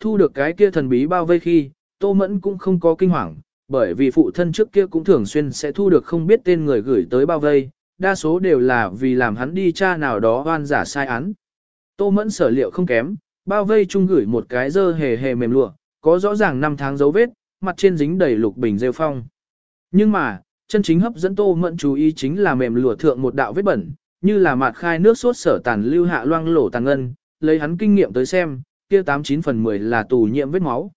thu được cái kia thần bí bao vây khi, Tô Mẫn cũng không có kinh hoàng, bởi vì phụ thân trước kia cũng thường xuyên sẽ thu được không biết tên người gửi tới bao vây, đa số đều là vì làm hắn đi tra nào đó oan giả sai án. Tô Mẫn sở liệu không kém, bao vây chung gửi một cái dơ hề hề mềm lụa, có rõ ràng năm tháng dấu vết, mặt trên dính đầy lục bình rêu phong. Nhưng mà, chân chính hấp dẫn Tô Mẫn chú ý chính là mềm lụa thượng một đạo vết bẩn, như là mạt khai nước sốt sở tàn lưu hạ loang lổ tàn ngân, lấy hắn kinh nghiệm tới xem, kia 89 phần 10 là tù nhiễm vết máu.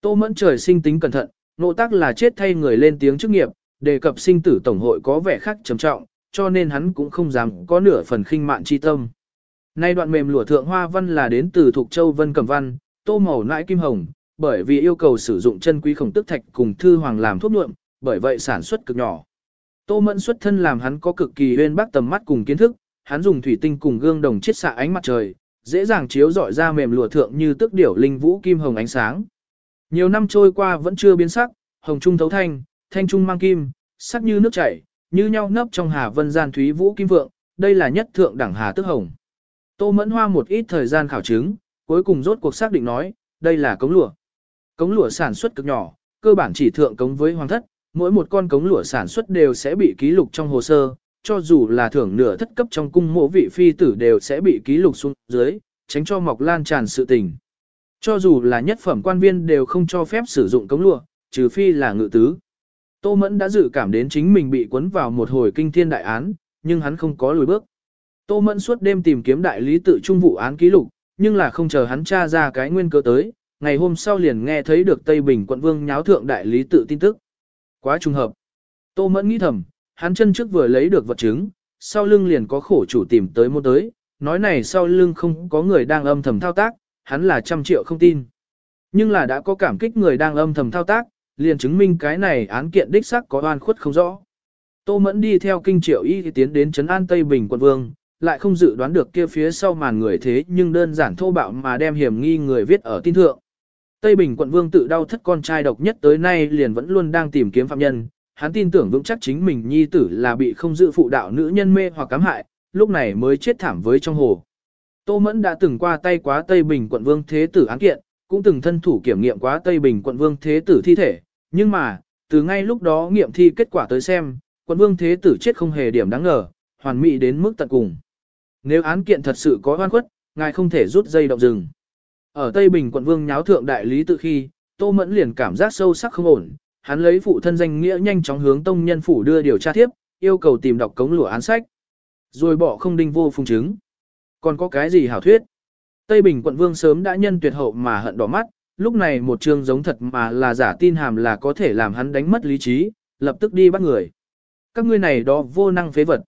Tô Mẫn trời sinh tính cẩn thận, nộ tác là chết thay người lên tiếng chức nghiệp, đề cập sinh tử tổng hội có vẻ khác trầm trọng, cho nên hắn cũng không dám có nửa phần khinh mạn chi tâm. Nay đoạn mềm lụa thượng hoa văn là đến từ thuộc châu Vân Cẩm Văn, tô màu nãi kim hồng, bởi vì yêu cầu sử dụng chân quý khổng tức thạch cùng thư hoàng làm thuốc nhuộm, bởi vậy sản xuất cực nhỏ. Tô Mẫn xuất thân làm hắn có cực kỳ uyên bác tầm mắt cùng kiến thức, hắn dùng thủy tinh cùng gương đồng chiết xạ ánh mặt trời, dễ dàng chiếu rọi ra mềm lụa thượng như tức điểu linh vũ kim hồng ánh sáng. Nhiều năm trôi qua vẫn chưa biến sắc, hồng trung thấu thanh, thanh trung mang kim, sắc như nước chảy, như nhau nấp trong hà vân gian thúy vũ kim vượng, đây là nhất thượng đẳng hà tức hồng. Tô Mẫn Hoa một ít thời gian khảo chứng, cuối cùng rốt cuộc xác định nói, đây là cống lụa. Cống lụa sản xuất cực nhỏ, cơ bản chỉ thượng cống với hoàng thất, mỗi một con cống lụa sản xuất đều sẽ bị ký lục trong hồ sơ, cho dù là thưởng nửa thất cấp trong cung mộ vị phi tử đều sẽ bị ký lục xuống dưới, tránh cho mọc lan tràn sự tình. Cho dù là nhất phẩm quan viên đều không cho phép sử dụng cống lụa, trừ phi là ngự tứ. Tô Mẫn đã dự cảm đến chính mình bị cuốn vào một hồi kinh thiên đại án, nhưng hắn không có lùi bước. Tô Mẫn suốt đêm tìm kiếm đại lý tự trung vụ án ký lục, nhưng là không chờ hắn tra ra cái nguyên cơ tới, ngày hôm sau liền nghe thấy được Tây Bình quận vương nháo thượng đại lý tự tin tức. Quá trùng hợp. Tô Mẫn nghĩ thầm, hắn chân trước vừa lấy được vật chứng, sau lưng liền có khổ chủ tìm tới mua tới, nói này sau lưng không có người đang âm thầm thao tác, hắn là trăm triệu không tin. Nhưng là đã có cảm kích người đang âm thầm thao tác, liền chứng minh cái này án kiện đích xác có oan khuất không rõ. Tô Mẫn đi theo kinh triệu y tiến đến trấn an Tây Bình quận vương, lại không dự đoán được kia phía sau màn người thế nhưng đơn giản thô bạo mà đem hiểm nghi người viết ở tin thượng. Tây Bình quận vương tự đau thất con trai độc nhất tới nay liền vẫn luôn đang tìm kiếm phạm nhân, hắn tin tưởng vững chắc chính mình nhi tử là bị không dự phụ đạo nữ nhân mê hoặc cám hại, lúc này mới chết thảm với trong hồ. Tô Mẫn đã từng qua tay quá Tây Bình quận vương thế tử án kiện, cũng từng thân thủ kiểm nghiệm quá Tây Bình quận vương thế tử thi thể, nhưng mà, từ ngay lúc đó nghiệm thi kết quả tới xem, quận vương thế tử chết không hề điểm đáng ngờ, hoàn mỹ đến mức tận cùng. Nếu án kiện thật sự có oan khuất, ngài không thể rút dây động rừng. Ở Tây Bình quận vương nháo thượng đại lý tự khi, Tô Mẫn liền cảm giác sâu sắc không ổn, hắn lấy phụ thân danh nghĩa nhanh chóng hướng tông nhân phủ đưa điều tra tiếp, yêu cầu tìm đọc cống lụa án sách. Rồi bỏ không đinh vô phung chứng. Còn có cái gì hảo thuyết? Tây Bình quận vương sớm đã nhân tuyệt hậu mà hận đỏ mắt, lúc này một chương giống thật mà là giả tin hàm là có thể làm hắn đánh mất lý trí, lập tức đi bắt người. Các ngươi này đó vô năng phế vật.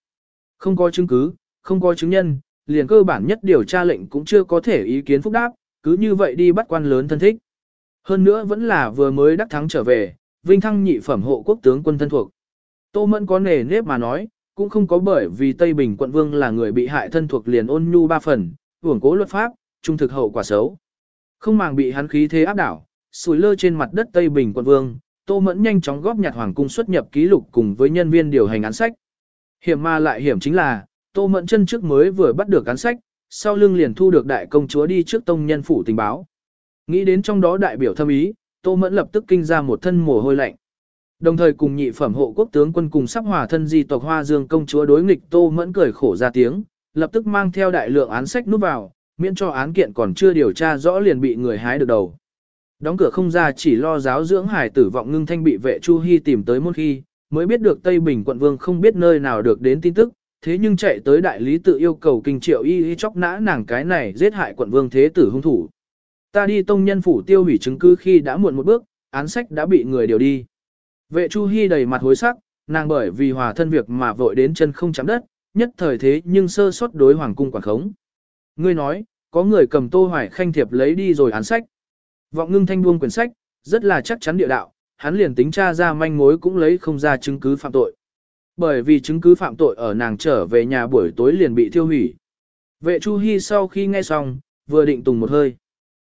Không có chứng cứ, không có chứng nhân, liền cơ bản nhất điều tra lệnh cũng chưa có thể ý kiến phúc đáp, cứ như vậy đi bắt quan lớn thân thích. Hơn nữa vẫn là vừa mới đắc thắng trở về, vinh thăng nhị phẩm hộ quốc tướng quân thân thuộc. Tô Mẫn có nề nếp mà nói, cũng không có bởi vì Tây Bình quận vương là người bị hại thân thuộc liền ôn nhu ba phần, hưởng cố luật pháp, trung thực hậu quả xấu. Không màng bị hắn khí thế áp đảo, sùi lơ trên mặt đất Tây Bình quận vương, Tô Mẫn nhanh chóng góp nhặt hoàng cung xuất nhập ký lục cùng với nhân viên điều hành án sách. Hiểm mà lại hiểm chính là, Tô Mẫn chân trước mới vừa bắt được án sách, sau lưng liền thu được đại công chúa đi trước tông nhân phủ tình báo. Nghĩ đến trong đó đại biểu thâm ý, Tô Mẫn lập tức kinh ra một thân mồ hôi lạnh. Đồng thời cùng nhị phẩm hộ quốc tướng quân cùng sắp hòa thân di tộc Hoa Dương công chúa đối nghịch Tô Mẫn cười khổ ra tiếng, lập tức mang theo đại lượng án sách núp vào, miễn cho án kiện còn chưa điều tra rõ liền bị người hái được đầu. Đóng cửa không ra chỉ lo giáo dưỡng hải tử vọng ngưng thanh bị vệ Chu Hy tìm tới một khi, mới biết được Tây Bình quận vương không biết nơi nào được đến tin tức, thế nhưng chạy tới đại lý tự yêu cầu kinh triệu y y chóc nã nàng cái này giết hại quận vương thế tử hung thủ. Ta đi tông nhân phủ tiêu hủy chứng cứ khi đã muộn một bước, án sách đã bị người điều đi. Vệ Chu Hi đầy mặt hối sắc, nàng bởi vì hòa thân việc mà vội đến chân không chạm đất, nhất thời thế nhưng sơ suất đối hoàng cung quản khống. Ngươi nói, có người cầm tô hoài khanh thiệp lấy đi rồi án sách. Vọng ngưng thanh buông quyển sách, rất là chắc chắn địa đạo, hắn liền tính tra ra manh mối cũng lấy không ra chứng cứ phạm tội. Bởi vì chứng cứ phạm tội ở nàng trở về nhà buổi tối liền bị thiêu hủy. Vệ Chu Hi sau khi nghe xong, vừa định tùng một hơi.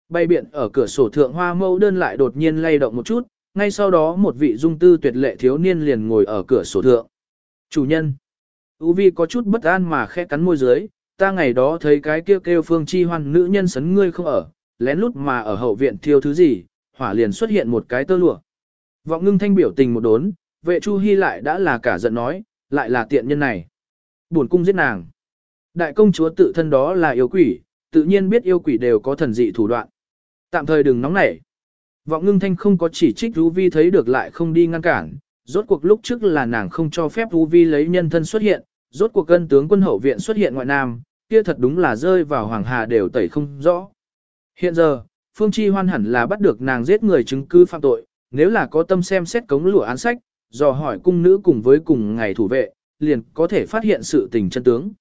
Bay biện ở cửa sổ thượng hoa mâu đơn lại đột nhiên lay động một chút, ngay sau đó một vị dung tư tuyệt lệ thiếu niên liền ngồi ở cửa sổ thượng. Chủ nhân. u vi có chút bất an mà khẽ cắn môi dưới, ta ngày đó thấy cái kêu kêu phương chi hoan nữ nhân sấn ngươi không ở, lén lút mà ở hậu viện thiêu thứ gì, hỏa liền xuất hiện một cái tơ lụa. Vọng ngưng thanh biểu tình một đốn, vệ Chu Hi lại đã là cả giận nói, lại là tiện nhân này. Buồn cung giết nàng. Đại công chúa tự thân đó là yêu quỷ, tự nhiên biết yêu quỷ đều có thần dị thủ đoạn. Tạm thời đừng nóng nảy. Vọng ngưng thanh không có chỉ trích Rú Vi thấy được lại không đi ngăn cản, rốt cuộc lúc trước là nàng không cho phép Rú Vi lấy nhân thân xuất hiện, rốt cuộc cân tướng quân hậu viện xuất hiện ngoại nam, kia thật đúng là rơi vào hoàng hà đều tẩy không rõ. Hiện giờ, Phương Chi hoan hẳn là bắt được nàng giết người chứng cứ phạm tội, nếu là có tâm xem xét cống lụa án sách, dò hỏi cung nữ cùng với cùng ngày thủ vệ, liền có thể phát hiện sự tình chân tướng.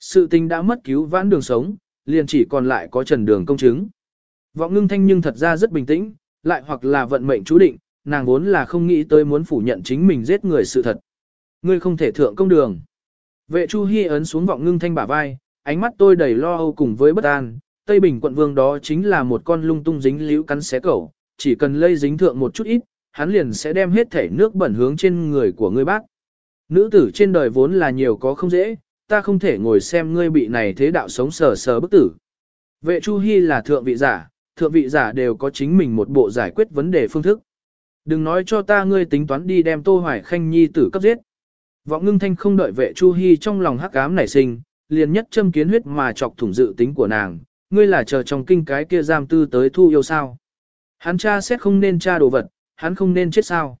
Sự tình đã mất cứu vãn đường sống, liền chỉ còn lại có trần đường công chứng. Vọng ngưng thanh nhưng thật ra rất bình tĩnh, lại hoặc là vận mệnh chú định, nàng vốn là không nghĩ tới muốn phủ nhận chính mình giết người sự thật. Ngươi không thể thượng công đường. Vệ Chu Hi ấn xuống vọng ngưng thanh bả vai, ánh mắt tôi đầy lo âu cùng với bất an. Tây Bình quận vương đó chính là một con lung tung dính liễu cắn xé cẩu, chỉ cần lây dính thượng một chút ít, hắn liền sẽ đem hết thể nước bẩn hướng trên người của ngươi bác. Nữ tử trên đời vốn là nhiều có không dễ, ta không thể ngồi xem ngươi bị này thế đạo sống sờ sờ bức tử. Vệ Chu Hi là thượng vị giả, thượng vị giả đều có chính mình một bộ giải quyết vấn đề phương thức. Đừng nói cho ta ngươi tính toán đi đem Tô Hoài Khanh nhi tử cấp giết. Vọng ngưng thanh không đợi vệ Chu Hi trong lòng hắc ám nảy sinh, liền nhất châm kiến huyết mà chọc thủng dự tính của nàng, ngươi là chờ trong kinh cái kia giam tư tới thu yêu sao. Hắn cha xét không nên tra đồ vật, hắn không nên chết sao.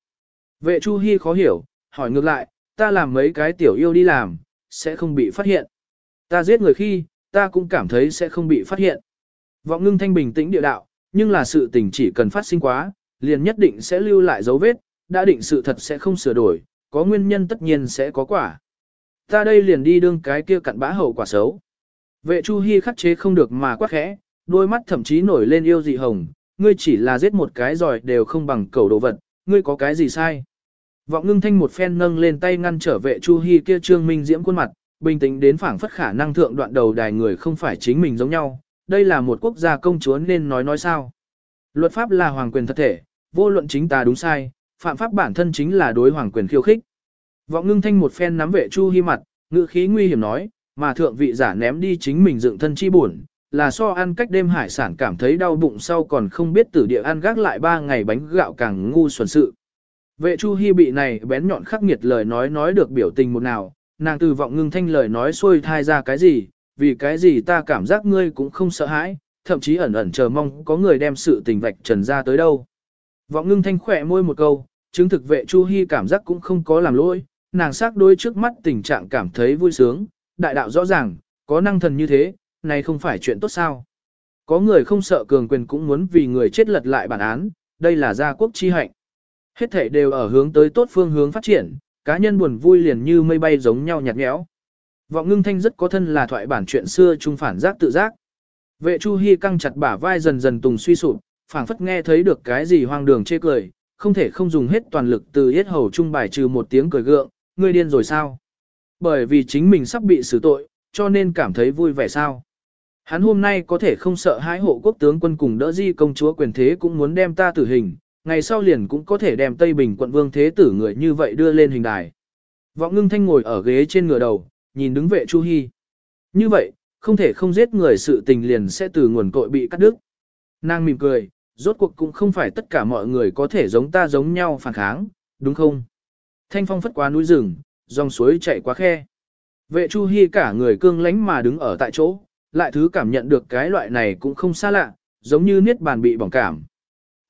Vệ Chu Hi khó hiểu, hỏi ngược lại, ta làm mấy cái tiểu yêu đi làm, sẽ không bị phát hiện. Ta giết người khi, ta cũng cảm thấy sẽ không bị phát hiện. Vọng ngưng thanh bình tĩnh địa đạo, nhưng là sự tình chỉ cần phát sinh quá, liền nhất định sẽ lưu lại dấu vết, đã định sự thật sẽ không sửa đổi, có nguyên nhân tất nhiên sẽ có quả. Ta đây liền đi đương cái kia cặn bã hậu quả xấu. Vệ Chu Hi khắc chế không được mà quát khẽ, đôi mắt thậm chí nổi lên yêu dị hồng, ngươi chỉ là giết một cái giỏi đều không bằng cầu đồ vật, ngươi có cái gì sai? Vọng ngưng thanh một phen nâng lên tay ngăn trở vệ Chu Hi kia trương minh diễm khuôn mặt, bình tĩnh đến phảng phất khả năng thượng đoạn đầu đài người không phải chính mình giống nhau, đây là một quốc gia công chúa nên nói nói sao. Luật pháp là hoàng quyền thật thể, vô luận chính ta đúng sai, phạm pháp bản thân chính là đối hoàng quyền khiêu khích. Vọng ngưng thanh một phen nắm vệ Chu Hi mặt, ngữ khí nguy hiểm nói, mà thượng vị giả ném đi chính mình dựng thân chi buồn, là so ăn cách đêm hải sản cảm thấy đau bụng sau còn không biết tử địa ăn gác lại ba ngày bánh gạo càng ngu xuẩn sự. Vệ Chu Hi bị này bén nhọn khắc nghiệt lời nói nói được biểu tình một nào, nàng từ vọng ngưng thanh lời nói xuôi thai ra cái gì, vì cái gì ta cảm giác ngươi cũng không sợ hãi, thậm chí ẩn ẩn chờ mong có người đem sự tình vạch trần ra tới đâu. Vọng ngưng thanh khỏe môi một câu, chứng thực vệ Chu Hi cảm giác cũng không có làm lỗi, nàng sắc đôi trước mắt tình trạng cảm thấy vui sướng, đại đạo rõ ràng, có năng thần như thế, này không phải chuyện tốt sao. Có người không sợ cường quyền cũng muốn vì người chết lật lại bản án, đây là gia quốc chi hạnh. Hết thể đều ở hướng tới tốt phương hướng phát triển, cá nhân buồn vui liền như mây bay giống nhau nhạt nhẽo. Vọng ngưng thanh rất có thân là thoại bản chuyện xưa trung phản giác tự giác. Vệ Chu Hi căng chặt bả vai dần dần tùng suy sụp, phảng phất nghe thấy được cái gì hoang đường chê cười, không thể không dùng hết toàn lực từ yết hầu trung bài trừ một tiếng cười gượng, ngươi điên rồi sao? Bởi vì chính mình sắp bị xử tội, cho nên cảm thấy vui vẻ sao? Hắn hôm nay có thể không sợ hãi hộ quốc tướng quân cùng đỡ di công chúa quyền thế cũng muốn đem ta tử hình, ngày sau liền cũng có thể đem Tây Bình quận vương thế tử người như vậy đưa lên hình đài. Vọng ngưng thanh ngồi ở ghế trên ngựa đầu, nhìn đứng vệ Chu Hi. Như vậy, không thể không giết người sự tình liền sẽ từ nguồn cội bị cắt đứt. Nàng mỉm cười, rốt cuộc cũng không phải tất cả mọi người có thể giống ta giống nhau phản kháng, đúng không? Thanh phong phất qua núi rừng, dòng suối chảy qua khe. Vệ Chu Hi cả người cương lánh mà đứng ở tại chỗ, lại thứ cảm nhận được cái loại này cũng không xa lạ, giống như niết bàn bị bỏng cảm.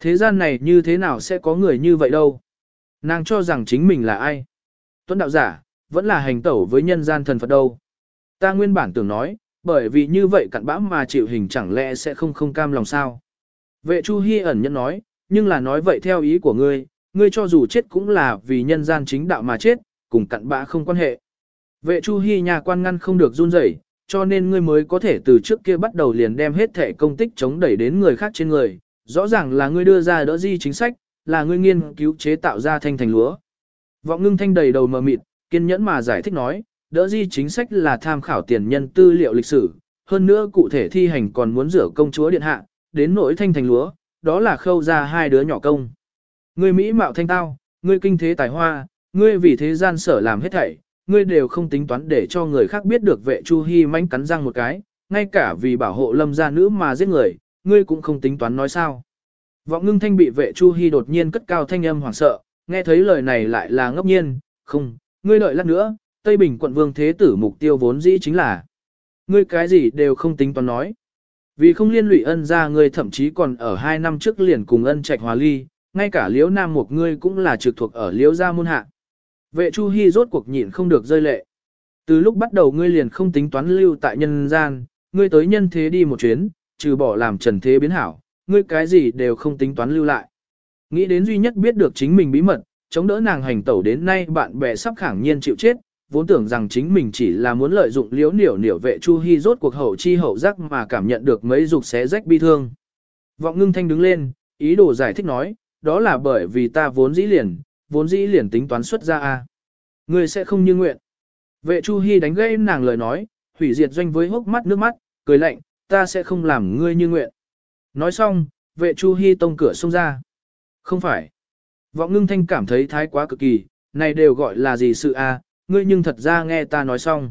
Thế gian này như thế nào sẽ có người như vậy đâu? Nàng cho rằng chính mình là ai? Tuấn đạo giả, vẫn là hành tẩu với nhân gian thần Phật đâu. Ta nguyên bản tưởng nói, bởi vì như vậy cặn bã mà chịu hình chẳng lẽ sẽ không không cam lòng sao? Vệ Chu Hi ẩn nhân nói, nhưng là nói vậy theo ý của ngươi, ngươi cho dù chết cũng là vì nhân gian chính đạo mà chết, cùng cặn bã không quan hệ. Vệ Chu Hi nhà quan ngăn không được run rẩy, cho nên ngươi mới có thể từ trước kia bắt đầu liền đem hết thể công tích chống đẩy đến người khác trên người, rõ ràng là ngươi đưa ra đỡ di chính sách, là ngươi nghiên cứu chế tạo ra thanh thành lúa. Vọng ngưng thanh đầy đầu mờ mịt, kiên nhẫn mà giải thích nói, đỡ di chính sách là tham khảo tiền nhân tư liệu lịch sử, hơn nữa cụ thể thi hành còn muốn rửa công chúa điện hạ, đến nỗi thanh thành lúa, đó là khâu ra hai đứa nhỏ công. Ngươi Mỹ mạo thanh tao, ngươi kinh thế tài hoa, ngươi vì thế gian sở làm hết thảy, ngươi đều không tính toán để cho người khác biết được vệ Chu Hi mánh cắn răng một cái, ngay cả vì bảo hộ lâm gia nữ mà giết người, ngươi cũng không tính toán nói sao. Vọng ngưng thanh bị vệ Chu Hi đột nhiên cất cao thanh âm hoảng sợ, nghe thấy lời này lại là ngốc nhiên, không, ngươi đợi lát nữa, Tây Bình quận vương thế tử mục tiêu vốn dĩ chính là. Ngươi cái gì đều không tính toán nói. Vì không liên lụy ân ra ngươi thậm chí còn ở hai năm trước liền cùng ân trạch hòa ly, ngay cả liễu nam một ngươi cũng là trực thuộc ở liễu gia môn hạ. Vệ Chu Hi rốt cuộc nhịn không được rơi lệ. Từ lúc bắt đầu ngươi liền không tính toán lưu tại nhân gian, ngươi tới nhân thế đi một chuyến, trừ bỏ làm trần thế biến hảo, ngươi cái gì đều không tính toán lưu lại. Nghĩ đến duy nhất biết được chính mình bí mật, chống đỡ nàng hành tẩu đến nay bạn bè sắp khẳng nhiên chịu chết, vốn tưởng rằng chính mình chỉ là muốn lợi dụng liếu niểu niểu vệ Chu Hi rốt cuộc hậu chi hậu giác mà cảm nhận được mấy dục xé rách bi thương. Vọng ngưng thanh đứng lên, ý đồ giải thích nói, đó là bởi vì ta vốn dĩ liền, vốn dĩ liền tính toán xuất ra a. Ngươi sẽ không như nguyện. Vệ Chu Hi đánh gãy nàng lời nói, hủy diệt doanh với hốc mắt nước mắt, cười lạnh, ta sẽ không làm ngươi như nguyện. Nói xong, vệ Chu Hi tông cửa xông ra. Không phải. Vọng ngưng thanh cảm thấy thái quá cực kỳ, này đều gọi là gì sự a, ngươi nhưng thật ra nghe ta nói xong.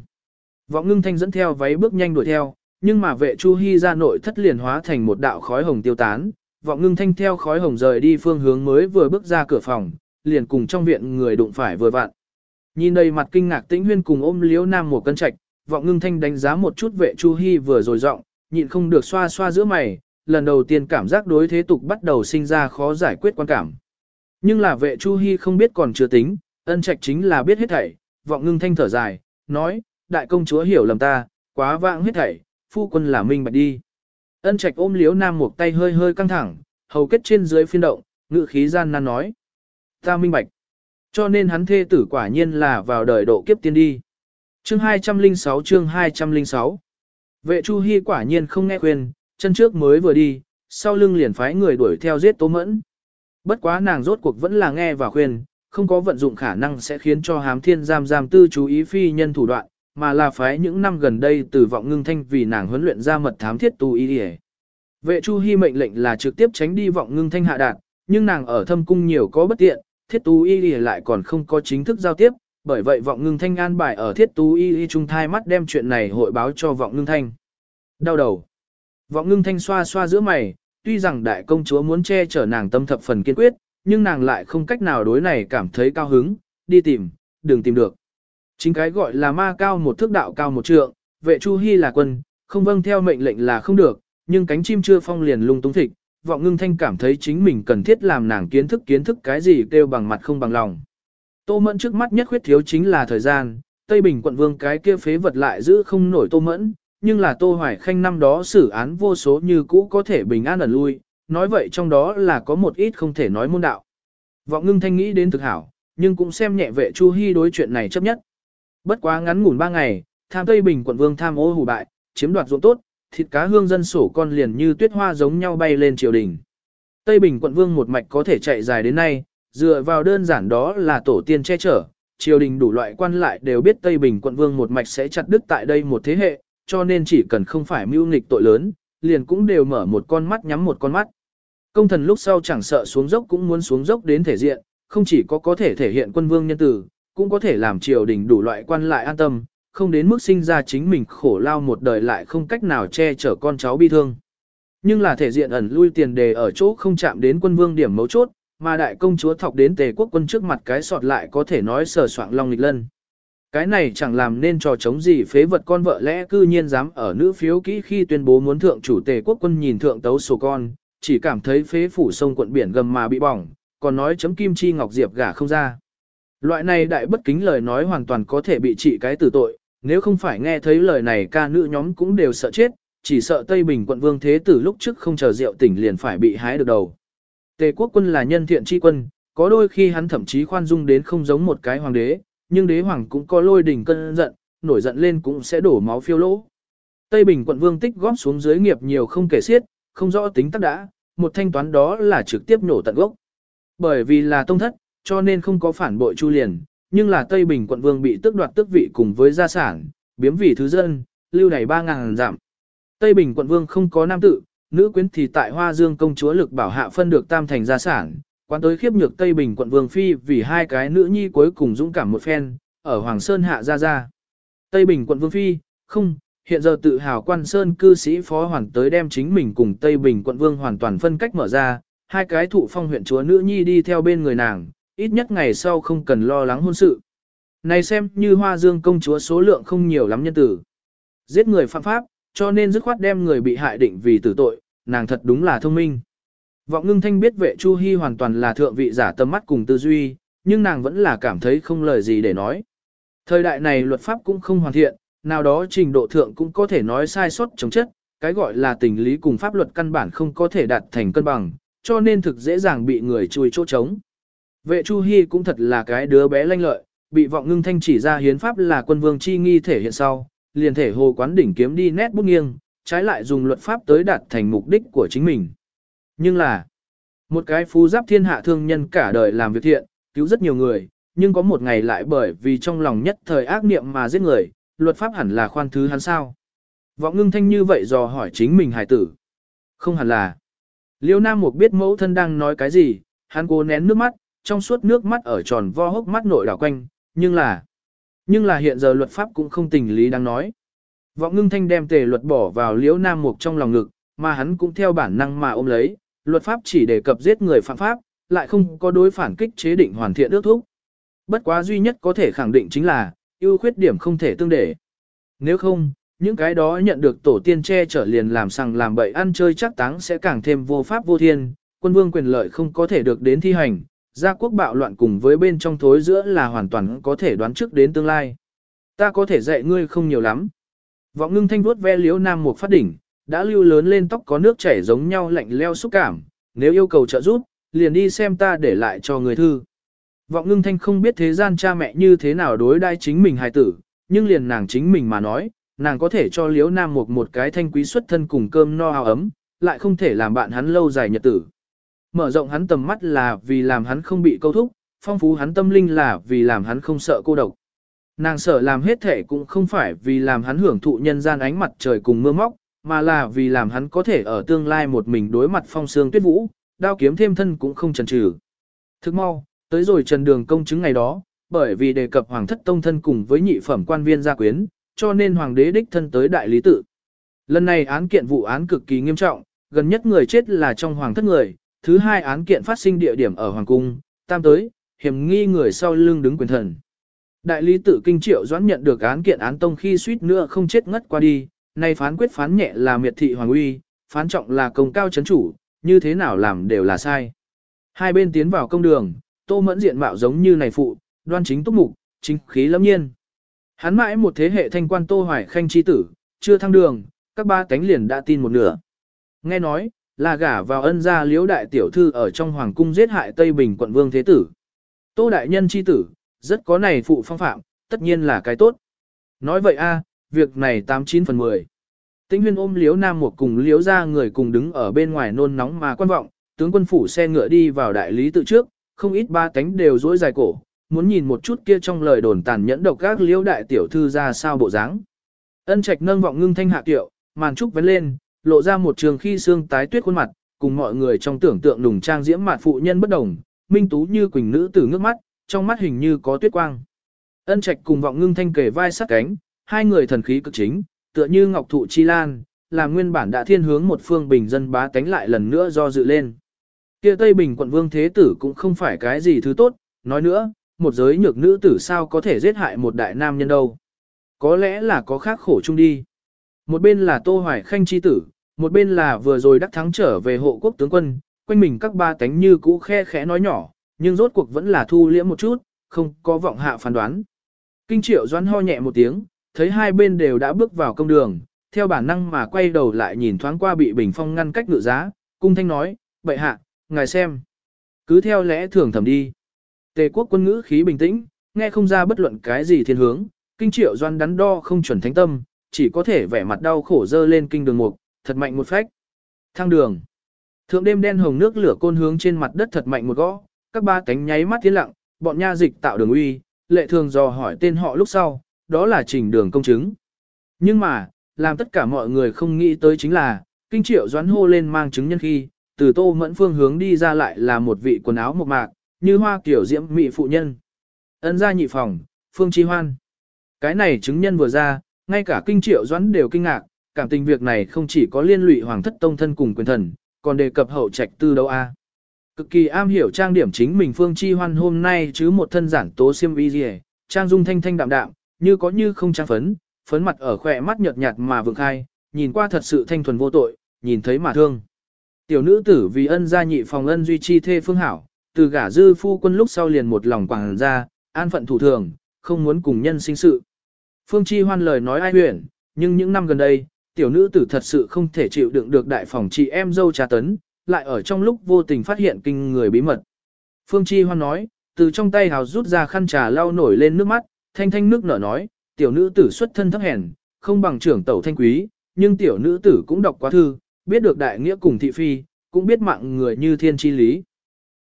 Vọng ngưng thanh dẫn theo váy bước nhanh đuổi theo, nhưng mà vệ Chu Hi ra nội thất liền hóa thành một đạo khói hồng tiêu tán. Vọng ngưng thanh theo khói hồng rời đi phương hướng mới vừa bước ra cửa phòng, liền cùng trong viện người đụng phải vừa vặn. Nhìn đầy mặt kinh ngạc tĩnh huyên cùng ôm liếu nam một cân trạch, vọng ngưng thanh đánh giá một chút vệ Chu Hi vừa rồi giọng, nhịn không được xoa xoa giữa mày, lần đầu tiên cảm giác đối thế tục bắt đầu sinh ra khó giải quyết quan cảm. Nhưng là vệ Chu Hi không biết còn chưa tính, ân trạch chính là biết hết thảy, vọng ngưng thanh thở dài, nói, đại công chúa hiểu lầm ta, quá vãng hết thảy, phu quân là minh bạch đi. Ân trạch ôm liếu nam một tay hơi hơi căng thẳng, hầu kết trên dưới phiên động, ngự khí gian nan nói. Ta minh bạch. Cho nên hắn thê tử quả nhiên là vào đời độ kiếp tiên đi. Chương 206 chương 206 Vệ Chu Hi quả nhiên không nghe khuyên, chân trước mới vừa đi, sau lưng liền phái người đuổi theo giết Tố Mẫn. Bất quá nàng rốt cuộc vẫn là nghe và khuyên, không có vận dụng khả năng sẽ khiến cho hám thiên giam giam tư chú ý phi nhân thủ đoạn, mà là phái những năm gần đây từ vọng ngưng thanh vì nàng huấn luyện ra mật thám thiết tu ý đi Vệ Chu Hi mệnh lệnh là trực tiếp tránh đi vọng ngưng thanh hạ đạt, nhưng nàng ở thâm cung nhiều có bất tiện, thiết tú y y lại còn không có chính thức giao tiếp, bởi vậy vọng ngưng thanh an bài ở thiết tú y y trung thai mắt đem chuyện này hội báo cho vọng ngưng thanh. Đau đầu. Vọng ngưng thanh xoa xoa giữa mày, tuy rằng đại công chúa muốn che chở nàng tâm thập phần kiên quyết, nhưng nàng lại không cách nào đối này cảm thấy cao hứng, đi tìm, đừng tìm được. Chính cái gọi là ma cao một thước đạo cao một trượng, vệ chu hy là quân, không vâng theo mệnh lệnh là không được, nhưng cánh chim chưa phong liền lung tung thịt, vọng ngưng thanh cảm thấy chính mình cần thiết làm nàng kiến thức kiến thức cái gì kêu bằng mặt không bằng lòng. Tô mẫn trước mắt nhất khuyết thiếu chính là thời gian, Tây Bình quận vương cái kia phế vật lại giữ không nổi tô mẫn, nhưng là tô hoài khanh năm đó xử án vô số như cũ có thể bình an ẩn lui, nói vậy trong đó là có một ít không thể nói môn đạo. Vọng ngưng thanh nghĩ đến thực hảo, nhưng cũng xem nhẹ vệ Chu Hi đối chuyện này chấp nhất. Bất quá ngắn ngủn ba ngày, tham Tây Bình quận vương tham ô hủ bại, chiếm đoạt ruộng tốt, thịt cá hương dân sổ con liền như tuyết hoa giống nhau bay lên triều đình. Tây Bình quận vương một mạch có thể chạy dài đến nay, dựa vào đơn giản đó là tổ tiên che chở, triều đình đủ loại quan lại đều biết Tây Bình quận vương một mạch sẽ chặt đứt tại đây một thế hệ, cho nên chỉ cần không phải mưu nghịch tội lớn, liền cũng đều mở một con mắt nhắm một con mắt. Công thần lúc sau chẳng sợ xuống dốc cũng muốn xuống dốc đến thể diện, không chỉ có có thể thể hiện quân vương nhân tử, cũng có thể làm triều đình đủ loại quan lại an tâm, không đến mức sinh ra chính mình khổ lao một đời lại không cách nào che chở con cháu bi thương. Nhưng là thể diện ẩn lui tiền đề ở chỗ không chạm đến quân vương điểm mấu chốt, mà đại công chúa thọc đến tề quốc quân trước mặt cái sọt lại có thể nói sờ soạng long lịch lân. Cái này chẳng làm nên trò chống gì phế vật con vợ lẽ cư nhiên dám ở nữ phiếu kỹ khi tuyên bố muốn thượng chủ tề quốc quân nhìn thượng tấu sổ con, chỉ cảm thấy phế phủ sông quận biển gầm mà bị bỏng, còn nói chấm kim chi ngọc diệp gả không ra. Loại này đại bất kính lời nói hoàn toàn có thể bị trị cái tử tội, nếu không phải nghe thấy lời này ca nữ nhóm cũng đều sợ chết, chỉ sợ Tây Bình quận vương thế tử lúc trước không chờ rượu tỉnh liền phải bị hái được đầu. Tề quốc quân là nhân thiện chi quân, có đôi khi hắn thậm chí khoan dung đến không giống một cái hoàng đế, nhưng đế hoàng cũng có lôi đỉnh cơn giận, nổi giận lên cũng sẽ đổ máu phiêu lỗ. Tây Bình quận vương tích góp xuống dưới nghiệp nhiều không kể xiết, không rõ tính tắc đã, một thanh toán đó là trực tiếp nổ tận gốc. Bởi vì là tông thất, cho nên không có phản bội chu liền, nhưng là Tây Bình quận vương bị tước đoạt tước vị cùng với gia sản, biếm vị thứ dân, lưu đày 3.000 giảm. Tây Bình quận vương không có nam tự, nữ quyến thì tại Hoa Dương công chúa lực bảo hạ phân được tam thành gia sản, quan tới khiếp nhược Tây Bình quận vương phi vì hai cái nữ nhi cuối cùng dũng cảm một phen, ở Hoàng Sơn hạ ra ra. Tây Bình quận vương phi, không, Hiện giờ tự hào quan sơn cư sĩ phó hoàn tới đem chính mình cùng Tây Bình quận vương hoàn toàn phân cách mở ra, hai cái thụ phong huyện chúa nữ nhi đi theo bên người nàng, ít nhất ngày sau không cần lo lắng hôn sự. Này xem như hoa dương công chúa số lượng không nhiều lắm nhân tử. Giết người phạm pháp, cho nên dứt khoát đem người bị hại định vì tử tội, nàng thật đúng là thông minh. Vọng ngưng thanh biết vệ Chu Hi hoàn toàn là thượng vị giả tâm mắt cùng tư duy, nhưng nàng vẫn là cảm thấy không lời gì để nói. Thời đại này luật pháp cũng không hoàn thiện, nào đó trình độ thượng cũng có thể nói sai sót chống chất, cái gọi là tình lý cùng pháp luật căn bản không có thể đạt thành cân bằng, cho nên thực dễ dàng bị người chui chỗ trống. Vệ Chu Hi cũng thật là cái đứa bé lanh lợi, bị vọng ngưng thanh chỉ ra hiến pháp là quân vương chi nghi thể hiện sau, liền thể hồ quán đỉnh kiếm đi nét bút nghiêng, trái lại dùng luật pháp tới đạt thành mục đích của chính mình. Nhưng là, một cái phú giáp thiên hạ thương nhân cả đời làm việc thiện, cứu rất nhiều người, nhưng có một ngày lại bởi vì trong lòng nhất thời ác niệm mà giết người, luật pháp hẳn là khoan thứ hắn sao. Vọng ngưng thanh như vậy dò hỏi chính mình hải tử. Không hẳn là. Liêu Nam Mục biết mẫu thân đang nói cái gì, hắn cố nén nước mắt, trong suốt nước mắt ở tròn vo hốc mắt nội đảo quanh, nhưng là, nhưng là hiện giờ luật pháp cũng không tình lý đang nói. Vọng ngưng thanh đem tề luật bỏ vào liễu Nam Mục trong lòng ngực, mà hắn cũng theo bản năng mà ôm lấy, luật pháp chỉ đề cập giết người phạm pháp, lại không có đối phản kích chế định hoàn thiện ước thúc. Bất quá duy nhất có thể khẳng định chính là, ưu khuyết điểm không thể tương để. Nếu không, những cái đó nhận được tổ tiên che chở liền làm sằng làm bậy ăn chơi chắc táng sẽ càng thêm vô pháp vô thiên, quân vương quyền lợi không có thể được đến thi hành, gia quốc bạo loạn cùng với bên trong thối giữa là hoàn toàn có thể đoán trước đến tương lai. Ta có thể dạy ngươi không nhiều lắm. Vọng ngưng thanh vuốt ve liếu nam một phát đỉnh, đã lưu lớn lên tóc có nước chảy giống nhau lạnh leo xúc cảm, nếu yêu cầu trợ giúp, liền đi xem ta để lại cho người thư. Vọng ngưng thanh không biết thế gian cha mẹ như thế nào đối đai chính mình hài tử, nhưng liền nàng chính mình mà nói, nàng có thể cho liếu nam một một cái thanh quý xuất thân cùng cơm no áo ấm, lại không thể làm bạn hắn lâu dài nhật tử. Mở rộng hắn tầm mắt là vì làm hắn không bị câu thúc, phong phú hắn tâm linh là vì làm hắn không sợ cô độc. Nàng sợ làm hết thể cũng không phải vì làm hắn hưởng thụ nhân gian ánh mặt trời cùng mưa móc, mà là vì làm hắn có thể ở tương lai một mình đối mặt phong sương tuyết vũ, đao kiếm thêm thân cũng không chần chừ. Thức mau, tới rồi trần đường công chứng ngày đó, bởi vì đề cập hoàng thất tông thân cùng với nhị phẩm quan viên gia quyến, cho nên hoàng đế đích thân tới đại lý tự. Lần này án kiện vụ án cực kỳ nghiêm trọng, gần nhất người chết là trong hoàng thất người, thứ hai án kiện phát sinh địa điểm ở hoàng cung, tam tới, hiểm nghi người sau lưng đứng quyền thần. Đại lý tự kinh triệu doãn nhận được án kiện án tông khi suýt nữa không chết ngất qua đi, nay phán quyết phán nhẹ là miệt thị hoàng uy, phán trọng là công cao chấn chủ, như thế nào làm đều là sai. Hai bên tiến vào công đường, tô mẫn diện mạo giống như này phụ, đoan chính túc mục, chính khí lâm nhiên. Hắn mãi một thế hệ thanh quan tô hoài khanh chi tử, chưa thăng đường, các ba cánh liền đã tin một nửa. Nghe nói, là gả vào ân gia liễu đại tiểu thư ở trong hoàng cung giết hại Tây Bình quận vương thế tử. Tô đại nhân chi tử, rất có này phụ phong phạm, tất nhiên là cái tốt. Nói vậy a, việc này 89 phần 10. Tĩnh huyên ôm liễu nam một cùng liễu ra người cùng đứng ở bên ngoài nôn nóng mà quan vọng, tướng quân phủ xe ngựa đi vào đại lý tự trước, không ít ba cánh đều dối dài cổ, muốn nhìn một chút kia trong lời đồn tàn nhẫn độc các liễu đại tiểu thư ra sao bộ dáng. Ân trạch nâng vọng ngưng thanh hạ tiệu, màn trúc vén lên, lộ ra một trường khi xương tái tuyết khuôn mặt, cùng mọi người trong tưởng tượng nùng trang diễm mạn phụ nhân bất đồng, minh tú như quỳnh nữ tử ngước mắt, trong mắt hình như có tuyết quang. Ân trạch cùng vọng ngưng thanh kề vai sát cánh, hai người thần khí cực chính, tựa như ngọc thụ chi lan, làm nguyên bản đã thiên hướng một phương bình dân bá tánh lại lần nữa do dự lên. Kia Tây Bình quận vương thế tử cũng không phải cái gì thứ tốt, nói nữa, một giới nhược nữ tử sao có thể giết hại một đại nam nhân đâu. Có lẽ là có khác khổ chung đi. Một bên là Tô Hoài Khanh chi tử, một bên là vừa rồi đắc thắng trở về hộ quốc tướng quân, quanh mình các ba tánh như cũ khe khẽ nói nhỏ, nhưng rốt cuộc vẫn là thu liễm một chút, không có vọng hạ phán đoán. Kinh triệu doãn ho nhẹ một tiếng, thấy hai bên đều đã bước vào công đường, theo bản năng mà quay đầu lại nhìn thoáng qua bị bình phong ngăn cách ngự giá, cung thanh nói, bệ hạ, ngài xem. Cứ theo lẽ thường thầm đi. Tề quốc quân ngữ khí bình tĩnh, nghe không ra bất luận cái gì thiên hướng, kinh triệu doan đắn đo không chuẩn thánh tâm, chỉ có thể vẻ mặt đau khổ dơ lên kinh đường mục, thật mạnh một phách. Thang đường. Thượng đêm đen hồng nước lửa côn hướng trên mặt đất thật mạnh một gõ, các ba cánh nháy mắt tiến lặng, bọn nha dịch tạo đường uy, lệ thường dò hỏi tên họ lúc sau, đó là trình đường công chứng. Nhưng mà, làm tất cả mọi người không nghĩ tới chính là, kinh triệu doán hô lên mang chứng nhân khi, từ tô mẫn phương hướng đi ra lại là một vị quần áo mộc mạc, như hoa kiểu diễm mị phụ nhân. Ấn ra nhị phòng, phương chi hoan. Cái này chứng nhân vừa ra, Ngay cả kinh triệu doãn đều kinh ngạc, cảm tình việc này không chỉ có liên lụy hoàng thất tông thân cùng quyền thần, còn đề cập hậu trạch tư đâu a. Cực kỳ am hiểu trang điểm chính mình Phương Chi Hoan hôm nay chứ một thân giản tố xiêm y gì, trang dung thanh thanh đạm đạm, như có như không trang phấn, phấn mặt ở khỏe mắt nhợt nhạt mà vượng khai, nhìn qua thật sự thanh thuần vô tội, nhìn thấy mà thương. Tiểu nữ tử vì ân gia nhị phòng ân duy chi thê phương hảo, từ gả dư phu quân lúc sau liền một lòng quảng ra, an phận thủ thường, không muốn cùng nhân sinh sự. Phương Chi hoan lời nói ai huyền, nhưng những năm gần đây, tiểu nữ tử thật sự không thể chịu đựng được đại phòng chị em dâu trà tấn, lại ở trong lúc vô tình phát hiện kinh người bí mật. Phương Chi hoan nói, từ trong tay hào rút ra khăn trà lau nổi lên nước mắt, thanh thanh nước nở nói, tiểu nữ tử xuất thân thấp hèn, không bằng trưởng tẩu thanh quý, nhưng tiểu nữ tử cũng đọc quá thư, biết được đại nghĩa cùng thị phi, cũng biết mạng người như thiên chi lý.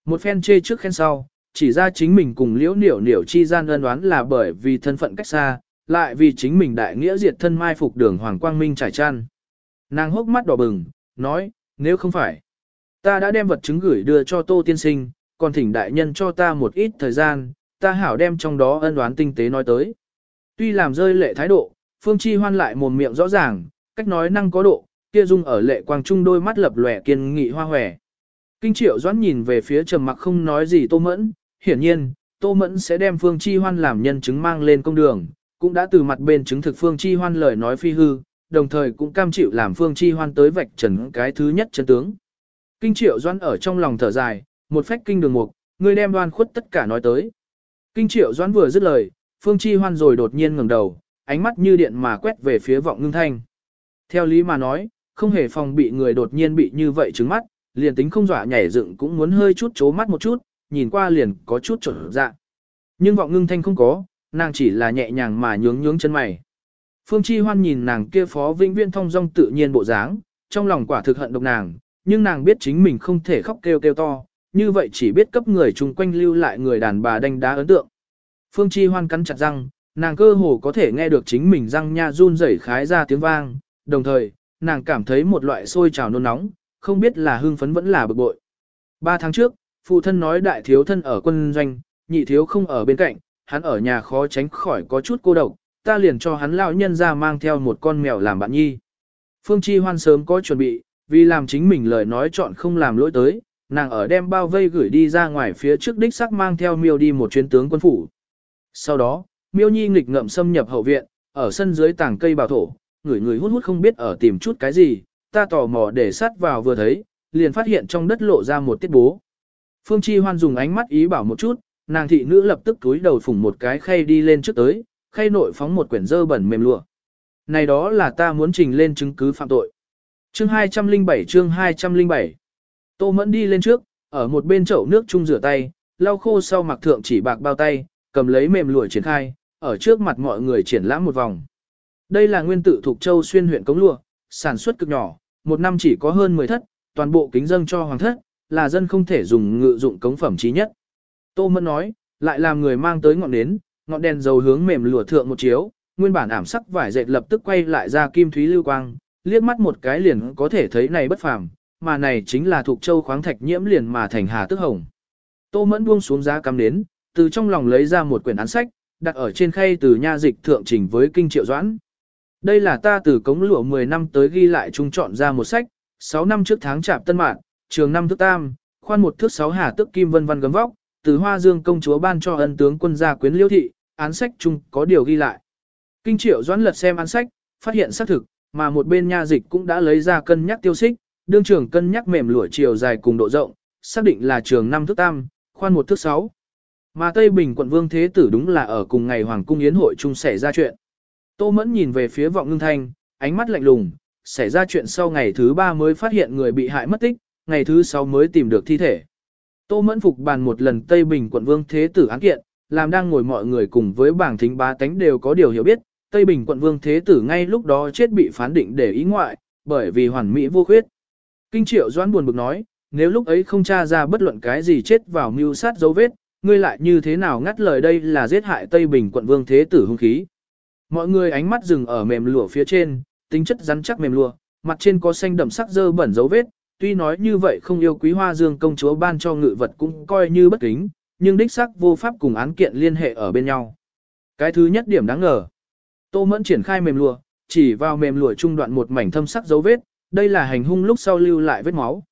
Một phen chê trước khen sau, chỉ ra chính mình cùng liễu niểu niểu chi gian ân đoán là bởi vì thân phận cách xa, lại vì chính mình đại nghĩa diệt thân mai phục đường Hoàng Quang Minh trải chăn. Nàng hốc mắt đỏ bừng, nói, nếu không phải, ta đã đem vật chứng gửi đưa cho Tô Tiên Sinh, còn thỉnh đại nhân cho ta một ít thời gian, ta hảo đem trong đó ân đoán tinh tế nói tới. Tuy làm rơi lệ thái độ, Phương Chi hoan lại mồm miệng rõ ràng, cách nói năng có độ, kia dung ở lệ quang trung đôi mắt lập lòe kiên nghị hoa hòe. Kinh triệu doãn nhìn về phía trầm mặc không nói gì Tô Mẫn, hiển nhiên, Tô Mẫn sẽ đem Phương Chi hoan làm nhân chứng mang lên công đường, cũng đã từ mặt bên chứng thực Phương Chi hoan lời nói phi hư, đồng thời cũng cam chịu làm Phương Chi hoan tới vạch trần cái thứ nhất chân tướng. Kinh triệu doãn ở trong lòng thở dài, một phách kinh đường mục, người đem đoan khuất tất cả nói tới. Kinh triệu doãn vừa dứt lời, Phương Chi hoan rồi đột nhiên ngẩng đầu, ánh mắt như điện mà quét về phía vọng ngưng thanh. Theo lý mà nói, không hề phòng bị người đột nhiên bị như vậy trứng mắt, liền tính không dọa nhảy dựng cũng muốn hơi chút chố mắt một chút, nhìn qua liền có chút trở dạ. Nhưng vọng ngưng thanh không có, nàng chỉ là nhẹ nhàng mà nhướng nhướng chân mày. Phương Chi Hoan nhìn nàng kia phó vĩnh viên thông dong tự nhiên bộ dáng, trong lòng quả thực hận độc nàng, nhưng nàng biết chính mình không thể khóc kêu kêu to, như vậy chỉ biết cấp người chung quanh lưu lại người đàn bà đánh đá ấn tượng. Phương Chi Hoan cắn chặt răng, nàng cơ hồ có thể nghe được chính mình răng nha run rẩy khái ra tiếng vang, đồng thời, nàng cảm thấy một loại sôi trào nôn nóng, không biết là hưng phấn vẫn là bực bội. Ba tháng trước, phụ thân nói đại thiếu thân ở quân doanh, nhị thiếu không ở bên cạnh, hắn ở nhà khó tránh khỏi có chút cô độc, ta liền cho hắn lão nhân ra mang theo một con mèo làm bạn nhi. Phương Chi Hoan sớm có chuẩn bị, vì làm chính mình lời nói chọn không làm lỗi tới, nàng ở đem bao vây gửi đi ra ngoài phía trước đích sắc mang theo miêu đi một chuyến tướng quân phủ. Sau đó, miêu nhi nghịch ngợm xâm nhập hậu viện, ở sân dưới tảng cây bảo thổ, người người hút hút không biết ở tìm chút cái gì, ta tò mò để sát vào vừa thấy, liền phát hiện trong đất lộ ra một tiết bố. Phương Chi Hoan dùng ánh mắt ý bảo một chút, nàng thị nữ lập tức túi đầu phủng một cái khay đi lên trước tới, khay nội phóng một quyển dơ bẩn mềm lụa. Này đó là ta muốn trình lên chứng cứ phạm tội. Chương 207 chương 207 Tô Mẫn đi lên trước, ở một bên chậu nước chung rửa tay, lau khô sau mặc thượng chỉ bạc bao tay, cầm lấy mềm lụa triển khai, ở trước mặt mọi người triển lãm một vòng. Đây là nguyên tự thuộc châu xuyên huyện Cống Lụa, sản xuất cực nhỏ, một năm chỉ có hơn 10 thất, toàn bộ kính dâng cho hoàng thất, là dân không thể dùng ngự dụng cống phẩm chí nhất. Tô Mẫn nói, lại làm người mang tới ngọn nến, ngọn đèn dầu hướng mềm lụa thượng một chiếu, nguyên bản ảm sắc vải dệt lập tức quay lại ra kim thúy lưu quang, liếc mắt một cái liền có thể thấy này bất phàm, mà này chính là thuộc châu khoáng thạch nhiễm liền mà thành hà tức hồng. Tô Mẫn buông xuống giá cắm nến, từ trong lòng lấy ra một quyển án sách, đặt ở trên khay từ nha dịch thượng trình với kinh triệu doãn. Đây là ta từ cống lụa 10 năm tới ghi lại trung chọn ra một sách, 6 năm trước tháng chạp tân mạng, trường năm thước tam, khoan một thước 6 hà tức kim vân văn gấm vóc, từ hoa dương công chúa ban cho ân tướng quân gia quyến liêu thị, án sách chung có điều ghi lại. Kinh triệu doãn lật xem án sách, phát hiện xác thực, mà một bên nha dịch cũng đã lấy ra cân nhắc tiêu xích, đương trường cân nhắc mềm lụa chiều dài cùng độ rộng, xác định là trường năm thước tam, khoan một thước 6. Mà Tây Bình quận Vương Thế Tử đúng là ở cùng ngày Hoàng cung Yến hội chung xảy ra chuyện. Tô Mẫn nhìn về phía vọng ngưng thanh, ánh mắt lạnh lùng, xảy ra chuyện sau ngày thứ ba mới phát hiện người bị hại mất tích, ngày thứ sáu mới tìm được thi thể. Tô Mẫn phục bàn một lần Tây Bình quận Vương Thế Tử án kiện, làm đang ngồi mọi người cùng với bảng thính ba tánh đều có điều hiểu biết, Tây Bình quận Vương Thế Tử ngay lúc đó chết bị phán định để ý ngoại, bởi vì hoàn mỹ vô khuyết. Kinh Triệu Doãn buồn bực nói, nếu lúc ấy không tra ra bất luận cái gì chết vào mưu sát dấu vết, ngươi lại như thế nào ngắt lời đây là giết hại Tây Bình quận Vương Thế Tử hung khí. Mọi người ánh mắt dừng ở mềm lụa phía trên, tính chất rắn chắc mềm lụa, mặt trên có xanh đậm sắc dơ bẩn dấu vết, tuy nói như vậy không yêu quý hoa dương công chúa ban cho ngự vật cũng coi như bất kính, nhưng đích sắc vô pháp cùng án kiện liên hệ ở bên nhau. Cái thứ nhất điểm đáng ngờ. Tô Mẫn triển khai mềm lụa, chỉ vào mềm lụa trung đoạn một mảnh thâm sắc dấu vết, đây là hành hung lúc sau lưu lại vết máu.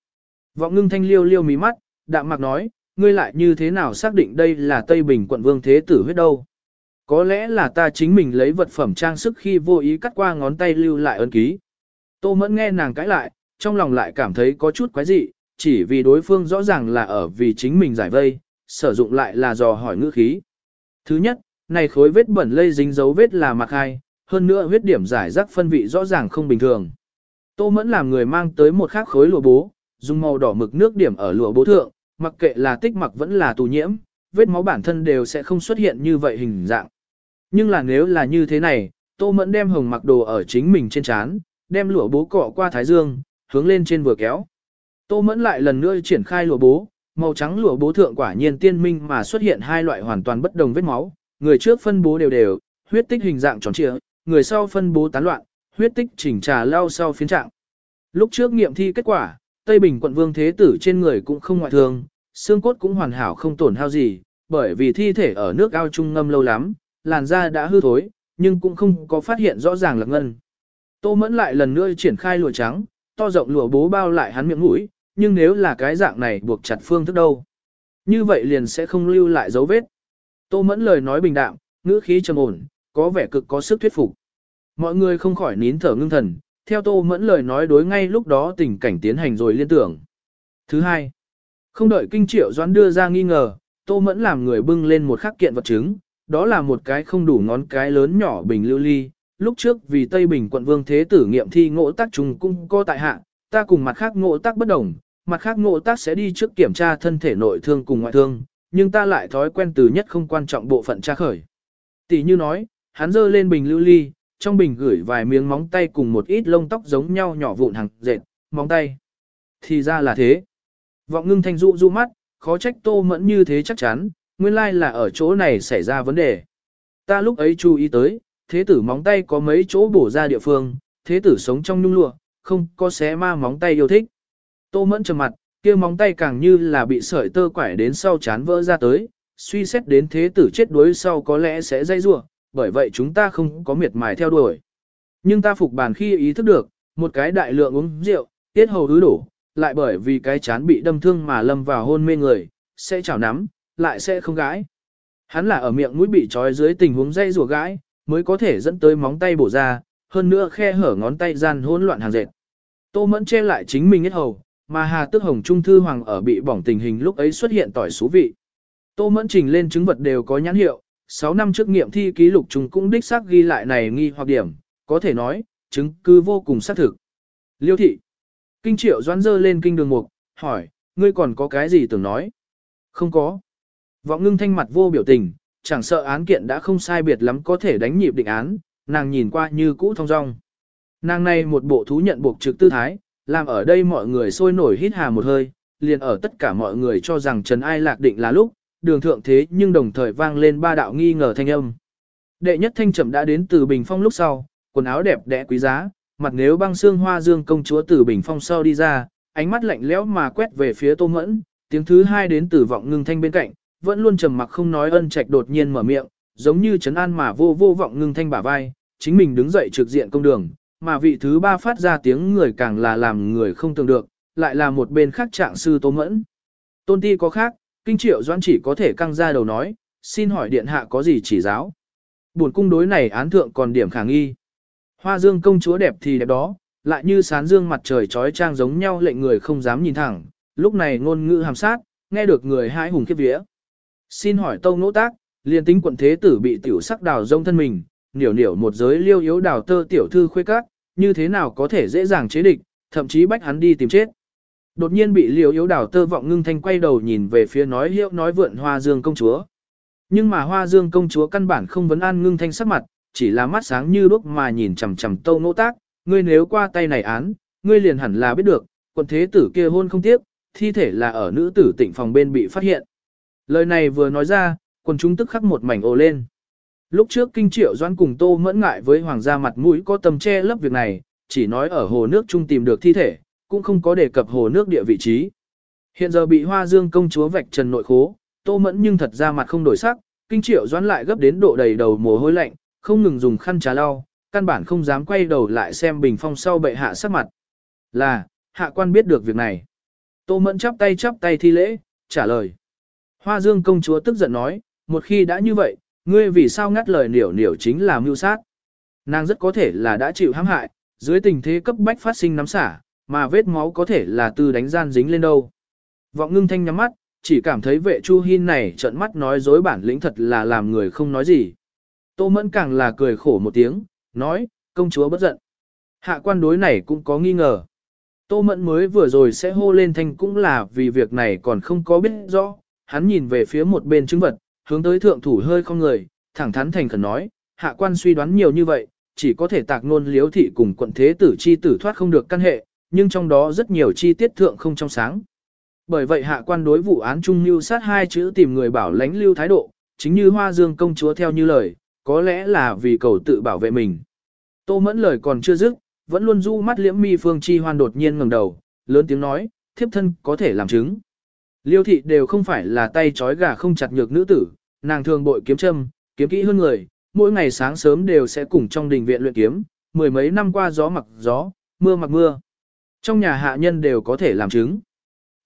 Vọng ngưng thanh liêu liêu mí mắt, đạm mạc nói, ngươi lại như thế nào xác định đây là Tây Bình quận vương thế tử huyết đâu. Có lẽ là ta chính mình lấy vật phẩm trang sức khi vô ý cắt qua ngón tay lưu lại ấn ký. Tô mẫn nghe nàng cãi lại, trong lòng lại cảm thấy có chút quái dị, chỉ vì đối phương rõ ràng là ở vì chính mình giải vây, sử dụng lại là dò hỏi ngữ khí. Thứ nhất, này khối vết bẩn lây dính dấu vết là mặc hai, hơn nữa huyết điểm giải rác phân vị rõ ràng không bình thường. Tô mẫn làm người mang tới một khắc khối lụa bố, dùng màu đỏ mực nước điểm ở lụa bố thượng, mặc kệ là tích mặc vẫn là tù nhiễm, vết máu bản thân đều sẽ không xuất hiện như vậy hình dạng. Nhưng là nếu là như thế này, Tô Mẫn đem hồng mặc đồ ở chính mình trên trán, đem lụa bố cọ qua thái dương, hướng lên trên vừa kéo. Tô Mẫn lại lần nữa triển khai lụa bố, màu trắng lụa bố thượng quả nhiên tiên minh mà xuất hiện hai loại hoàn toàn bất đồng vết máu, người trước phân bố đều đều, huyết tích hình dạng tròn trịa, người sau phân bố tán loạn, huyết tích chỉnh trà lao sau phiến trạng. Lúc trước nghiệm thi kết quả, Tây Bình quận vương thế tử trên người cũng không ngoại thương, xương cốt cũng hoàn hảo không tổn hao gì, bởi vì thi thể ở nước ao trung ngâm lâu lắm, làn da đã hư thối, nhưng cũng không có phát hiện rõ ràng là ngân. Tô Mẫn lại lần nữa triển khai lụa trắng, to rộng lụa bố bao lại hắn miệng mũi, nhưng nếu là cái dạng này buộc chặt phương thức đâu. Như vậy liền sẽ không lưu lại dấu vết. Tô Mẫn lời nói bình đạm, ngữ khí trầm ổn, có vẻ cực có sức thuyết phục. Mọi người không khỏi nín thở ngưng thần, theo Tô Mẫn lời nói đối ngay lúc đó tình cảnh tiến hành rồi liên tưởng. Thứ hai, không đợi kinh triệu doãn đưa ra nghi ngờ, Tô Mẫn làm người bưng lên một khắc kiện vật chứng, đó là một cái không đủ ngón cái lớn nhỏ bình lưu ly. Lúc trước vì Tây Bình quận vương thế tử nghiệm thi ngộ tác trùng cung có tại hạ, ta cùng mặt khác ngộ tác bất đồng, mặt khác ngộ tác sẽ đi trước kiểm tra thân thể nội thương cùng ngoại thương, nhưng ta lại thói quen từ nhất không quan trọng bộ phận tra khởi. Tỷ như nói, hắn dơ lên bình lưu ly, trong bình gửi vài miếng móng tay cùng một ít lông tóc giống nhau nhỏ vụn hàng dệt, móng tay. Thì ra là thế. Vọng ngưng thanh dụ du mắt, khó trách tô mẫn như thế chắc chắn, nguyên lai là ở chỗ này xảy ra vấn đề. Ta lúc ấy chú ý tới, thế tử móng tay có mấy chỗ bổ ra địa phương, thế tử sống trong nhung lụa, không có xé ma móng tay yêu thích. Tô mẫn trầm mặt, kia móng tay càng như là bị sợi tơ quải đến sau chán vỡ ra tới, suy xét đến thế tử chết đuối sau có lẽ sẽ dây rủa bởi vậy chúng ta không có miệt mài theo đuổi. Nhưng ta phục bàn khi ý thức được, một cái đại lượng uống rượu, tiết hầu hứ đổ, lại bởi vì cái chán bị đâm thương mà lâm vào hôn mê người, sẽ chảo nắm, lại sẽ không gãi. Hắn là ở miệng mũi bị trói dưới tình huống dây rùa gãi, mới có thể dẫn tới móng tay bổ ra, hơn nữa khe hở ngón tay gian hỗn loạn hàng dệt. Tô Mẫn che lại chính mình hết hầu, mà Hà Tức Hồng Trung Thư Hoàng ở bị bỏng tình hình lúc ấy xuất hiện tỏi số vị. Tô Mẫn trình lên chứng vật đều có nhãn hiệu, 6 năm trước nghiệm thi ký lục chúng cũng đích xác ghi lại này nghi hoặc điểm, có thể nói, chứng cứ vô cùng xác thực. Liêu thị. Kinh triệu doãn dơ lên kinh đường mục, hỏi, ngươi còn có cái gì tưởng nói? Không có. Vọng ngưng thanh mặt vô biểu tình, chẳng sợ án kiện đã không sai biệt lắm có thể đánh nhịp định án, nàng nhìn qua như cũ thong dong. Nàng này một bộ thú nhận buộc trực tư thái, làm ở đây mọi người sôi nổi hít hà một hơi, liền ở tất cả mọi người cho rằng Trần Ai Lạc định là lúc, đường thượng thế nhưng đồng thời vang lên ba đạo nghi ngờ thanh âm. Đệ nhất thanh chậm đã đến từ Bình Phong lúc sau, quần áo đẹp đẽ quý giá, mặt nếu băng xương hoa dương công chúa từ Bình Phong sau đi ra, ánh mắt lạnh lẽo mà quét về phía Tô Mẫn, tiếng thứ hai đến từ vọng ngưng thanh bên cạnh, vẫn luôn trầm mặc không nói ân trạch đột nhiên mở miệng, giống như trấn an mà vô vô vọng ngưng thanh bả vai, chính mình đứng dậy trực diện công đường, mà vị thứ ba phát ra tiếng người càng là làm người không tưởng được, lại là một bên khác trạng sư Tô Mẫn. Tôn ti có khác, kinh triệu doãn chỉ có thể căng ra đầu nói, xin hỏi điện hạ có gì chỉ giáo. Buồn cung đối này án thượng còn điểm khả nghi. Hoa dương công chúa đẹp thì đẹp đó, lại như sán dương mặt trời trói trang giống nhau lệnh người không dám nhìn thẳng, lúc này ngôn ngữ hàm sát, nghe được người hãi hùng khiếp vía. Xin hỏi tâu nỗ tác, liền tính quận thế tử bị tiểu sắc đào rông thân mình, niểu niểu một giới liêu yếu đào tơ tiểu thư khuê các, như thế nào có thể dễ dàng chế địch, thậm chí bách hắn đi tìm chết. Đột nhiên bị liều yếu đảo tơ vọng ngưng thanh quay đầu nhìn về phía nói hiệu nói vượn hoa dương công chúa. Nhưng mà hoa dương công chúa căn bản không vấn an ngưng thanh sắc mặt, chỉ là mắt sáng như đúc mà nhìn chằm chằm tâu nỗ tác, ngươi nếu qua tay này án, ngươi liền hẳn là biết được, quần thế tử kia hôn không tiếc, thi thể là ở nữ tử tịnh phòng bên bị phát hiện. Lời này vừa nói ra, quần chúng tức khắc một mảnh ồ lên. Lúc trước kinh triệu doãn cùng tô mẫn ngại với hoàng gia mặt mũi có tầm che lấp việc này, chỉ nói ở hồ nước chung tìm được thi thể, cũng không có đề cập hồ nước địa vị trí. Hiện giờ bị hoa dương công chúa vạch trần nội khố, tô mẫn nhưng thật ra mặt không đổi sắc, kinh triệu doãn lại gấp đến độ đầy đầu mồ hôi lạnh, không ngừng dùng khăn trà lau, căn bản không dám quay đầu lại xem bình phong sau bệ hạ sắc mặt. Là, hạ quan biết được việc này. Tô Mẫn chắp tay chắp tay thi lễ, trả lời. Hoa Dương công chúa tức giận nói, một khi đã như vậy, ngươi vì sao ngắt lời niểu niểu chính là mưu sát. Nàng rất có thể là đã chịu hãm hại, dưới tình thế cấp bách phát sinh nắm xả, mà vết máu có thể là từ đánh gian dính lên đâu. Vọng ngưng thanh nhắm mắt, chỉ cảm thấy vệ chu hin này trợn mắt nói dối bản lĩnh thật là làm người không nói gì. Tô mẫn càng là cười khổ một tiếng, nói, công chúa bất giận. Hạ quan đối này cũng có nghi ngờ. Tô mẫn mới vừa rồi sẽ hô lên thanh cũng là vì việc này còn không có biết rõ, hắn nhìn về phía một bên chứng vật, hướng tới thượng thủ hơi không người, thẳng thắn thành khẩn nói, hạ quan suy đoán nhiều như vậy, chỉ có thể tạc nôn liếu thị cùng quận thế tử chi tử thoát không được căn hệ, nhưng trong đó rất nhiều chi tiết thượng không trong sáng. Bởi vậy hạ quan đối vụ án trung lưu sát hai chữ tìm người bảo lãnh lưu thái độ, chính như hoa dương công chúa theo như lời, có lẽ là vì cầu tự bảo vệ mình. Tô mẫn lời còn chưa dứt, vẫn luôn du mắt liễm mi phương chi hoan đột nhiên ngẩng đầu, lớn tiếng nói, thiếp thân có thể làm chứng. Liêu thị đều không phải là tay trói gà không chặt nhược nữ tử, nàng thường bội kiếm châm, kiếm kỹ hơn người, mỗi ngày sáng sớm đều sẽ cùng trong đình viện luyện kiếm, mười mấy năm qua gió mặc gió, mưa mặc mưa. Trong nhà hạ nhân đều có thể làm chứng.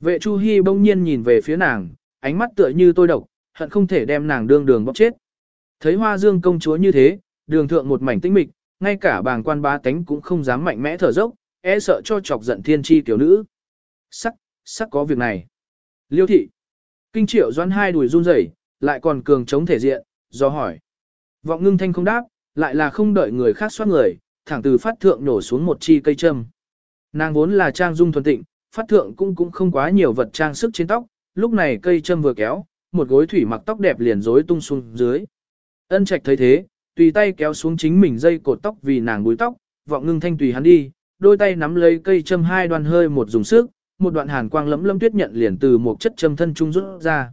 Vệ Chu Hi bỗng nhiên nhìn về phía nàng, ánh mắt tựa như tôi độc, hận không thể đem nàng đương đường bóc chết. Thấy Hoa Dương công chúa như thế, đường thượng một mảnh tĩnh mịch, ngay cả bàng quan ba tánh cũng không dám mạnh mẽ thở dốc, e sợ cho chọc giận thiên chi tiểu nữ. Sắc, sắc có việc này. Liêu thị. Kinh triệu doan hai đùi run rẩy, lại còn cường chống thể diện, do hỏi. Vọng ngưng thanh không đáp, lại là không đợi người khác xoát người, thẳng từ phát thượng nổ xuống một chi cây châm. Nàng vốn là trang dung thuần tịnh, phát thượng cũng cũng không quá nhiều vật trang sức trên tóc, lúc này cây châm vừa kéo, một gối thủy mặc tóc đẹp liền rối tung xuống dưới. Ân trạch thấy thế, tùy tay kéo xuống chính mình dây cột tóc vì nàng búi tóc, vọng ngưng thanh tùy hắn đi, đôi tay nắm lấy cây châm hai đoàn hơi một dùng sức, một đoạn hàn quang lẫm lâm tuyết nhận liền từ một chất châm thân trung rút ra.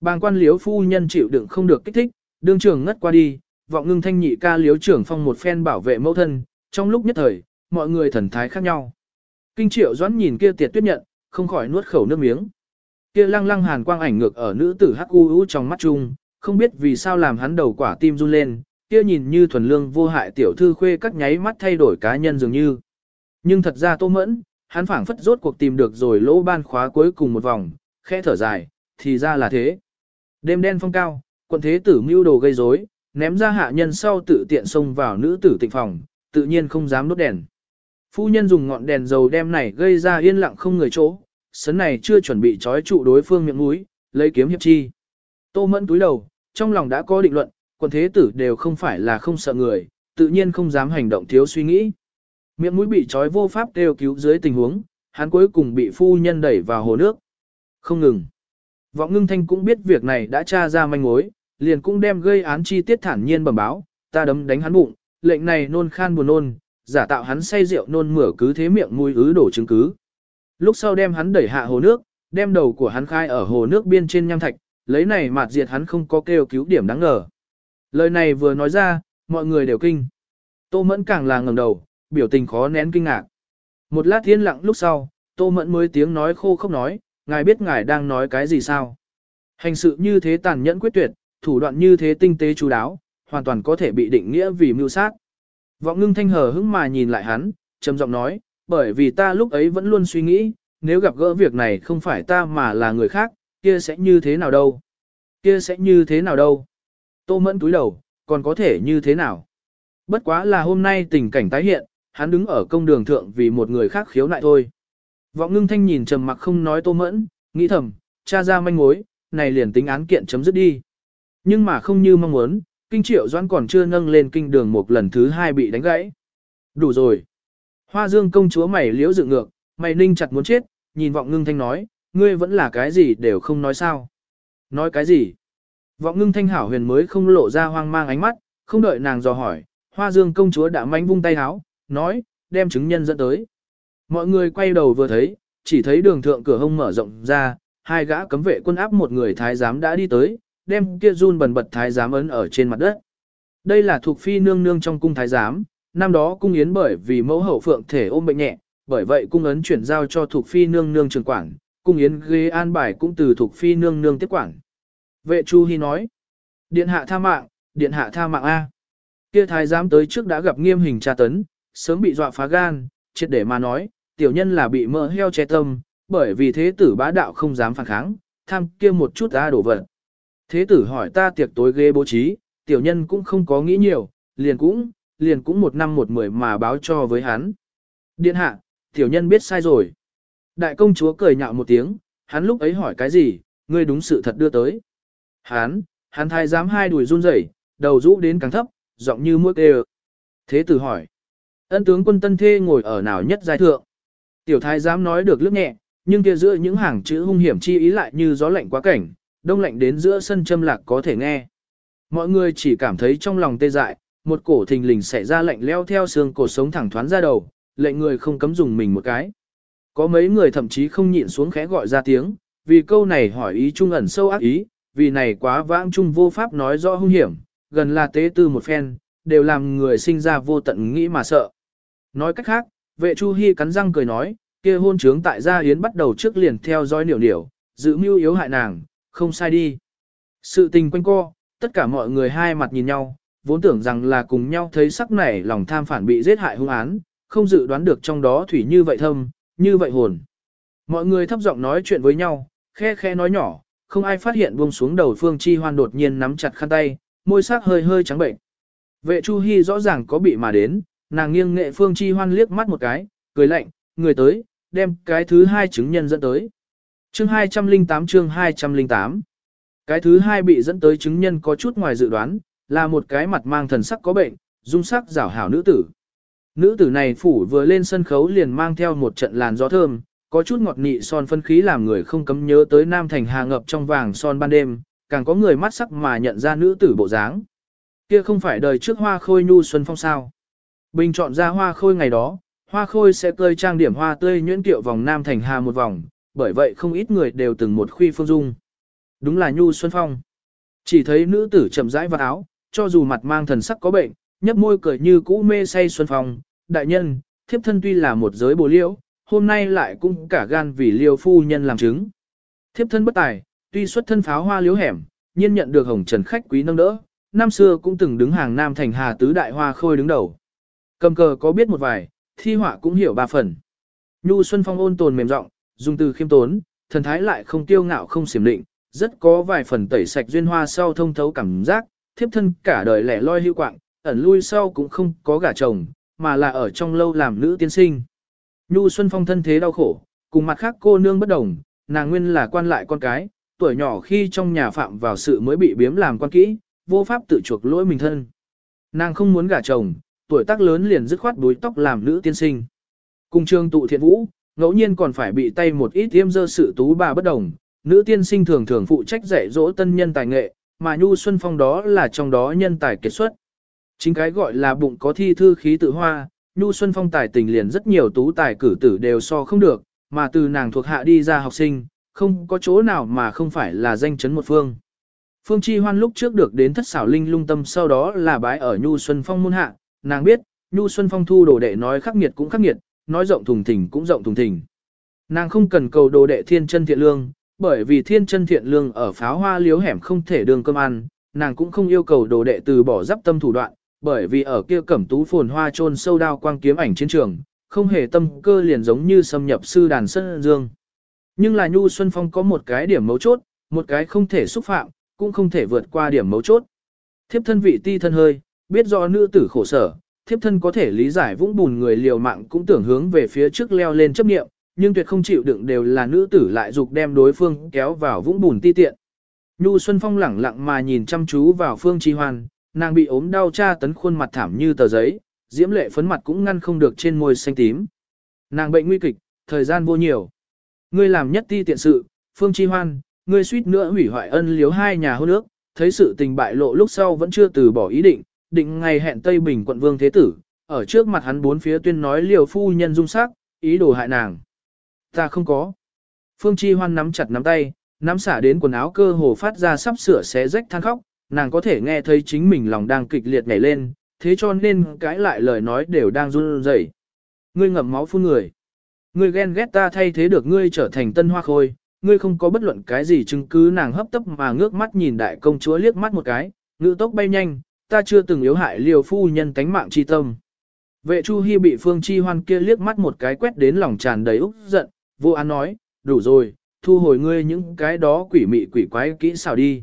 Bàng quan liếu phu nhân chịu đựng không được kích thích, đương trưởng ngất qua đi, vọng ngưng thanh nhị ca liếu trưởng phong một phen bảo vệ mẫu thân, trong lúc nhất thời, mọi người thần thái khác nhau. Kinh triệu doãn nhìn kia tiệt tuyết nhận, không khỏi nuốt khẩu nước miếng. Kia lăng lăng hàn quang ảnh ngược ở nữ tử hắc u u trong mắt chung, không biết vì sao làm hắn đầu quả tim run lên, kia nhìn như thuần lương vô hại tiểu thư khuê các nháy mắt thay đổi cá nhân dường như. Nhưng thật ra tô mẫn, hắn phảng phất rốt cuộc tìm được rồi lỗ ban khóa cuối cùng một vòng, khẽ thở dài, thì ra là thế. Đêm đen phong cao, quận thế tử mưu đồ gây rối, ném ra hạ nhân sau tự tiện xông vào nữ tử tịnh phòng, tự nhiên không dám đốt đèn. Phu nhân dùng ngọn đèn dầu đem này gây ra yên lặng không người chỗ, sấn này chưa chuẩn bị trói trụ đối phương miệng mũi, lấy kiếm hiệp chi. Tô mẫn túi đầu, trong lòng đã có định luận, quần thế tử đều không phải là không sợ người, tự nhiên không dám hành động thiếu suy nghĩ. Miệng mũi bị trói vô pháp đều cứu dưới tình huống, hắn cuối cùng bị phu nhân đẩy vào hồ nước. Không ngừng. Vọng ngưng thanh cũng biết việc này đã tra ra manh mối, liền cũng đem gây án chi tiết thản nhiên bẩm báo, ta đấm đánh hắn bụng, lệnh này nôn khan buồn nôn, giả tạo hắn say rượu nôn mửa cứ thế miệng mũi ứ đổ chứng cứ. Lúc sau đem hắn đẩy hạ hồ nước, đem đầu của hắn khai ở hồ nước biên trên nham thạch, lấy này mạt diệt hắn không có kêu cứu điểm đáng ngờ. Lời này vừa nói ra, mọi người đều kinh. Tô Mẫn càng là ngẩng đầu, biểu tình khó nén kinh ngạc. Một lát yên lặng lúc sau, Tô Mẫn mới tiếng nói khô không nói, ngài biết ngài đang nói cái gì sao? Hành sự như thế tàn nhẫn quyết tuyệt, thủ đoạn như thế tinh tế chú đáo, hoàn toàn có thể bị định nghĩa vì mưu sát. Vọng ngưng thanh hờ hững mà nhìn lại hắn, trầm giọng nói, bởi vì ta lúc ấy vẫn luôn suy nghĩ, nếu gặp gỡ việc này không phải ta mà là người khác, kia sẽ như thế nào đâu? Kia sẽ như thế nào đâu? Tô mẫn túi đầu, còn có thể như thế nào? Bất quá là hôm nay tình cảnh tái hiện, hắn đứng ở công đường thượng vì một người khác khiếu nại thôi. Vọng ngưng thanh nhìn trầm mặc không nói tô mẫn, nghĩ thầm, cha ra manh mối, này liền tính án kiện chấm dứt đi. Nhưng mà không như mong muốn, kinh triệu doãn còn chưa nâng lên kinh đường một lần thứ hai bị đánh gãy. Đủ rồi. Hoa dương công chúa mày liễu dựng ngược, mày ninh chặt muốn chết, nhìn vọng ngưng thanh nói, ngươi vẫn là cái gì đều không nói sao. Nói cái gì? Vọng ngưng thanh hảo huyền mới không lộ ra hoang mang ánh mắt, không đợi nàng dò hỏi, hoa dương công chúa đã mánh vung tay háo, nói, đem chứng nhân dẫn tới. Mọi người quay đầu vừa thấy, chỉ thấy đường thượng cửa hông mở rộng ra, hai gã cấm vệ quân áp một người thái giám đã đi tới, đem kia run bần bật thái giám ấn ở trên mặt đất. Đây là thuộc phi nương nương trong cung thái giám, năm đó cung yến bởi vì mẫu hậu phượng thể ôm bệnh nhẹ, bởi vậy cung ấn chuyển giao cho thuộc phi nương nương trường quản, cung yến ghế an bài cũng từ thuộc phi nương nương tiếp quản. Vệ Chu Hi nói, điện hạ tha mạng, điện hạ tha mạng A. Kia thái giám tới trước đã gặp nghiêm hình tra tấn, sớm bị dọa phá gan, triệt để mà nói, tiểu nhân là bị mỡ heo che tâm, bởi vì thế tử bá đạo không dám phản kháng, tham kia một chút ra đổ vật. Thế tử hỏi ta tiệc tối ghế bố trí, tiểu nhân cũng không có nghĩ nhiều, liền cũng, liền cũng một năm một mười mà báo cho với hắn. Điện hạ, tiểu nhân biết sai rồi. Đại công chúa cười nhạo một tiếng, hắn lúc ấy hỏi cái gì, ngươi đúng sự thật đưa tới. Hắn, hắn thái giám hai đùi run rẩy, đầu rũ đến càng thấp, giọng như mũi kêu. Thế tử hỏi, ân tướng quân tân thê ngồi ở nào nhất giai thượng. Tiểu thái giám nói được lướt nhẹ, nhưng kia giữa những hàng chữ hung hiểm chi ý lại như gió lạnh quá cảnh, đông lạnh đến giữa sân châm lạc có thể nghe. Mọi người chỉ cảm thấy trong lòng tê dại, một cổ thình lình xảy ra lạnh leo theo xương cổ sống thẳng thoán ra đầu, lệnh người không cấm dùng mình một cái. Có mấy người thậm chí không nhịn xuống khẽ gọi ra tiếng, vì câu này hỏi ý trung ẩn sâu ác ý, vì này quá vãng trung vô pháp nói rõ hung hiểm, gần là tế tư một phen, đều làm người sinh ra vô tận nghĩ mà sợ. Nói cách khác, vệ Chu Hi cắn răng cười nói, kia hôn trướng tại gia yến bắt đầu trước liền theo dõi niểu niểu, giữ mưu yếu hại nàng, không sai đi. Sự tình quanh co, tất cả mọi người hai mặt nhìn nhau, vốn tưởng rằng là cùng nhau thấy sắc nảy lòng tham phản bị giết hại hung án, không dự đoán được trong đó thủy như vậy thâm, như vậy hồn. Mọi người thấp giọng nói chuyện với nhau, khe khe nói nhỏ, không ai phát hiện buông xuống đầu Phương Chi Hoan đột nhiên nắm chặt khăn tay, môi sắc hơi hơi trắng bệnh. Vệ Chu Hi rõ ràng có bị mà đến, nàng nghiêng nghệ Phương Chi Hoan liếc mắt một cái, cười lạnh, người tới, đem cái thứ hai chứng nhân dẫn tới. Chương 208 chương 208 Cái thứ hai bị dẫn tới chứng nhân có chút ngoài dự đoán, là một cái mặt mang thần sắc có bệnh, dung sắc rảo hảo nữ tử. Nữ tử này phủ vừa lên sân khấu liền mang theo một trận làn gió thơm, có chút ngọt nị son phân khí làm người không cấm nhớ tới Nam Thành Hà ngập trong vàng son ban đêm, càng có người mắt sắc mà nhận ra nữ tử bộ dáng. Kia không phải đời trước hoa khôi nhu xuân phong sao. Bình chọn ra hoa khôi ngày đó, hoa khôi sẽ cơi trang điểm hoa tươi nhuyễn kiệu vòng Nam Thành Hà một vòng, bởi vậy không ít người đều từng một khuy phương dung. Đúng là nhu xuân phong. Chỉ thấy nữ tử chậm rãi vào áo, cho dù mặt mang thần sắc có bệnh, nhấp môi cười như cũ mê say xuân phong, đại nhân, thiếp thân tuy là một giới bồ liễu, hôm nay lại cũng cả gan vì liêu phu nhân làm chứng. Thiếp thân bất tài, tuy xuất thân pháo hoa liếu hẻm, nhiên nhận được hồng trần khách quý nâng đỡ, năm xưa cũng từng đứng hàng nam thành hà tứ đại hoa khôi đứng đầu. Cầm cờ có biết một vài, thi họa cũng hiểu ba phần. Nhu Xuân Phong ôn tồn mềm giọng, dùng từ khiêm tốn, thần thái lại không tiêu ngạo không xiểm định, rất có vài phần tẩy sạch duyên hoa sau thông thấu cảm giác, thiếp thân cả đời lẻ loi hưu quạng, ẩn lui sau cũng không có gả chồng, mà là ở trong lâu làm nữ tiên sinh. Nhu Xuân Phong thân thế đau khổ, cùng mặt khác cô nương bất đồng, nàng nguyên là quan lại con cái, tuổi nhỏ khi trong nhà phạm vào sự mới bị biếm làm quan kỹ, vô pháp tự chuộc lỗi mình thân. Nàng không muốn gả chồng, tuổi tác lớn liền dứt khoát đuối tóc làm nữ tiên sinh. Cùng trường tụ thiện vũ, ngẫu nhiên còn phải bị tay một ít tiêm dơ sự tú bà bất đồng, nữ tiên sinh thường thường phụ trách dạy dỗ tân nhân tài nghệ, mà Nhu Xuân Phong đó là trong đó nhân tài kết xuất. Chính cái gọi là bụng có thi thư khí tự hoa, Nhu Xuân Phong tài tình liền rất nhiều tú tài cử tử đều so không được, mà từ nàng thuộc hạ đi ra học sinh, không có chỗ nào mà không phải là danh chấn một phương. Phương Chi Hoan lúc trước được đến thất xảo linh lung tâm sau đó là bái ở Nhu Xuân Phong môn hạ, nàng biết, Nhu Xuân Phong thu đồ đệ nói khắc nghiệt cũng khắc nghiệt, nói rộng thùng thình cũng rộng thùng thình. Nàng không cần cầu đồ đệ thiên chân thiện lương, bởi vì thiên chân thiện lương ở pháo hoa liếu hẻm không thể đường cơm ăn, nàng cũng không yêu cầu đồ đệ từ bỏ giáp tâm thủ đoạn, bởi vì ở kia cẩm tú phồn hoa trôn sâu đao quang kiếm ảnh chiến trường, không hề tâm cơ liền giống như xâm nhập sư đàn sân dương. Nhưng là Nhu Xuân Phong có một cái điểm mấu chốt, một cái không thể xúc phạm, cũng không thể vượt qua điểm mấu chốt. Thiếp thân vị ti thân hơi, biết do nữ tử khổ sở, thiếp thân có thể lý giải vũng bùn người liều mạng cũng tưởng hướng về phía trước leo lên chấp nghiệm, nhưng tuyệt không chịu đựng đều là nữ tử lại dục đem đối phương kéo vào vũng bùn ti tiện. Nhu Xuân Phong lẳng lặng mà nhìn chăm chú vào Phương Chi Hoan, nàng bị ốm đau tra tấn khuôn mặt thảm như tờ giấy, diễm lệ phấn mặt cũng ngăn không được trên môi xanh tím. Nàng bệnh nguy kịch, thời gian vô nhiều. Ngươi làm nhất ti tiện sự, Phương Chi Hoan, ngươi suýt nữa hủy hoại ân liếu hai nhà hôn ước, thấy sự tình bại lộ lúc sau vẫn chưa từ bỏ ý định, định ngày hẹn Tây Bình quận vương thế tử, ở trước mặt hắn bốn phía tuyên nói liều phu nhân dung sắc, ý đồ hại nàng. Ta không có. Phương Chi Hoan nắm chặt nắm tay, nắm xả đến quần áo cơ hồ phát ra sắp sửa xé rách than khóc, nàng có thể nghe thấy chính mình lòng đang kịch liệt nhảy lên, thế cho nên cái lại lời nói đều đang run rẩy. Ngươi ngậm máu phun người. Ngươi ghen ghét ta thay thế được ngươi trở thành tân hoa khôi, ngươi không có bất luận cái gì chứng cứ nàng hấp tấp mà ngước mắt nhìn đại công chúa liếc mắt một cái, ngữ tốc bay nhanh, ta chưa từng yếu hại liều phu nhân tánh mạng chi tâm. Vệ Chu Hi bị Phương Chi Hoan kia liếc mắt một cái quét đến lòng tràn đầy úc giận, vô án nói, đủ rồi, thu hồi ngươi những cái đó quỷ mị quỷ quái kỹ xảo đi.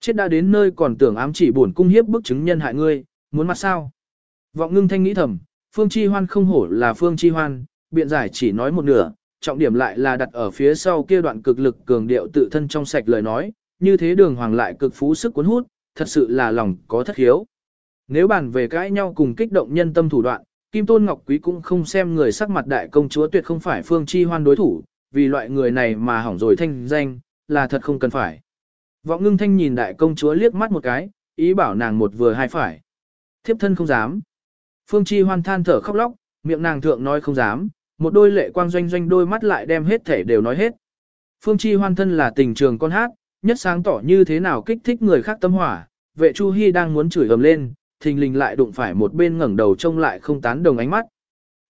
Chết đã đến nơi còn tưởng ám chỉ buồn cung hiếp bức chứng nhân hại ngươi, muốn mặt sao? Vọng ngưng thanh nghĩ thầm, Phương Chi Hoan không hổ là Phương Chi Hoan, biện giải chỉ nói một nửa, trọng điểm lại là đặt ở phía sau kia đoạn cực lực cường điệu tự thân trong sạch lời nói, như thế đường hoàng lại cực phú sức cuốn hút, thật sự là lòng có thất hiếu. Nếu bàn về cãi nhau cùng kích động nhân tâm thủ đoạn, Kim Tôn Ngọc Quý cũng không xem người sắc mặt đại công chúa tuyệt không phải Phương Chi Hoan đối thủ, vì loại người này mà hỏng rồi thanh danh, là thật không cần phải. Vọng ngưng thanh nhìn đại công chúa liếc mắt một cái, ý bảo nàng một vừa hai phải. Thiếp thân không dám. Phương Chi Hoan than thở khóc lóc, miệng nàng thượng nói không dám, một đôi lệ quang doanh doanh đôi mắt lại đem hết thể đều nói hết. Phương Chi Hoan thân là tình trường con hát, nhất sáng tỏ như thế nào kích thích người khác tâm hỏa, vệ Chu Hi đang muốn chửi ầm lên, thình lình lại đụng phải một bên ngẩng đầu trông lại không tán đồng ánh mắt.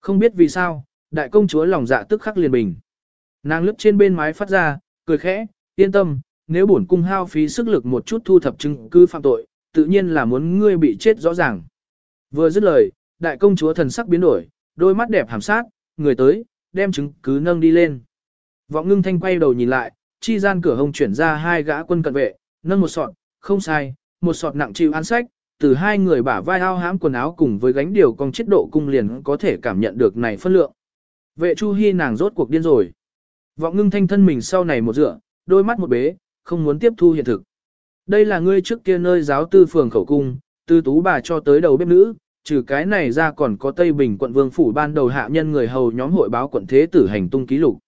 Không biết vì sao, đại công chúa lòng dạ tức khắc liền bình. Nàng lướt trên bên mái phát ra, cười khẽ, yên tâm, nếu bổn cung hao phí sức lực một chút thu thập chứng cứ phạm tội, tự nhiên là muốn ngươi bị chết rõ ràng. Vừa dứt lời, đại công chúa thần sắc biến đổi, đôi mắt đẹp hàm sát, người tới, đem chứng cứ nâng đi lên. Vọng ngưng thanh quay đầu nhìn lại, chi gian cửa hông chuyển ra hai gã quân cận vệ, nâng một sọn, không sai, một sọt nặng chịu ăn sách, từ hai người bả vai ao hãm quần áo cùng với gánh điều cong chiết độ cung liền có thể cảm nhận được này phân lượng. Vệ Chu Hi nàng rốt cuộc điên rồi. Vọng ngưng thanh thân mình sau này một dựa, đôi mắt một bế, không muốn tiếp thu hiện thực. Đây là ngươi trước kia nơi giáo tư phường khẩu cung, tư tú bà cho tới đầu bếp nữ, trừ cái này ra còn có Tây Bình quận vương phủ ban đầu hạ nhân người hầu nhóm hội báo quận thế tử hành tung ký lục.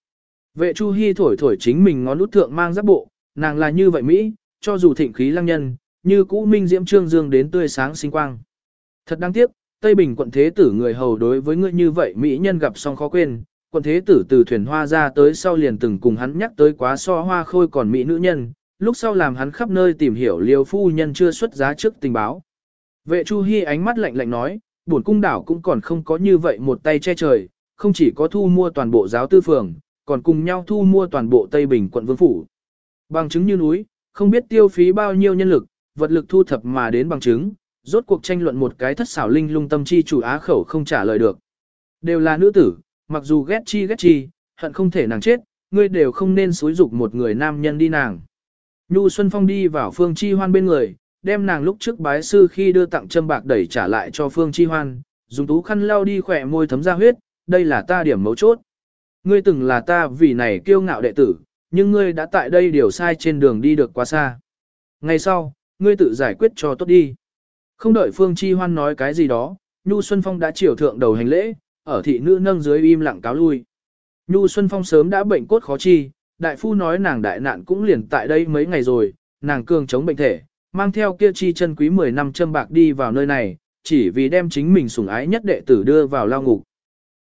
Vệ Chu Hi thổi thổi chính mình ngón út thượng mang giáp bộ, nàng là như vậy Mỹ, cho dù thịnh khí lăng nhân, như cũ minh diễm trương dương đến tươi sáng sinh quang. Thật đáng tiếc, Tây Bình quận thế tử người hầu đối với ngươi như vậy Mỹ nhân gặp xong khó quên, quận thế tử từ thuyền hoa ra tới sau liền từng cùng hắn nhắc tới quá so hoa khôi còn Mỹ nữ nhân, lúc sau làm hắn khắp nơi tìm hiểu liều phu nhân chưa xuất giá trước tình báo. Vệ Chu Hi ánh mắt lạnh lạnh nói, bổn cung đảo cũng còn không có như vậy một tay che trời, không chỉ có thu mua toàn bộ giáo tư phường, còn cùng nhau thu mua toàn bộ Tây Bình quận vương phủ. Bằng chứng như núi, không biết tiêu phí bao nhiêu nhân lực, vật lực thu thập mà đến bằng chứng, rốt cuộc tranh luận một cái thất xảo linh lung tâm chi chủ á khẩu không trả lời được. Đều là nữ tử, mặc dù ghét chi ghét chi, hận không thể nàng chết, ngươi đều không nên xúi dục một người nam nhân đi nàng. Nhu Xuân Phong đi vào Phương Chi Hoan bên người, đem nàng lúc trước bái sư khi đưa tặng châm bạc đẩy trả lại cho Phương Chi Hoan, dùng tú khăn lau đi khỏe môi thấm ra huyết, đây là ta điểm mấu chốt. Ngươi từng là ta vì này kiêu ngạo đệ tử, nhưng ngươi đã tại đây điều sai trên đường đi được quá xa. Ngày sau, ngươi tự giải quyết cho tốt đi. Không đợi Phương Chi Hoan nói cái gì đó, Nhu Xuân Phong đã chiều thượng đầu hành lễ, ở thị nữ nâng dưới im lặng cáo lui. Nhu Xuân Phong sớm đã bệnh cốt khó chi, đại phu nói nàng đại nạn cũng liền tại đây mấy ngày rồi, nàng cường chống bệnh thể, mang theo kia chi chân quý 10 năm châm bạc đi vào nơi này, chỉ vì đem chính mình sủng ái nhất đệ tử đưa vào lao ngục.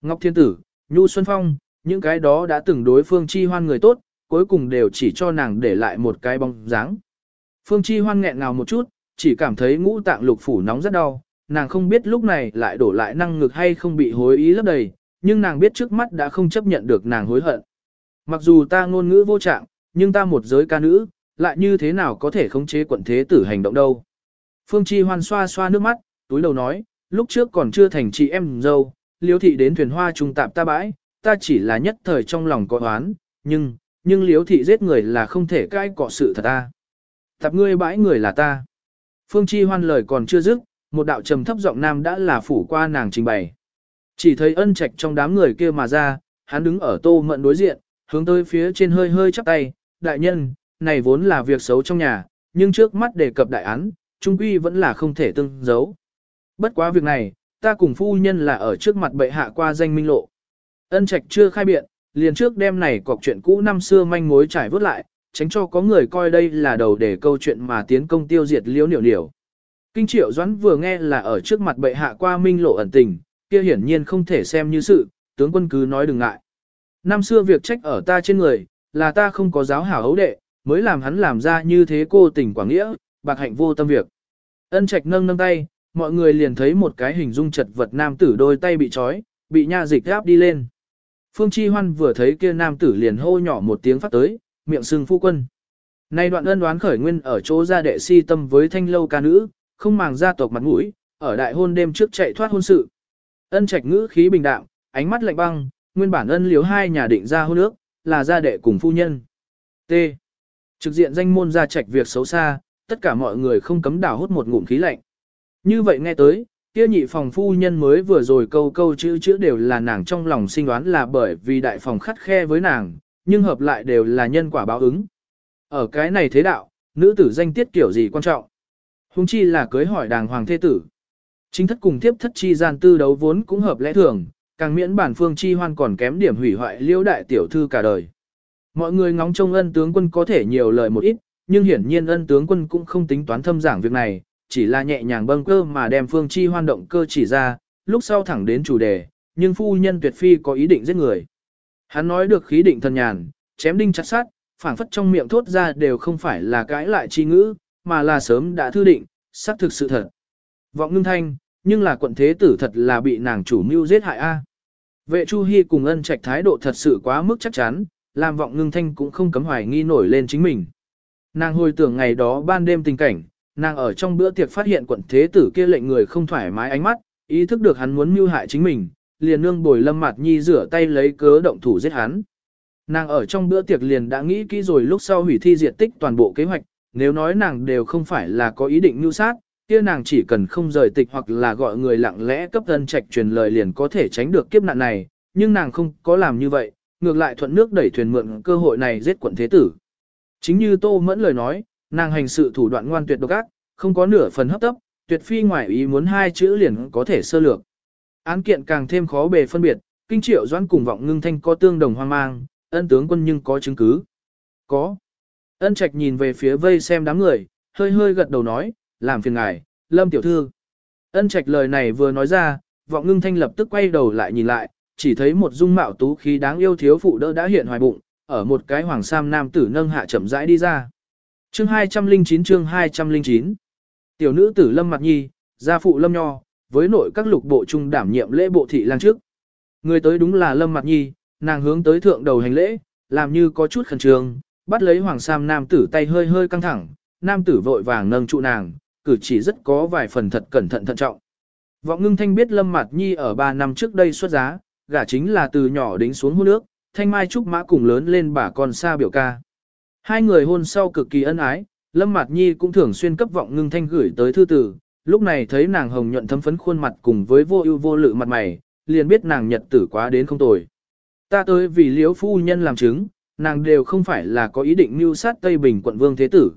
Ngọc Thiên Tử, Nhu Xuân Phong, những cái đó đã từng đối phương chi hoan người tốt, cuối cùng đều chỉ cho nàng để lại một cái bóng dáng. Phương Chi Hoan nghẹn ngào một chút, chỉ cảm thấy ngũ tạng lục phủ nóng rất đau, nàng không biết lúc này lại đổ lại năng ngực hay không bị hối ý lấp đầy, nhưng nàng biết trước mắt đã không chấp nhận được nàng hối hận. Mặc dù ta ngôn ngữ vô trạng, nhưng ta một giới ca nữ, lại như thế nào có thể khống chế quận thế tử hành động đâu. Phương Chi Hoan xoa xoa nước mắt, túi đầu nói, lúc trước còn chưa thành chị em dâu, liếu thị đến thuyền hoa trung tạp ta bãi, ta chỉ là nhất thời trong lòng có oán, nhưng, nhưng liếu thị giết người là không thể cãi cọ sự thật ta. Tập ngươi bãi người là ta. Phương Chi hoan lời còn chưa dứt, một đạo trầm thấp giọng nam đã là phủ qua nàng trình bày. Chỉ thấy ân trạch trong đám người kia mà ra, hắn đứng ở tô mận đối diện, hướng tới phía trên hơi hơi chắp tay, đại nhân, này vốn là việc xấu trong nhà, nhưng trước mắt đề cập đại án, trung quy vẫn là không thể tương giấu. Bất quá việc này, ta cùng phu nhân là ở trước mặt bệ hạ qua danh minh lộ. Ân trạch chưa khai biện, liền trước đêm này cọc chuyện cũ năm xưa manh mối trải vớt lại, tránh cho có người coi đây là đầu để câu chuyện mà tiến công tiêu diệt liễu niểu niểu. Kinh triệu doãn vừa nghe là ở trước mặt bệ hạ qua minh lộ ẩn tình, kia hiển nhiên không thể xem như sự, tướng quân cứ nói đừng ngại. Năm xưa việc trách ở ta trên người, là ta không có giáo hảo hấu đệ, mới làm hắn làm ra như thế cô tình quảng nghĩa, bạc hạnh vô tâm việc. Ân trạch nâng nâng tay, mọi người liền thấy một cái hình dung chật vật nam tử đôi tay bị trói, bị nha dịch áp đi lên. Phương Chi Hoan vừa thấy kia nam tử liền hô nhỏ một tiếng phát tới, miệng sừng phu quân. Nay đoạn ân đoán khởi nguyên ở chỗ gia đệ si tâm với thanh lâu ca nữ, không màng gia tộc mặt mũi, ở đại hôn đêm trước chạy thoát hôn sự. Ân trạch ngữ khí bình đạm, ánh mắt lạnh băng, nguyên bản ân liếu hai nhà định ra hôn ước, là gia đệ cùng phu nhân. T. Trực diện danh môn gia trạch việc xấu xa, tất cả mọi người không cấm đảo hút một ngụm khí lạnh. Như vậy nghe tới, kia nhị phòng phu nhân mới vừa rồi câu câu chữ chữ đều là nàng trong lòng sinh đoán là bởi vì đại phòng khắt khe với nàng, nhưng hợp lại đều là nhân quả báo ứng. Ở cái này thế đạo, nữ tử danh tiết kiểu gì quan trọng? Hùng chi là cưới hỏi đàng hoàng thế tử. Chính thất cùng tiếp thất chi gian tư đấu vốn cũng hợp lẽ thường, càng miễn bản phương chi hoan còn kém điểm hủy hoại liễu đại tiểu thư cả đời. Mọi người ngóng trông ân tướng quân có thể nhiều lời một ít, nhưng hiển nhiên ân tướng quân cũng không tính toán thâm giảng việc này, chỉ là nhẹ nhàng bâng cơ mà đem phương chi hoan động cơ chỉ ra, lúc sau thẳng đến chủ đề, nhưng phu nhân tuyệt phi có ý định giết người. Hắn nói được khí định thần nhàn, chém đinh chặt sát, phảng phất trong miệng thốt ra đều không phải là cãi lại chi ngữ, mà là sớm đã thư định, xác thực sự thật. Vọng ngưng thanh, nhưng là quận thế tử thật là bị nàng chủ mưu giết hại a. Vệ Chu Hi cùng ân trạch thái độ thật sự quá mức chắc chắn, làm vọng ngưng thanh cũng không cấm hoài nghi nổi lên chính mình. Nàng hồi tưởng ngày đó ban đêm tình cảnh, nàng ở trong bữa tiệc phát hiện quận thế tử kia lệnh người không thoải mái ánh mắt, ý thức được hắn muốn mưu hại chính mình, liền nương bồi lâm mặt nhi rửa tay lấy cớ động thủ giết hắn. Nàng ở trong bữa tiệc liền đã nghĩ kỹ rồi lúc sau hủy thi diệt tích toàn bộ kế hoạch, nếu nói nàng đều không phải là có ý định mưu sát, kia nàng chỉ cần không rời tịch hoặc là gọi người lặng lẽ cấp thân trạch truyền lời liền có thể tránh được kiếp nạn này, nhưng nàng không có làm như vậy, ngược lại thuận nước đẩy thuyền mượn cơ hội này giết quận thế tử. Chính như Tô Mẫn lời nói, nàng hành sự thủ đoạn ngoan tuyệt độc ác, không có nửa phần hấp tấp, tuyệt phi ngoại ý muốn hai chữ liền có thể sơ lược. Án kiện càng thêm khó bề phân biệt, kinh triệu doãn cùng vọng ngưng thanh có tương đồng hoang mang, ân tướng quân nhưng có chứng cứ. Có. Ân trạch nhìn về phía vây xem đám người, hơi hơi gật đầu nói, làm phiền ngài, lâm tiểu thư. Ân trạch lời này vừa nói ra, vọng ngưng thanh lập tức quay đầu lại nhìn lại, chỉ thấy một dung mạo tú khí đáng yêu thiếu phụ đỡ đã hiện hoài bụng, ở một cái hoàng sam nam tử nâng hạ chậm rãi đi ra. Chương 209 chương 209 Tiểu nữ tử Lâm Mặt Nhi, gia phụ Lâm Nho, với nội các lục bộ trung đảm nhiệm lễ bộ thị lang trước. Người tới đúng là Lâm Mặt Nhi, nàng hướng tới thượng đầu hành lễ, làm như có chút khẩn trương, bắt lấy hoàng sam nam tử tay hơi hơi căng thẳng, nam tử vội vàng nâng trụ nàng, cử chỉ rất có vài phần thật cẩn thận thận trọng. Vọng ngưng thanh biết Lâm Mặt Nhi ở 3 năm trước đây xuất giá, gả chính là từ nhỏ đính xuống hôn nước, thanh mai trúc mã cùng lớn lên bà con xa biểu ca. Hai người hôn sau cực kỳ ân ái, Lâm Mạt Nhi cũng thường xuyên cấp vọng ngưng thanh gửi tới thư tử, lúc này thấy nàng hồng nhuận thấm phấn khuôn mặt cùng với vô ưu vô lự mặt mày, liền biết nàng nhật tử quá đến không tồi. Ta tới vì liễu phu nhân làm chứng, nàng đều không phải là có ý định mưu sát Tây Bình quận vương thế tử.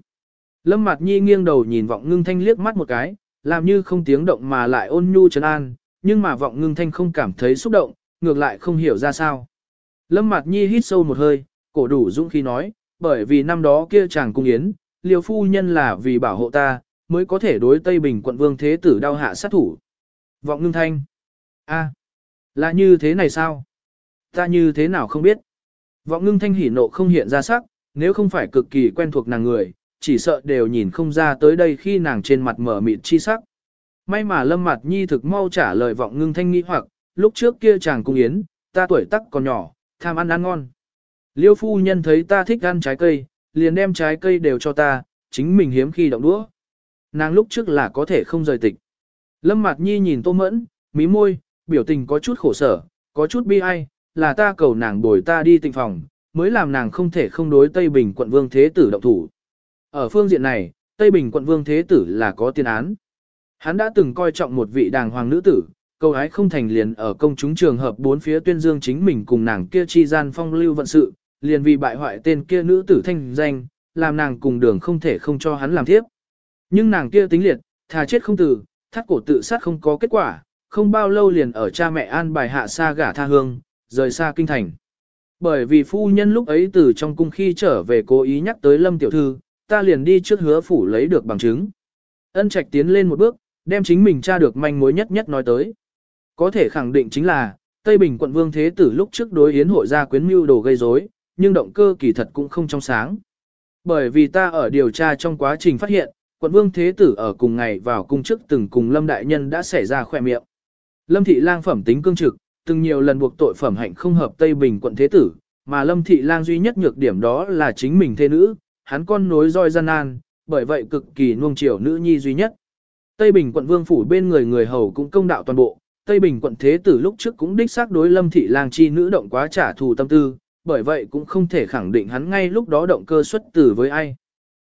Lâm Mạt Nhi nghiêng đầu nhìn vọng ngưng thanh liếc mắt một cái, làm như không tiếng động mà lại ôn nhu trấn an, nhưng mà vọng ngưng thanh không cảm thấy xúc động, ngược lại không hiểu ra sao. Lâm Mạt Nhi hít sâu một hơi, cổ đủ dũng khi nói, bởi vì năm đó kia chàng cung yến, liều phu nhân là vì bảo hộ ta, mới có thể đối Tây Bình quận vương thế tử đau hạ sát thủ. Vọng ngưng thanh. a là như thế này sao? Ta như thế nào không biết? Vọng ngưng thanh hỉ nộ không hiện ra sắc, nếu không phải cực kỳ quen thuộc nàng người, chỉ sợ đều nhìn không ra tới đây khi nàng trên mặt mở mịt chi sắc. May mà lâm mặt nhi thực mau trả lời vọng ngưng thanh nghi hoặc, lúc trước kia chàng cung yến, ta tuổi tắc còn nhỏ, tham ăn ăn ngon. Liêu phu nhân thấy ta thích ăn trái cây, liền đem trái cây đều cho ta, chính mình hiếm khi động đũa. Nàng lúc trước là có thể không rời tịch. Lâm Mạt Nhi nhìn Tô Mẫn, mí môi, biểu tình có chút khổ sở, có chút bi ai, là ta cầu nàng đổi ta đi tịnh phòng, mới làm nàng không thể không đối Tây Bình quận vương thế tử động thủ. Ở phương diện này, Tây Bình quận vương thế tử là có tiên án. Hắn đã từng coi trọng một vị đàng hoàng nữ tử, câu ái không thành liền ở công chúng trường hợp bốn phía tuyên dương chính mình cùng nàng kia chi gian phong lưu vận sự, liền vì bại hoại tên kia nữ tử thanh danh, làm nàng cùng đường không thể không cho hắn làm tiếp. Nhưng nàng kia tính liệt, thà chết không tử, thắt cổ tự sát không có kết quả, không bao lâu liền ở cha mẹ an bài hạ xa gả tha hương, rời xa kinh thành. Bởi vì phu nhân lúc ấy từ trong cung khi trở về cố ý nhắc tới lâm tiểu thư, ta liền đi trước hứa phủ lấy được bằng chứng. Ân trạch tiến lên một bước, đem chính mình tra được manh mối nhất nhất nói tới. Có thể khẳng định chính là, Tây Bình quận vương thế tử lúc trước đối yến hội ra quyến mưu đồ gây rối, nhưng động cơ kỳ thật cũng không trong sáng. Bởi vì ta ở điều tra trong quá trình phát hiện, quận vương thế tử ở cùng ngày vào cung chức từng cùng Lâm Đại Nhân đã xảy ra khỏe miệng. Lâm Thị Lang phẩm tính cương trực, từng nhiều lần buộc tội phẩm hạnh không hợp Tây Bình quận thế tử, mà Lâm Thị Lang duy nhất nhược điểm đó là chính mình thế nữ, hắn con nối roi gian nan, bởi vậy cực kỳ nuông chiều nữ nhi duy nhất. Tây Bình quận vương phủ bên người người hầu cũng công đạo toàn bộ, Tây Bình quận thế tử lúc trước cũng đích xác đối lâm thị lang chi nữ động quá trả thù tâm tư, bởi vậy cũng không thể khẳng định hắn ngay lúc đó động cơ xuất tử với ai.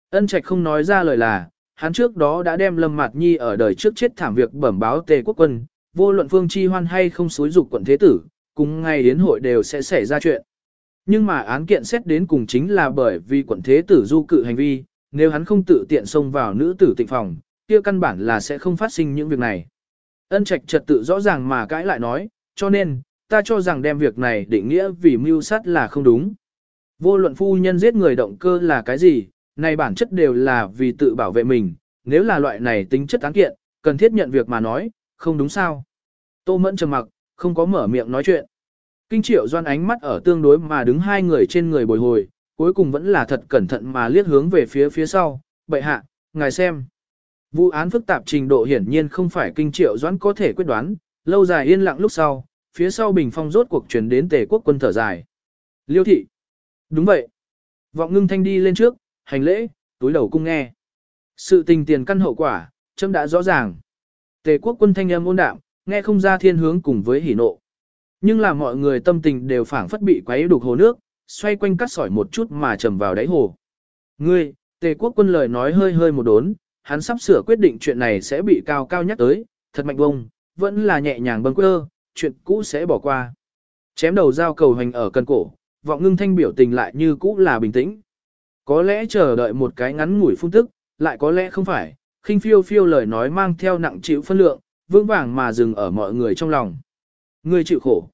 Ân Trạch không nói ra lời là, hắn trước đó đã đem Lâm Mạt Nhi ở đời trước chết thảm việc bẩm báo Tề Quốc quân, vô luận phương chi hoan hay không xúi dục quận thế tử, cùng ngày đến hội đều sẽ xảy ra chuyện. Nhưng mà án kiện xét đến cùng chính là bởi vì quận thế tử du cự hành vi, nếu hắn không tự tiện xông vào nữ tử tịnh phòng, kia căn bản là sẽ không phát sinh những việc này. Ân trạch trật tự rõ ràng mà cãi lại nói, cho nên, ta cho rằng đem việc này định nghĩa vì mưu sát là không đúng. Vô luận phu nhân giết người động cơ là cái gì, này bản chất đều là vì tự bảo vệ mình, nếu là loại này tính chất án kiện, cần thiết nhận việc mà nói, không đúng sao. Tô mẫn trầm mặc, không có mở miệng nói chuyện. Kinh triệu doan ánh mắt ở tương đối mà đứng hai người trên người bồi hồi, cuối cùng vẫn là thật cẩn thận mà liếc hướng về phía phía sau, bệ hạ, ngài xem. Vụ án phức tạp trình độ hiển nhiên không phải kinh triệu doãn có thể quyết đoán, lâu dài yên lặng lúc sau, phía sau bình phong rốt cuộc truyền đến tề quốc quân thở dài. Liêu thị. Đúng vậy. Vọng ngưng thanh đi lên trước, hành lễ, túi đầu cung nghe. Sự tình tiền căn hậu quả, chấm đã rõ ràng. Tề quốc quân thanh âm ôn đạm, nghe không ra thiên hướng cùng với hỉ nộ. Nhưng là mọi người tâm tình đều phảng phất bị quấy đục hồ nước, xoay quanh cắt sỏi một chút mà trầm vào đáy hồ. Ngươi, tề quốc quân lời nói hơi hơi một đốn, hắn sắp sửa quyết định chuyện này sẽ bị cao cao nhắc tới, thật mạnh bông, vẫn là nhẹ nhàng bâng quơ, chuyện cũ sẽ bỏ qua. Chém đầu dao cầu hành ở cân cổ, vọng ngưng thanh biểu tình lại như cũ là bình tĩnh. Có lẽ chờ đợi một cái ngắn ngủi phun tức, lại có lẽ không phải, khinh phiêu phiêu lời nói mang theo nặng chịu phân lượng, vững vàng mà dừng ở mọi người trong lòng. Ngươi chịu khổ.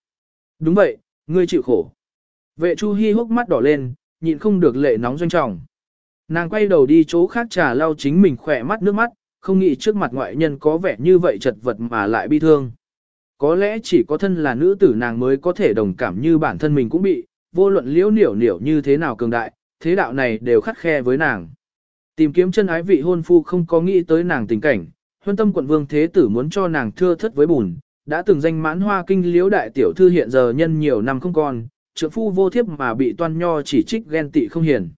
Đúng vậy, ngươi chịu khổ. Vệ Chu Hi hốc mắt đỏ lên, nhịn không được lệ nóng doanh trọng. Nàng quay đầu đi chỗ khác trà lau chính mình khỏe mắt nước mắt, không nghĩ trước mặt ngoại nhân có vẻ như vậy chật vật mà lại bi thương. Có lẽ chỉ có thân là nữ tử nàng mới có thể đồng cảm như bản thân mình cũng bị, vô luận liễu niểu niểu như thế nào cường đại, thế đạo này đều khắt khe với nàng. Tìm kiếm chân ái vị hôn phu không có nghĩ tới nàng tình cảnh, huân tâm quận vương thế tử muốn cho nàng thưa thất với bùn, đã từng danh mãn hoa kinh liễu đại tiểu thư hiện giờ nhân nhiều năm không còn, trượng phu vô thiếp mà bị toan nho chỉ trích ghen tị không hiền.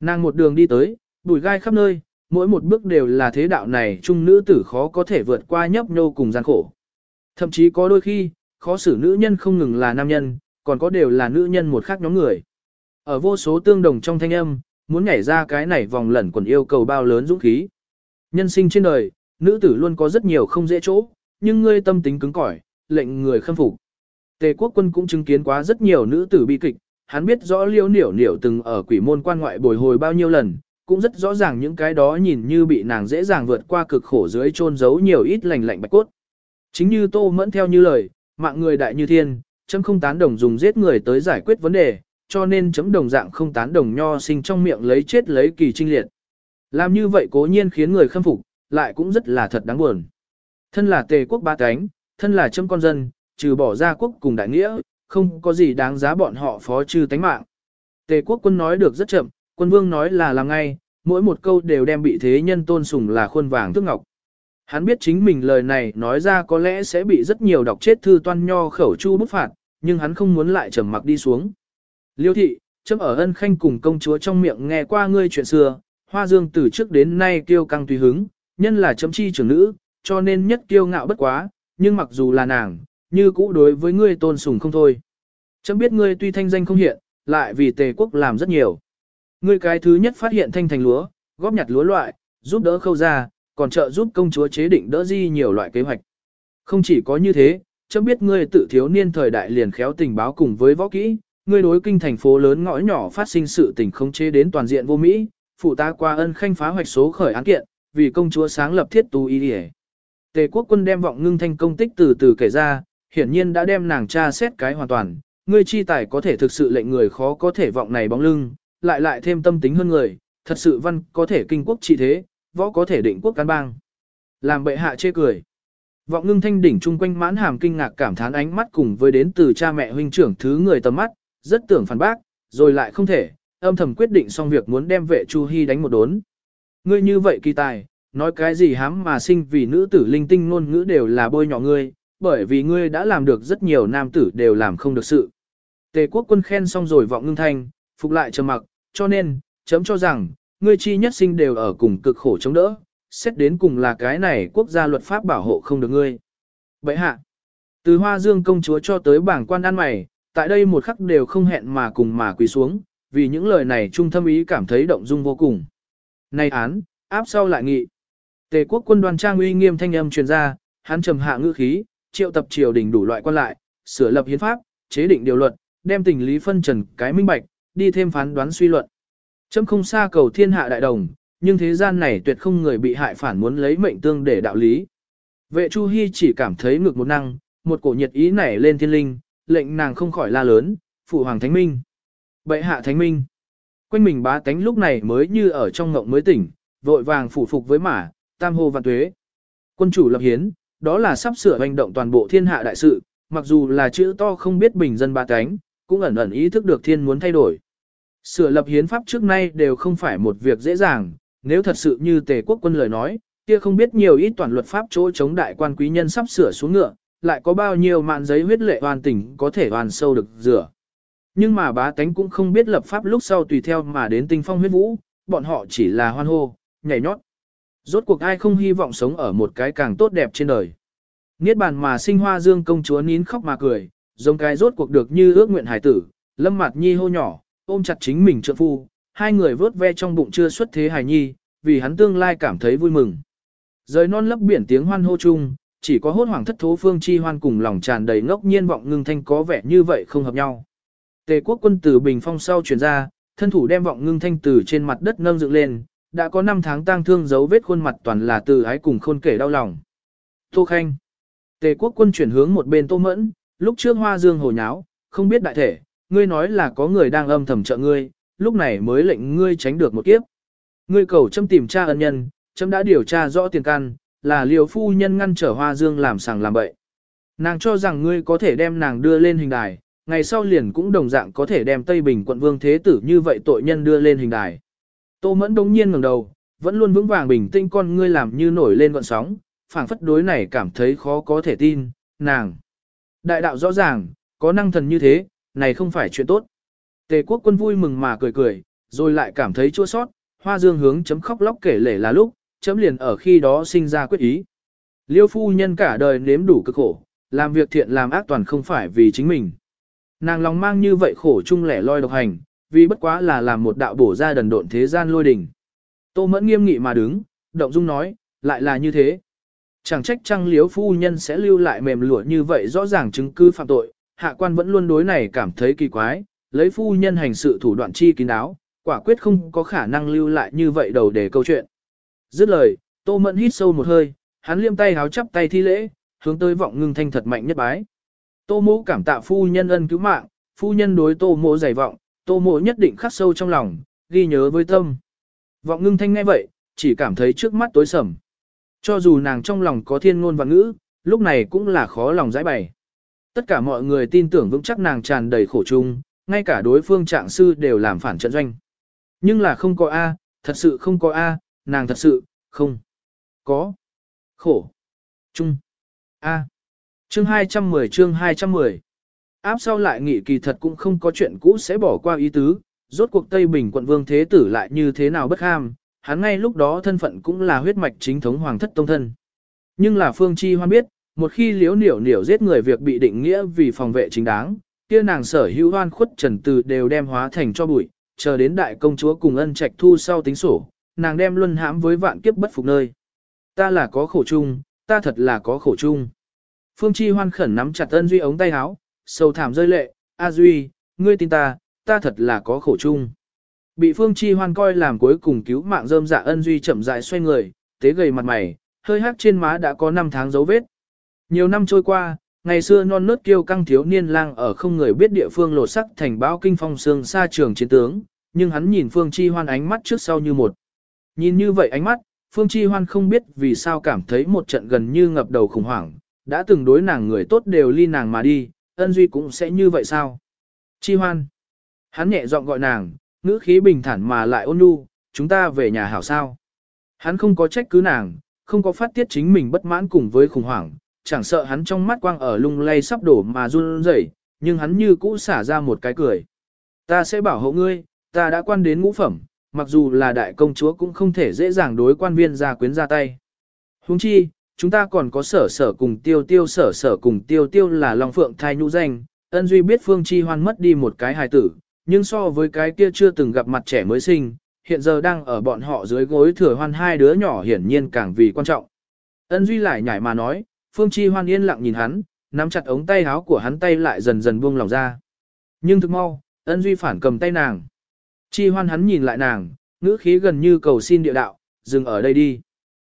Nàng một đường đi tới, bùi gai khắp nơi, mỗi một bước đều là thế đạo này trung nữ tử khó có thể vượt qua nhấp nhô cùng gian khổ. Thậm chí có đôi khi, khó xử nữ nhân không ngừng là nam nhân, còn có đều là nữ nhân một khác nhóm người. Ở vô số tương đồng trong thanh âm, muốn nhảy ra cái này vòng lẩn quần yêu cầu bao lớn dũng khí. Nhân sinh trên đời, nữ tử luôn có rất nhiều không dễ chỗ, nhưng ngươi tâm tính cứng cỏi, lệnh người khâm phục. Tề quốc quân cũng chứng kiến quá rất nhiều nữ tử bi kịch, hắn biết rõ liêu niểu niểu từng ở quỷ môn quan ngoại bồi hồi bao nhiêu lần, cũng rất rõ ràng những cái đó nhìn như bị nàng dễ dàng vượt qua cực khổ dưới chôn giấu nhiều ít lành lạnh bạch cốt. Chính như tô mẫn theo như lời, mạng người đại như thiên, chấm không tán đồng dùng giết người tới giải quyết vấn đề, cho nên chấm đồng dạng không tán đồng nho sinh trong miệng lấy chết lấy kỳ trinh liệt. Làm như vậy cố nhiên khiến người khâm phục, lại cũng rất là thật đáng buồn. Thân là tề quốc ba cánh, thân là chấm con dân, trừ bỏ ra quốc cùng đại nghĩa, không có gì đáng giá bọn họ phó trừ tánh mạng. Tề quốc quân nói được rất chậm, quân vương nói là làm ngay, mỗi một câu đều đem bị thế nhân tôn sùng là khuôn vàng thước ngọc. Hắn biết chính mình lời này nói ra có lẽ sẽ bị rất nhiều đọc chết thư toan nho khẩu chu bức phạt, nhưng hắn không muốn lại trầm mặc đi xuống. Liêu thị, chấm ở ân khanh cùng công chúa trong miệng nghe qua ngươi chuyện xưa, hoa dương từ trước đến nay kiêu căng tùy hứng, nhân là chấm chi trưởng nữ, cho nên nhất kiêu ngạo bất quá, nhưng mặc dù là nàng, như cũ đối với ngươi tôn sùng không thôi. Chấm biết ngươi tuy thanh danh không hiện, lại vì tề quốc làm rất nhiều. Ngươi cái thứ nhất phát hiện thanh thành lúa, góp nhặt lúa loại, giúp đỡ khâu ra, còn trợ giúp công chúa chế định đỡ di nhiều loại kế hoạch. Không chỉ có như thế, chấm biết ngươi tự thiếu niên thời đại liền khéo tình báo cùng với võ kỹ, ngươi đối kinh thành phố lớn ngõ nhỏ phát sinh sự tình không chế đến toàn diện vô Mỹ, phụ ta qua ân khanh phá hoạch số khởi án kiện, vì công chúa sáng lập thiết tu y điề. Tề quốc quân đem vọng ngưng thanh công tích từ từ kể ra, hiển nhiên đã đem nàng tra xét cái hoàn toàn, ngươi chi tài có thể thực sự lệnh người khó có thể vọng này bóng lưng, lại lại thêm tâm tính hơn người, thật sự văn có thể kinh quốc trị thế, võ có thể định quốc cán bang. Làm bệ hạ chê cười. Vọng ngưng thanh đỉnh chung quanh mãn hàm kinh ngạc cảm thán ánh mắt cùng với đến từ cha mẹ huynh trưởng thứ người tầm mắt, rất tưởng phản bác, rồi lại không thể, âm thầm quyết định xong việc muốn đem vệ Chu Hi đánh một đốn. Ngươi như vậy kỳ tài, nói cái gì hám mà sinh vì nữ tử linh tinh ngôn ngữ đều là bôi nhọ ngươi, bởi vì ngươi đã làm được rất nhiều nam tử đều làm không được sự. Tề quốc quân khen xong rồi vọng ngưng thanh, phục lại trầm mặc, cho nên, chấm cho rằng, ngươi chi nhất sinh đều ở cùng cực khổ chống đỡ, xét đến cùng là cái này quốc gia luật pháp bảo hộ không được ngươi. Vậy hạ, từ hoa dương công chúa cho tới bảng quan ăn mày, tại đây một khắc đều không hẹn mà cùng mà quỳ xuống, vì những lời này trung thâm ý cảm thấy động dung vô cùng. Này án, áp sau lại nghị. Tề quốc quân đoàn trang uy nghiêm thanh âm truyền ra, hắn trầm hạ ngữ khí, triệu tập triều đình đủ loại quan lại, sửa lập hiến pháp, chế định điều luật, đem tình lý phân trần cái minh bạch, đi thêm phán đoán suy luận. Chấm không xa cầu thiên hạ đại đồng, nhưng thế gian này tuyệt không người bị hại phản muốn lấy mệnh tương để đạo lý. Vệ Chu Hi chỉ cảm thấy ngược một năng, một cổ nhiệt ý nảy lên thiên linh, lệnh nàng không khỏi la lớn, phụ hoàng thánh minh. Bệ hạ thánh minh. Quanh mình bá tánh lúc này mới như ở trong ngộng mới tỉnh, vội vàng phủ phục với mã, tam hô vạn tuế. Quân chủ lập hiến, đó là sắp sửa hành động toàn bộ thiên hạ đại sự, mặc dù là chữ to không biết bình dân bá tánh, cũng ẩn ẩn ý thức được thiên muốn thay đổi. Sửa lập hiến pháp trước nay đều không phải một việc dễ dàng, nếu thật sự như tề quốc quân lời nói, kia không biết nhiều ít toàn luật pháp chỗ chống đại quan quý nhân sắp sửa xuống ngựa, lại có bao nhiêu mạn giấy huyết lệ hoàn tỉnh có thể hoàn sâu được rửa. Nhưng mà bá tánh cũng không biết lập pháp lúc sau tùy theo mà đến tinh phong huyết vũ, bọn họ chỉ là hoan hô, nhảy nhót. Rốt cuộc ai không hy vọng sống ở một cái càng tốt đẹp trên đời. Niết bàn mà sinh hoa dương công chúa nín khóc mà cười, giống cái rốt cuộc được như ước nguyện hải tử, lâm mặt nhi hô nhỏ, ôm chặt chính mình trợ phu, hai người vớt ve trong bụng chưa xuất thế hài nhi, vì hắn tương lai cảm thấy vui mừng. Rời non lấp biển tiếng hoan hô chung, chỉ có hốt hoảng thất thố phương chi hoan cùng lòng tràn đầy ngốc nhiên vọng ngưng thanh có vẻ như vậy không hợp nhau. Tề quốc quân từ bình phong sau chuyển ra, thân thủ đem vọng ngưng thanh từ trên mặt đất nâng dựng lên, đã có 5 tháng tang thương dấu vết khuôn mặt toàn là từ ái cùng khôn kể đau lòng. Tô Khanh. Tề quốc quân chuyển hướng một bên Tô Mẫn, lúc trước hoa dương hồ nháo, không biết đại thể, ngươi nói là có người đang âm thầm trợ ngươi, lúc này mới lệnh ngươi tránh được một kiếp. Ngươi cầu châm tìm tra ân nhân, châm đã điều tra rõ tiền căn, là liều phu nhân ngăn trở hoa dương làm sàng làm bậy. Nàng cho rằng ngươi có thể đem nàng đưa lên hình đài, ngày sau liền cũng đồng dạng có thể đem Tây Bình quận vương thế tử như vậy tội nhân đưa lên hình đài. Tô mẫn đống nhiên ngẩng đầu, vẫn luôn vững vàng bình tĩnh con ngươi làm như nổi lên gọn sóng, phảng phất đối này cảm thấy khó có thể tin, nàng. Đại đạo rõ ràng, có năng thần như thế, này không phải chuyện tốt. Tề quốc quân vui mừng mà cười cười, rồi lại cảm thấy chua sót, hoa dương hướng chấm khóc lóc kể lể là lúc, chấm liền ở khi đó sinh ra quyết ý. Liêu phu nhân cả đời nếm đủ cực khổ, làm việc thiện làm ác toàn không phải vì chính mình. Nàng lòng mang như vậy khổ chung lẻ loi độc hành, vì bất quá là làm một đạo bổ ra đần độn thế gian lôi đỉnh. Tô mẫn nghiêm nghị mà đứng, động dung nói, lại là như thế. Chẳng trách trăng liếu phu nhân sẽ lưu lại mềm lụa như vậy rõ ràng chứng cứ phạm tội, hạ quan vẫn luôn đối này cảm thấy kỳ quái, lấy phu nhân hành sự thủ đoạn chi kín đáo, quả quyết không có khả năng lưu lại như vậy đầu để câu chuyện. Dứt lời, tô mẫn hít sâu một hơi, hắn liêm tay háo chắp tay thi lễ, hướng tới vọng ngưng thanh thật mạnh nhất bái. Tô mỗ cảm tạ phu nhân ân cứu mạng, phu nhân đối tô mỗ dày vọng, tô mỗ nhất định khắc sâu trong lòng, ghi nhớ với tâm. Vọng ngưng thanh nghe vậy, chỉ cảm thấy trước mắt tối sầm. Cho dù nàng trong lòng có thiên ngôn và ngữ, lúc này cũng là khó lòng giải bày. Tất cả mọi người tin tưởng vững chắc nàng tràn đầy khổ chung, ngay cả đối phương trạng sư đều làm phản trận doanh. Nhưng là không có A, thật sự không có A, nàng thật sự, không. Có. Khổ. Chung. A. Chương 210 chương 210. Áp sau lại nghị kỳ thật cũng không có chuyện cũ sẽ bỏ qua ý tứ, rốt cuộc Tây Bình quận vương thế tử lại như thế nào bất ham, hắn ngay lúc đó thân phận cũng là huyết mạch chính thống hoàng thất tông thân. Nhưng là Phương Chi Hoan biết, một khi liếu niểu niểu giết người việc bị định nghĩa vì phòng vệ chính đáng, kia nàng sở hữu hoan khuất trần từ đều đem hóa thành cho bụi, chờ đến đại công chúa cùng ân trạch thu sau tính sổ, nàng đem luân hãm với vạn kiếp bất phục nơi. Ta là có khổ chung, ta thật là có khổ chung. Phương Chi hoan khẩn nắm chặt ân duy ống tay áo, sầu thảm rơi lệ, A Duy, ngươi tin ta, ta thật là có khổ chung. Bị Phương Chi hoan coi làm cuối cùng cứu mạng rơm dạ ân duy chậm rãi xoay người, tế gầy mặt mày, hơi hắc trên má đã có 5 tháng dấu vết. Nhiều năm trôi qua, ngày xưa non nớt kiêu căng thiếu niên lang ở không người biết địa phương lột sắc thành báo kinh phong sương xa trường chiến tướng, nhưng hắn nhìn Phương Chi hoan ánh mắt trước sau như một. Nhìn như vậy ánh mắt, Phương Chi hoan không biết vì sao cảm thấy một trận gần như ngập đầu khủng hoảng, đã từng đối nàng người tốt đều ly nàng mà đi, ân duy cũng sẽ như vậy sao? Chi hoan. Hắn nhẹ giọng gọi nàng, ngữ khí bình thản mà lại ôn nhu, chúng ta về nhà hảo sao. Hắn không có trách cứ nàng, không có phát tiết chính mình bất mãn cùng với khủng hoảng, chẳng sợ hắn trong mắt quang ở lung lay sắp đổ mà run rẩy, nhưng hắn như cũ xả ra một cái cười. Ta sẽ bảo hộ ngươi, ta đã quan đến ngũ phẩm, mặc dù là đại công chúa cũng không thể dễ dàng đối quan viên gia quyến ra tay. Huống chi, chúng ta còn có sở sở cùng tiêu tiêu sở sở cùng tiêu tiêu là Long Phượng thai nhũ danh, ân duy biết Phương Chi Hoan mất đi một cái hài tử, nhưng so với cái kia chưa từng gặp mặt trẻ mới sinh, hiện giờ đang ở bọn họ dưới gối thừa hoan hai đứa nhỏ hiển nhiên càng vì quan trọng. Ân duy lại nhảy mà nói, Phương Chi Hoan yên lặng nhìn hắn, nắm chặt ống tay áo của hắn tay lại dần dần buông lòng ra. Nhưng thực mau, ân duy phản cầm tay nàng. Chi Hoan hắn nhìn lại nàng, ngữ khí gần như cầu xin địa đạo, dừng ở đây đi.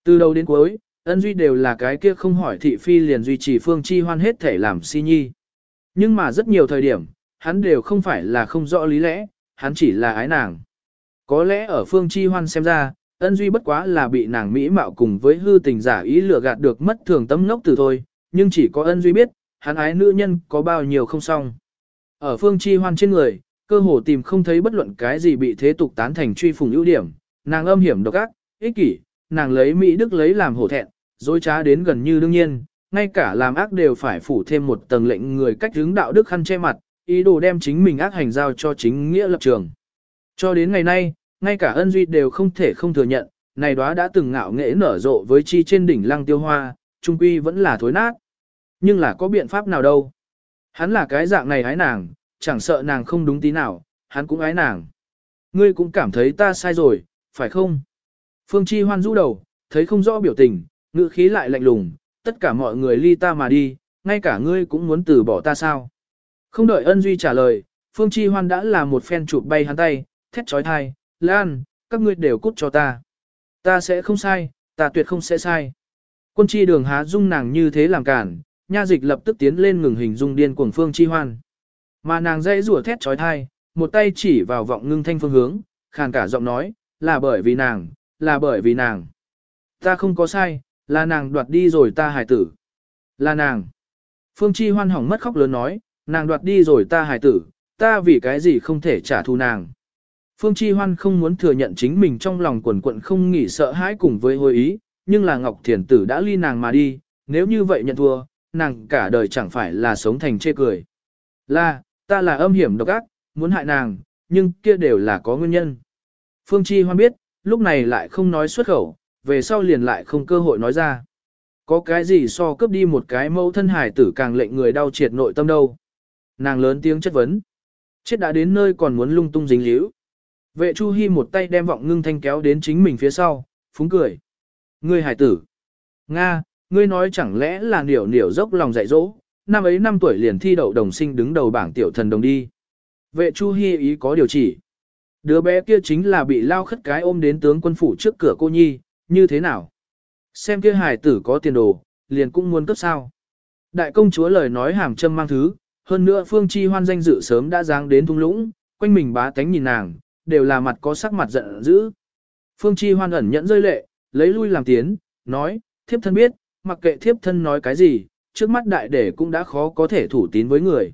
Từ đầu đến cuối, ân duy đều là cái kia không hỏi thị phi liền duy trì Phương Chi Hoan hết thể làm si nhi. Nhưng mà rất nhiều thời điểm, hắn đều không phải là không rõ lý lẽ, hắn chỉ là ái nàng. Có lẽ ở Phương Chi Hoan xem ra, ân duy bất quá là bị nàng mỹ mạo cùng với hư tình giả ý lừa gạt được mất thường tâm ngốc từ thôi, nhưng chỉ có ân duy biết, hắn ái nữ nhân có bao nhiêu không xong. Ở Phương Chi Hoan trên người, cơ hồ tìm không thấy bất luận cái gì bị thế tục tán thành truy phùng ưu điểm, nàng âm hiểm độc ác, ích kỷ, nàng lấy mỹ đức lấy làm hổ thẹn, dối trá đến gần như đương nhiên, ngay cả làm ác đều phải phủ thêm một tầng lệnh người cách hướng đạo đức khăn che mặt, ý đồ đem chính mình ác hành giao cho chính nghĩa lập trường. Cho đến ngày nay, ngay cả ân duy đều không thể không thừa nhận, này đó đã từng ngạo nghễ nở rộ với chi trên đỉnh lăng tiêu hoa, trung quy vẫn là thối nát. Nhưng là có biện pháp nào đâu. Hắn là cái dạng này hái nàng, chẳng sợ nàng không đúng tí nào, hắn cũng ái nàng. Ngươi cũng cảm thấy ta sai rồi, phải không? Phương Chi hoan rũ đầu, thấy không rõ biểu tình, ngữ khí lại lạnh lùng, tất cả mọi người ly ta mà đi, ngay cả ngươi cũng muốn từ bỏ ta sao? Không đợi ân duy trả lời, Phương Chi hoan đã là một phen chụp bay hắn tay, thét trói thai, Lan, các ngươi đều cút cho ta. Ta sẽ không sai, ta tuyệt không sẽ sai. Quân chi đường há dung nàng như thế làm cản, nha dịch lập tức tiến lên ngừng hình dung điên cuồng Phương Chi hoan. Mà nàng dây rủa thét trói thai, một tay chỉ vào vọng ngưng thanh phương hướng, khàn cả giọng nói, là bởi vì nàng, là bởi vì nàng. Ta không có sai, là nàng đoạt đi rồi ta hài tử. Là nàng. Phương Chi hoan hỏng mất khóc lớn nói, nàng đoạt đi rồi ta hài tử, ta vì cái gì không thể trả thù nàng. Phương Chi Hoan không muốn thừa nhận chính mình trong lòng quần quận không nghỉ sợ hãi cùng với hồi ý, nhưng là Ngọc Thiền Tử đã ly nàng mà đi, nếu như vậy nhận thua, nàng cả đời chẳng phải là sống thành chê cười. Là, ta là âm hiểm độc ác, muốn hại nàng, nhưng kia đều là có nguyên nhân. Phương Chi Hoan biết, lúc này lại không nói xuất khẩu, về sau liền lại không cơ hội nói ra. Có cái gì so cướp đi một cái mẫu thân hải tử càng lệnh người đau triệt nội tâm đâu. Nàng lớn tiếng chất vấn. Chết đã đến nơi còn muốn lung tung dính líu. Vệ Chu Hi một tay đem vọng ngưng thanh kéo đến chính mình phía sau, phúng cười. Ngươi hải tử. Nga, ngươi nói chẳng lẽ là niểu niểu dốc lòng dạy dỗ, năm ấy năm tuổi liền thi đậu đồng sinh đứng đầu bảng tiểu thần đồng đi. Vệ Chu Hi ý có điều chỉ. Đứa bé kia chính là bị lao khất cái ôm đến tướng quân phủ trước cửa cô nhi, như thế nào? Xem kia hài tử có tiền đồ, liền cũng muốn cấp sao. Đại công chúa lời nói hàm châm mang thứ, hơn nữa phương chi hoan danh dự sớm đã giáng đến thung lũng, quanh mình bá tánh nhìn nàng, đều là mặt có sắc mặt giận dữ. Phương chi hoan ẩn nhẫn rơi lệ, lấy lui làm tiến, nói, thiếp thân biết, mặc kệ thiếp thân nói cái gì, trước mắt đại đệ cũng đã khó có thể thủ tín với người.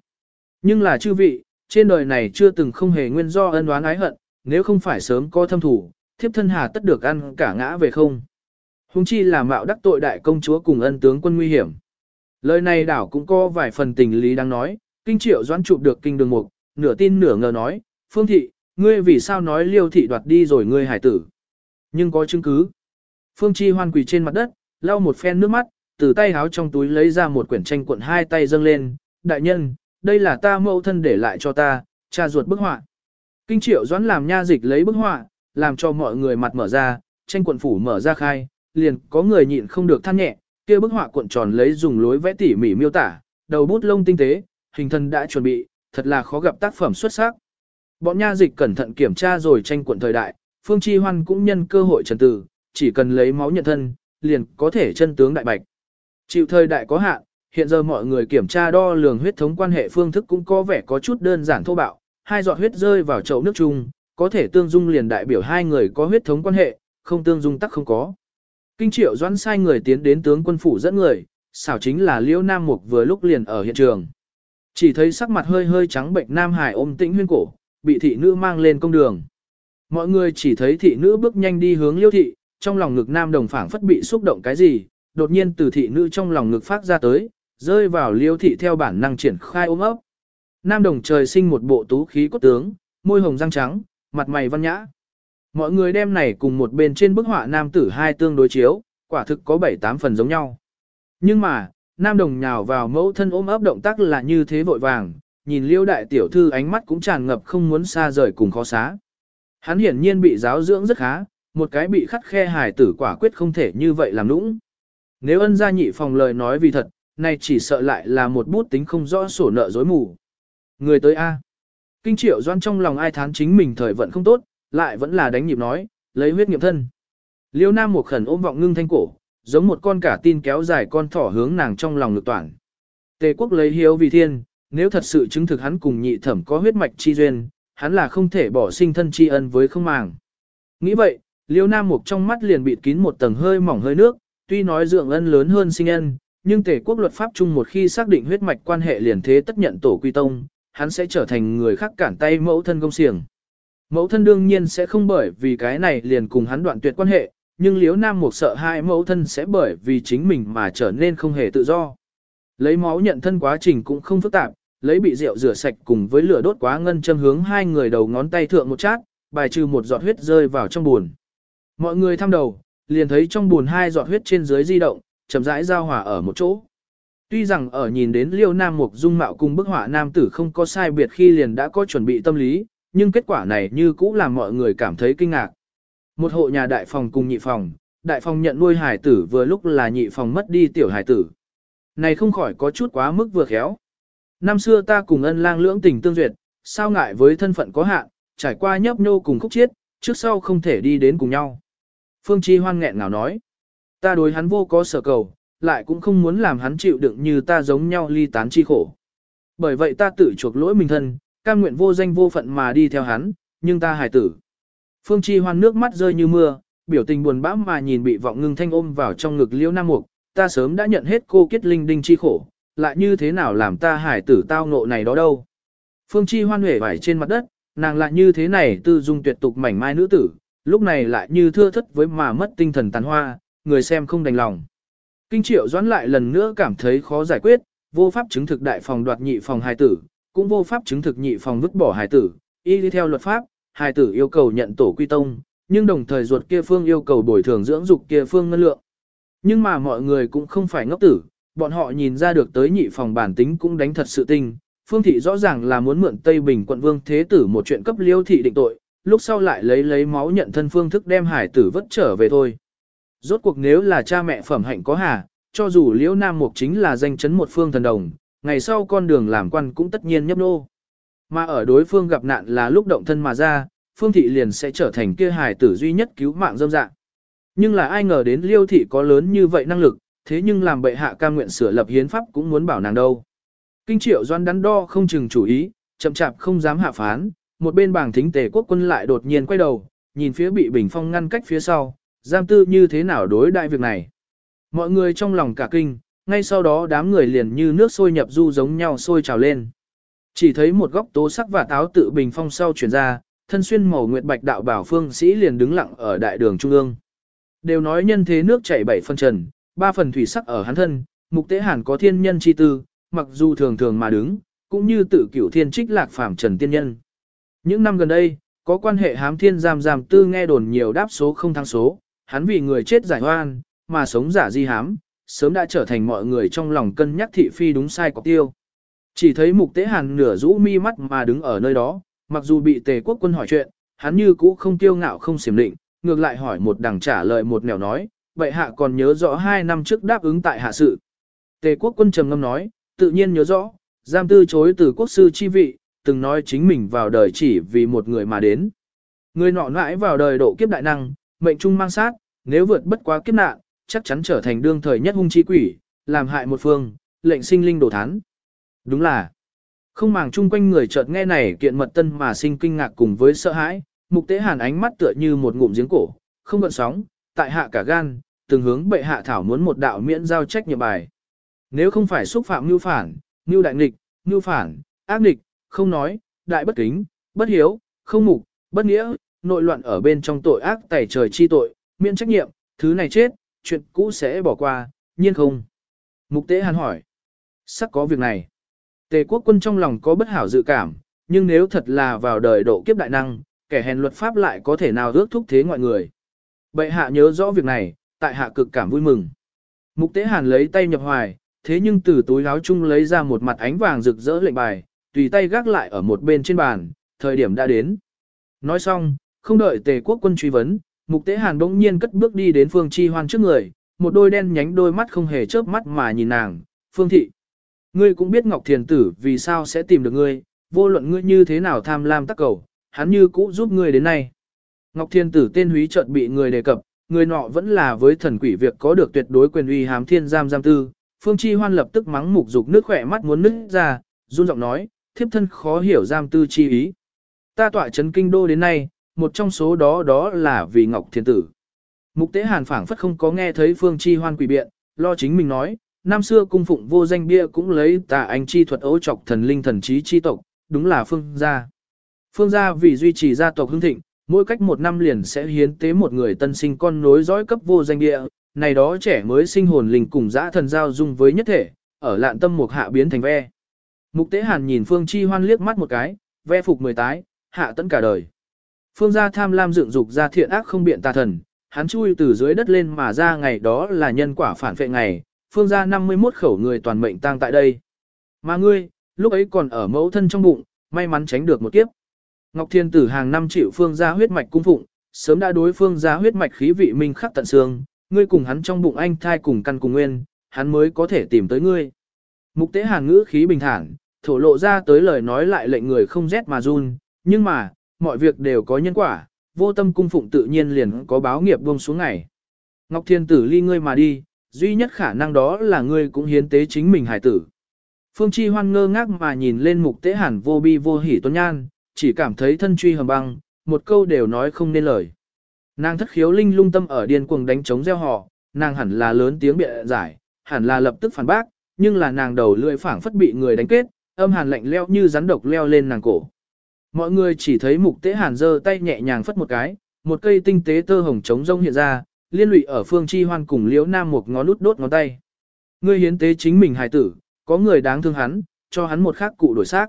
Nhưng là chư vị, trên đời này chưa từng không hề nguyên do ân oán ái hận, nếu không phải sớm có thâm thủ, thiếp thân hà tất được ăn cả ngã về không. Hùng chi là mạo đắc tội đại công chúa cùng ân tướng quân nguy hiểm. Lời này đảo cũng có vài phần tình lý đang nói, kinh triệu doãn chụp được kinh đường mục, nửa tin nửa ngờ nói, phương thị, ngươi vì sao nói liêu thị đoạt đi rồi ngươi hải tử. Nhưng có chứng cứ. Phương chi hoan quỳ trên mặt đất, lau một phen nước mắt, từ tay háo trong túi lấy ra một quyển tranh cuộn hai tay dâng lên, đại nhân, đây là ta mẫu thân để lại cho ta, cha ruột bức họa. Kinh triệu doãn làm nha dịch lấy bức họa, làm cho mọi người mặt mở ra, tranh cuộn phủ mở ra khai, liền có người nhịn không được than nhẹ, kia bức họa cuộn tròn lấy dùng lối vẽ tỉ mỉ miêu tả, đầu bút lông tinh tế, hình thân đã chuẩn bị, thật là khó gặp tác phẩm xuất sắc. Bọn nha dịch cẩn thận kiểm tra rồi tranh cuộn thời đại, Phương Chi Hoan cũng nhân cơ hội trần tử, chỉ cần lấy máu nhận thân, liền có thể chân tướng đại bạch. Chịu thời đại có hạn, hiện giờ mọi người kiểm tra đo lường huyết thống quan hệ phương thức cũng có vẻ có chút đơn giản thô bạo, hai giọt huyết rơi vào chậu nước chung, có thể tương dung liền đại biểu hai người có huyết thống quan hệ, không tương dung tắc không có. Kinh triệu doãn sai người tiến đến tướng quân phủ dẫn người, xảo chính là Liễu Nam Mục vừa lúc liền ở hiện trường. Chỉ thấy sắc mặt hơi hơi trắng bệnh Nam Hải ôm tĩnh huyên cổ, bị thị nữ mang lên công đường. Mọi người chỉ thấy thị nữ bước nhanh đi hướng Liễu thị, trong lòng ngực Nam đồng phảng phất bị xúc động cái gì, đột nhiên từ thị nữ trong lòng ngực phát ra tới, rơi vào liêu thị theo bản năng triển khai ôm ấp. Nam đồng trời sinh một bộ tú khí cốt tướng, môi hồng răng trắng, mặt mày văn nhã. Mọi người đem này cùng một bên trên bức họa nam tử hai tương đối chiếu, quả thực có 7-8 phần giống nhau. Nhưng mà, nam đồng nhào vào mẫu thân ôm ấp động tác là như thế vội vàng, nhìn liêu đại tiểu thư ánh mắt cũng tràn ngập không muốn xa rời cùng khó xá. Hắn hiển nhiên bị giáo dưỡng rất khá, một cái bị khắt khe hài tử quả quyết không thể như vậy làm nũng. Nếu ân gia nhị phòng lời nói vì thật, này chỉ sợ lại là một bút tính không rõ sổ nợ dối mù. Người tới A. Kinh triệu doan trong lòng ai thán chính mình thời vận không tốt, lại vẫn là đánh nhịp nói, lấy huyết nghiệp thân. Liêu nam một khẩn ôm vọng ngưng thanh cổ, giống một con cả tin kéo dài con thỏ hướng nàng trong lòng lực toàn. Tề quốc lấy hiếu vì thiên, nếu thật sự chứng thực hắn cùng nhị thẩm có huyết mạch chi duyên, hắn là không thể bỏ sinh thân chi ân với không màng. Nghĩ vậy, liêu nam mục trong mắt liền bịt kín một tầng hơi mỏng hơi nước, tuy nói dưỡng ân lớn hơn sinh ân, nhưng tề quốc luật pháp chung một khi xác định huyết mạch quan hệ liền thế tất nhận tổ quy tông, hắn sẽ trở thành người khác cản tay mẫu thân công xiềng. Mẫu thân đương nhiên sẽ không bởi vì cái này liền cùng hắn đoạn tuyệt quan hệ, nhưng liếu nam mục sợ hai mẫu thân sẽ bởi vì chính mình mà trở nên không hề tự do. Lấy máu nhận thân quá trình cũng không phức tạp, lấy bị rượu rửa sạch cùng với lửa đốt quá ngân châm hướng hai người đầu ngón tay thượng một chát, bài trừ một giọt huyết rơi vào trong buồn. Mọi người thăm đầu, liền thấy trong buồn hai giọt huyết trên dưới di động, chậm rãi giao hòa ở một chỗ. Tuy rằng ở nhìn đến Liêu Nam Mục dung mạo cùng bức họa nam tử không có sai biệt khi liền đã có chuẩn bị tâm lý, nhưng kết quả này như cũ làm mọi người cảm thấy kinh ngạc. Một hộ nhà đại phòng cùng nhị phòng, đại phòng nhận nuôi hải tử vừa lúc là nhị phòng mất đi tiểu hải tử. Này không khỏi có chút quá mức vừa khéo. Năm xưa ta cùng ân lang lưỡng tình tương duyệt, sao ngại với thân phận có hạn, trải qua nhấp nhô cùng khúc chiết, trước sau không thể đi đến cùng nhau. Phương Chi hoan nghẹn ngào nói, ta đối hắn vô có sở cầu, lại cũng không muốn làm hắn chịu đựng như ta giống nhau ly tán chi khổ. Bởi vậy ta tự chuộc lỗi mình thân, cam nguyện vô danh vô phận mà đi theo hắn, nhưng ta hài tử. Phương Chi hoan nước mắt rơi như mưa, biểu tình buồn bã mà nhìn bị vọng ngưng thanh ôm vào trong ngực liễu nam mục, ta sớm đã nhận hết cô kết linh đinh chi khổ, lại như thế nào làm ta hải tử tao ngộ này đó đâu. Phương Chi hoan huệ vải trên mặt đất, nàng lại như thế này tư dung tuyệt tục mảnh mai nữ tử, lúc này lại như thưa thất với mà mất tinh thần tàn hoa, người xem không đành lòng. Kinh triệu doãn lại lần nữa cảm thấy khó giải quyết, vô pháp chứng thực đại phòng đoạt nhị phòng hài tử, cũng vô pháp chứng thực nhị phòng vứt bỏ hài tử, y đi theo luật pháp, hài tử yêu cầu nhận tổ quy tông, nhưng đồng thời ruột kia phương yêu cầu bồi thường dưỡng dục kia phương ngân lượng. Nhưng mà mọi người cũng không phải ngốc tử, bọn họ nhìn ra được tới nhị phòng bản tính cũng đánh thật sự tinh. Phương thị rõ ràng là muốn mượn Tây Bình quận vương thế tử một chuyện cấp liêu thị định tội, lúc sau lại lấy lấy máu nhận thân phương thức đem hải tử vất trở về thôi. Rốt cuộc nếu là cha mẹ phẩm hạnh có hà, cho dù liễu nam mục chính là danh chấn một phương thần đồng, ngày sau con đường làm quan cũng tất nhiên nhấp nô. Mà ở đối phương gặp nạn là lúc động thân mà ra, phương thị liền sẽ trở thành kia hài tử duy nhất cứu mạng dâm dạng. Nhưng là ai ngờ đến liêu thị có lớn như vậy năng lực, thế nhưng làm bệ hạ cam nguyện sửa lập hiến pháp cũng muốn bảo nàng đâu. Kinh triệu doan đắn đo không chừng chủ ý, chậm chạp không dám hạ phán, một bên bảng thính tề quốc quân lại đột nhiên quay đầu, nhìn phía bị bình phong ngăn cách phía sau, giam tư như thế nào đối đại việc này. Mọi người trong lòng cả kinh, ngay sau đó đám người liền như nước sôi nhập du giống nhau sôi trào lên. Chỉ thấy một góc tố sắc và táo tự bình phong sau chuyển ra, thân xuyên màu nguyệt bạch đạo bảo phương sĩ liền đứng lặng ở đại đường trung ương. Đều nói nhân thế nước chảy bảy phân trần, ba phần thủy sắc ở hắn thân, mục tế hàn có thiên nhân chi tư, mặc dù thường thường mà đứng, cũng như tự cửu thiên trích lạc phàm trần tiên nhân. Những năm gần đây, có quan hệ hám thiên giam giam tư nghe đồn nhiều đáp số không thăng số, hắn vì người chết giải hoan, mà sống giả di hám, sớm đã trở thành mọi người trong lòng cân nhắc thị phi đúng sai có tiêu. Chỉ thấy mục tế hàn nửa rũ mi mắt mà đứng ở nơi đó, mặc dù bị tề quốc quân hỏi chuyện, hắn như cũ không tiêu ngạo không xiểm định, ngược lại hỏi một đằng trả lời một nẻo nói, vậy hạ còn nhớ rõ hai năm trước đáp ứng tại hạ sự. Tề quốc quân trầm ngâm nói, tự nhiên nhớ rõ, giam tư chối từ quốc sư chi vị, từng nói chính mình vào đời chỉ vì một người mà đến. Người nọ nãi vào đời độ kiếp đại năng, mệnh trung mang sát, nếu vượt bất quá kiếp nạn, chắc chắn trở thành đương thời nhất hung chi quỷ, làm hại một phương, lệnh sinh linh đổ thán. Đúng là, không màng chung quanh người chợt nghe này kiện mật tân mà sinh kinh ngạc cùng với sợ hãi, mục tế hàn ánh mắt tựa như một ngụm giếng cổ, không gợn sóng, tại hạ cả gan, từng hướng bệ hạ thảo muốn một đạo miễn giao trách nhiệm bài. Nếu không phải xúc phạm như phản, như đại nghịch, như phản, ác nghịch, không nói, đại bất kính, bất hiếu, không mục, bất nghĩa, nội loạn ở bên trong tội ác tẩy trời chi tội, miễn trách nhiệm, thứ này chết, chuyện cũ sẽ bỏ qua, nhiên không. Mục tế hàn hỏi. Sắc có việc này. Tề quốc quân trong lòng có bất hảo dự cảm, nhưng nếu thật là vào đời độ kiếp đại năng, kẻ hèn luật pháp lại có thể nào rước thúc thế ngoại người. Bệ hạ nhớ rõ việc này, tại hạ cực cảm vui mừng. Mục tế hàn lấy tay nhập hoài, thế nhưng từ túi áo chung lấy ra một mặt ánh vàng rực rỡ lệnh bài, tùy tay gác lại ở một bên trên bàn, thời điểm đã đến. Nói xong, không đợi tề quốc quân truy vấn, mục tế hàn bỗng nhiên cất bước đi đến phương chi hoan trước người, một đôi đen nhánh đôi mắt không hề chớp mắt mà nhìn nàng, phương thị. Ngươi cũng biết Ngọc Thiền Tử vì sao sẽ tìm được ngươi, vô luận ngươi như thế nào tham lam tắc cầu, hắn như cũ giúp ngươi đến nay. Ngọc Thiên Tử tên húy chợt bị người đề cập, người nọ vẫn là với thần quỷ việc có được tuyệt đối quyền uy hám thiên giam giam tư. Phương Chi Hoan lập tức mắng mục dục nước khỏe mắt muốn nứt ra, run giọng nói, thiếp thân khó hiểu giam tư chi ý. Ta tọa chấn kinh đô đến nay, một trong số đó đó là vì Ngọc Thiên Tử. Mục tế hàn phảng phất không có nghe thấy Phương Chi Hoan quỷ biện, lo chính mình nói, năm xưa cung phụng vô danh bia cũng lấy tà anh chi thuật ấu trọc thần linh thần trí chi tộc, đúng là Phương gia. Phương gia vì duy trì gia tộc hưng thịnh, mỗi cách một năm liền sẽ hiến tế một người tân sinh con nối dõi cấp vô danh địa, này đó trẻ mới sinh hồn linh cùng dã thần giao dung với nhất thể, ở lạn tâm một hạ biến thành ve. Mục tế hàn nhìn Phương Chi Hoan liếc mắt một cái, ve phục mười tái, hạ tấn cả đời. Phương gia tham lam dựng dục ra thiện ác không biện tà thần, hắn chui từ dưới đất lên mà ra ngày đó là nhân quả phản vệ ngày, phương gia 51 khẩu người toàn mệnh tang tại đây. Mà ngươi, lúc ấy còn ở mẫu thân trong bụng, may mắn tránh được một kiếp. Ngọc Thiên Tử hàng năm chịu phương gia huyết mạch cung phụng, sớm đã đối phương gia huyết mạch khí vị minh khắc tận xương, ngươi cùng hắn trong bụng anh thai cùng căn cùng nguyên, hắn mới có thể tìm tới ngươi. Mục tế hàn ngữ khí bình thản, thổ lộ ra tới lời nói lại lệnh người không rét mà run, nhưng mà, mọi việc đều có nhân quả, vô tâm cung phụng tự nhiên liền có báo nghiệp buông xuống ngày. Ngọc Thiên Tử ly ngươi mà đi, duy nhất khả năng đó là ngươi cũng hiến tế chính mình hải tử. Phương Chi hoan ngơ ngác mà nhìn lên mục tế hàn vô bi vô hỉ tuấn nhan, chỉ cảm thấy thân truy hầm băng, một câu đều nói không nên lời. Nàng thất khiếu linh lung tâm ở điên cuồng đánh chống gieo họ, nàng hẳn là lớn tiếng bịa giải, hẳn là lập tức phản bác, nhưng là nàng đầu lưỡi phảng phất bị người đánh kết, âm hàn lạnh leo như rắn độc leo lên nàng cổ. Mọi người chỉ thấy mục tế hàn giơ tay nhẹ nhàng phất một cái, một cây tinh tế tơ hồng trống rông hiện ra, liên lụy ở phương chi hoan cùng liễu nam một ngón út đốt ngón tay. Ngươi hiến tế chính mình hài tử, có người đáng thương hắn, cho hắn một khắc cụ đổi xác.